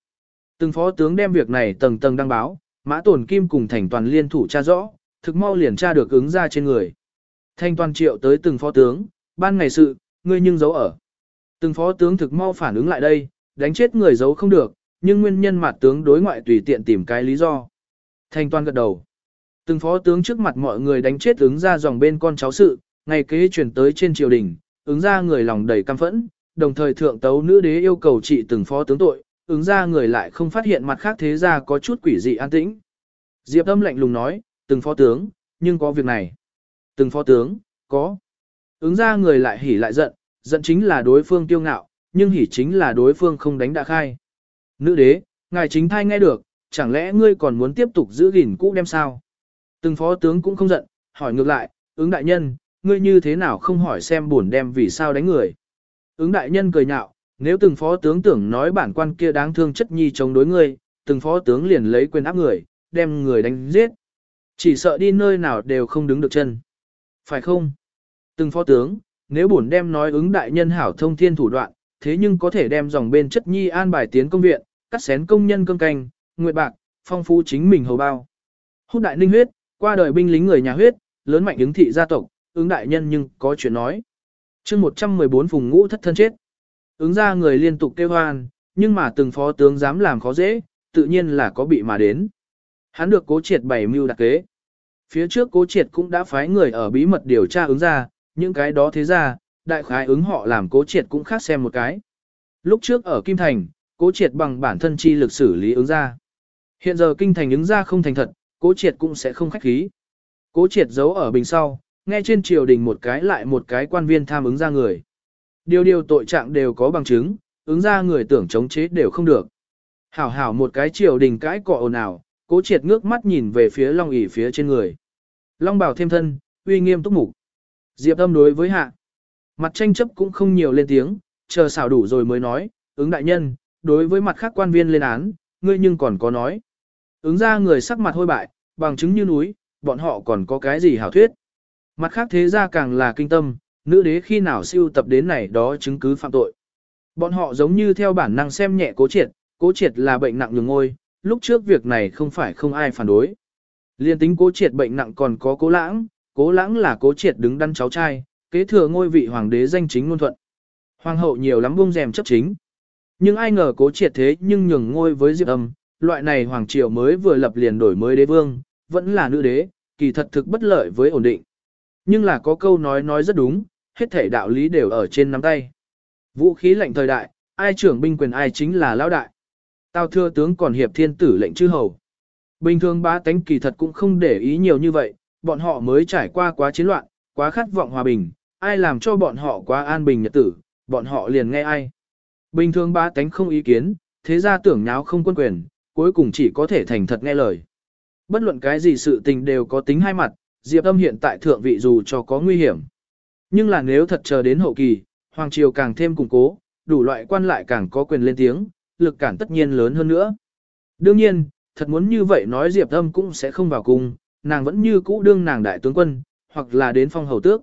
Speaker 1: Từng phó tướng đem việc này tầng tầng đăng báo, mã tổn kim cùng thành toàn liên thủ tra rõ, thực mau liền tra được ứng ra trên người. Thanh toàn triệu tới từng phó tướng, ban ngày sự, ngươi nhưng giấu ở. Từng phó tướng thực mau phản ứng lại đây, đánh chết người giấu không được, nhưng nguyên nhân mặt tướng đối ngoại tùy tiện tìm cái lý do. Thanh toàn gật đầu. Từng phó tướng trước mặt mọi người đánh chết ứng ra dòng bên con cháu sự, ngày kế chuyển tới trên triều đình, ứng ra người lòng đầy căm phẫn, đồng thời thượng tấu nữ đế yêu cầu trị từng phó tướng tội, ứng ra người lại không phát hiện mặt khác thế ra có chút quỷ dị an tĩnh. Diệp âm lạnh lùng nói, từng phó tướng, nhưng có việc này. Từng phó tướng, có. Ứng ra người lại hỉ lại giận, giận chính là đối phương tiêu ngạo, nhưng hỉ chính là đối phương không đánh đã khai. Nữ đế, ngài chính thai nghe được, chẳng lẽ ngươi còn muốn tiếp tục giữ gìn cũ đem sao? Từng phó tướng cũng không giận, hỏi ngược lại, ứng đại nhân, ngươi như thế nào không hỏi xem buồn đem vì sao đánh người. Ứng đại nhân cười nhạo, nếu từng phó tướng tưởng nói bản quan kia đáng thương chất nhi chống đối ngươi, từng phó tướng liền lấy quyền áp người, đem người đánh giết. Chỉ sợ đi nơi nào đều không đứng được chân. Phải không? Từng phó tướng, nếu bổn đem nói ứng đại nhân hảo thông thiên thủ đoạn, thế nhưng có thể đem dòng bên chất nhi an bài tiến công viện, cắt xén công nhân cơm canh, nguyệt bạc, phong phú chính mình hầu bao. Hút đại ninh huyết, qua đời binh lính người nhà huyết, lớn mạnh ứng thị gia tộc, ứng đại nhân nhưng có chuyện nói. chương 114 phùng ngũ thất thân chết. Ứng ra người liên tục kêu hoan, nhưng mà từng phó tướng dám làm khó dễ, tự nhiên là có bị mà đến. Hắn được cố triệt bày mưu đặc kế. Phía trước cố triệt cũng đã phái người ở bí mật điều tra ứng ra, những cái đó thế ra, đại khái ứng họ làm cố triệt cũng khác xem một cái. Lúc trước ở Kim Thành, cố triệt bằng bản thân chi lực xử lý ứng ra. Hiện giờ kinh thành ứng ra không thành thật, cố triệt cũng sẽ không khách khí. Cố triệt giấu ở bình sau, nghe trên triều đình một cái lại một cái quan viên tham ứng ra người. Điều điều tội trạng đều có bằng chứng, ứng ra người tưởng chống chế đều không được. Hảo hảo một cái triều đình cãi cọ ồn ào, cố triệt ngước mắt nhìn về phía long ỉ phía trên người. Long bảo thêm thân, uy nghiêm túc mục. Diệp âm đối với hạ. Mặt tranh chấp cũng không nhiều lên tiếng, chờ xảo đủ rồi mới nói, ứng đại nhân, đối với mặt khác quan viên lên án, ngươi nhưng còn có nói. Ứng ra người sắc mặt hôi bại, bằng chứng như núi, bọn họ còn có cái gì hảo thuyết. Mặt khác thế ra càng là kinh tâm, nữ đế khi nào siêu tập đến này đó chứng cứ phạm tội. Bọn họ giống như theo bản năng xem nhẹ cố triệt, cố triệt là bệnh nặng nhường ngôi, lúc trước việc này không phải không ai phản đối. Liên tính cố triệt bệnh nặng còn có cố lãng, cố lãng là cố triệt đứng đắn cháu trai, kế thừa ngôi vị hoàng đế danh chính ngôn thuận. Hoàng hậu nhiều lắm buông rèm chấp chính. Nhưng ai ngờ cố triệt thế nhưng nhường ngôi với Diệp âm, loại này hoàng triều mới vừa lập liền đổi mới đế vương, vẫn là nữ đế, kỳ thật thực bất lợi với ổn định. Nhưng là có câu nói nói rất đúng, hết thể đạo lý đều ở trên nắm tay. Vũ khí lệnh thời đại, ai trưởng binh quyền ai chính là lão đại. Tao thưa tướng còn hiệp thiên tử lệnh chư hầu. Bình thường ba tánh kỳ thật cũng không để ý nhiều như vậy, bọn họ mới trải qua quá chiến loạn, quá khát vọng hòa bình, ai làm cho bọn họ quá an bình nhật tử, bọn họ liền nghe ai. Bình thường ba tánh không ý kiến, thế ra tưởng nháo không quân quyền, cuối cùng chỉ có thể thành thật nghe lời. Bất luận cái gì sự tình đều có tính hai mặt, Diệp Âm hiện tại thượng vị dù cho có nguy hiểm. Nhưng là nếu thật chờ đến hậu kỳ, Hoàng Triều càng thêm củng cố, đủ loại quan lại càng có quyền lên tiếng, lực cản tất nhiên lớn hơn nữa. Đương nhiên, thật muốn như vậy nói Diệp Âm cũng sẽ không vào cung, nàng vẫn như cũ đương nàng đại tướng quân, hoặc là đến phong hầu tước.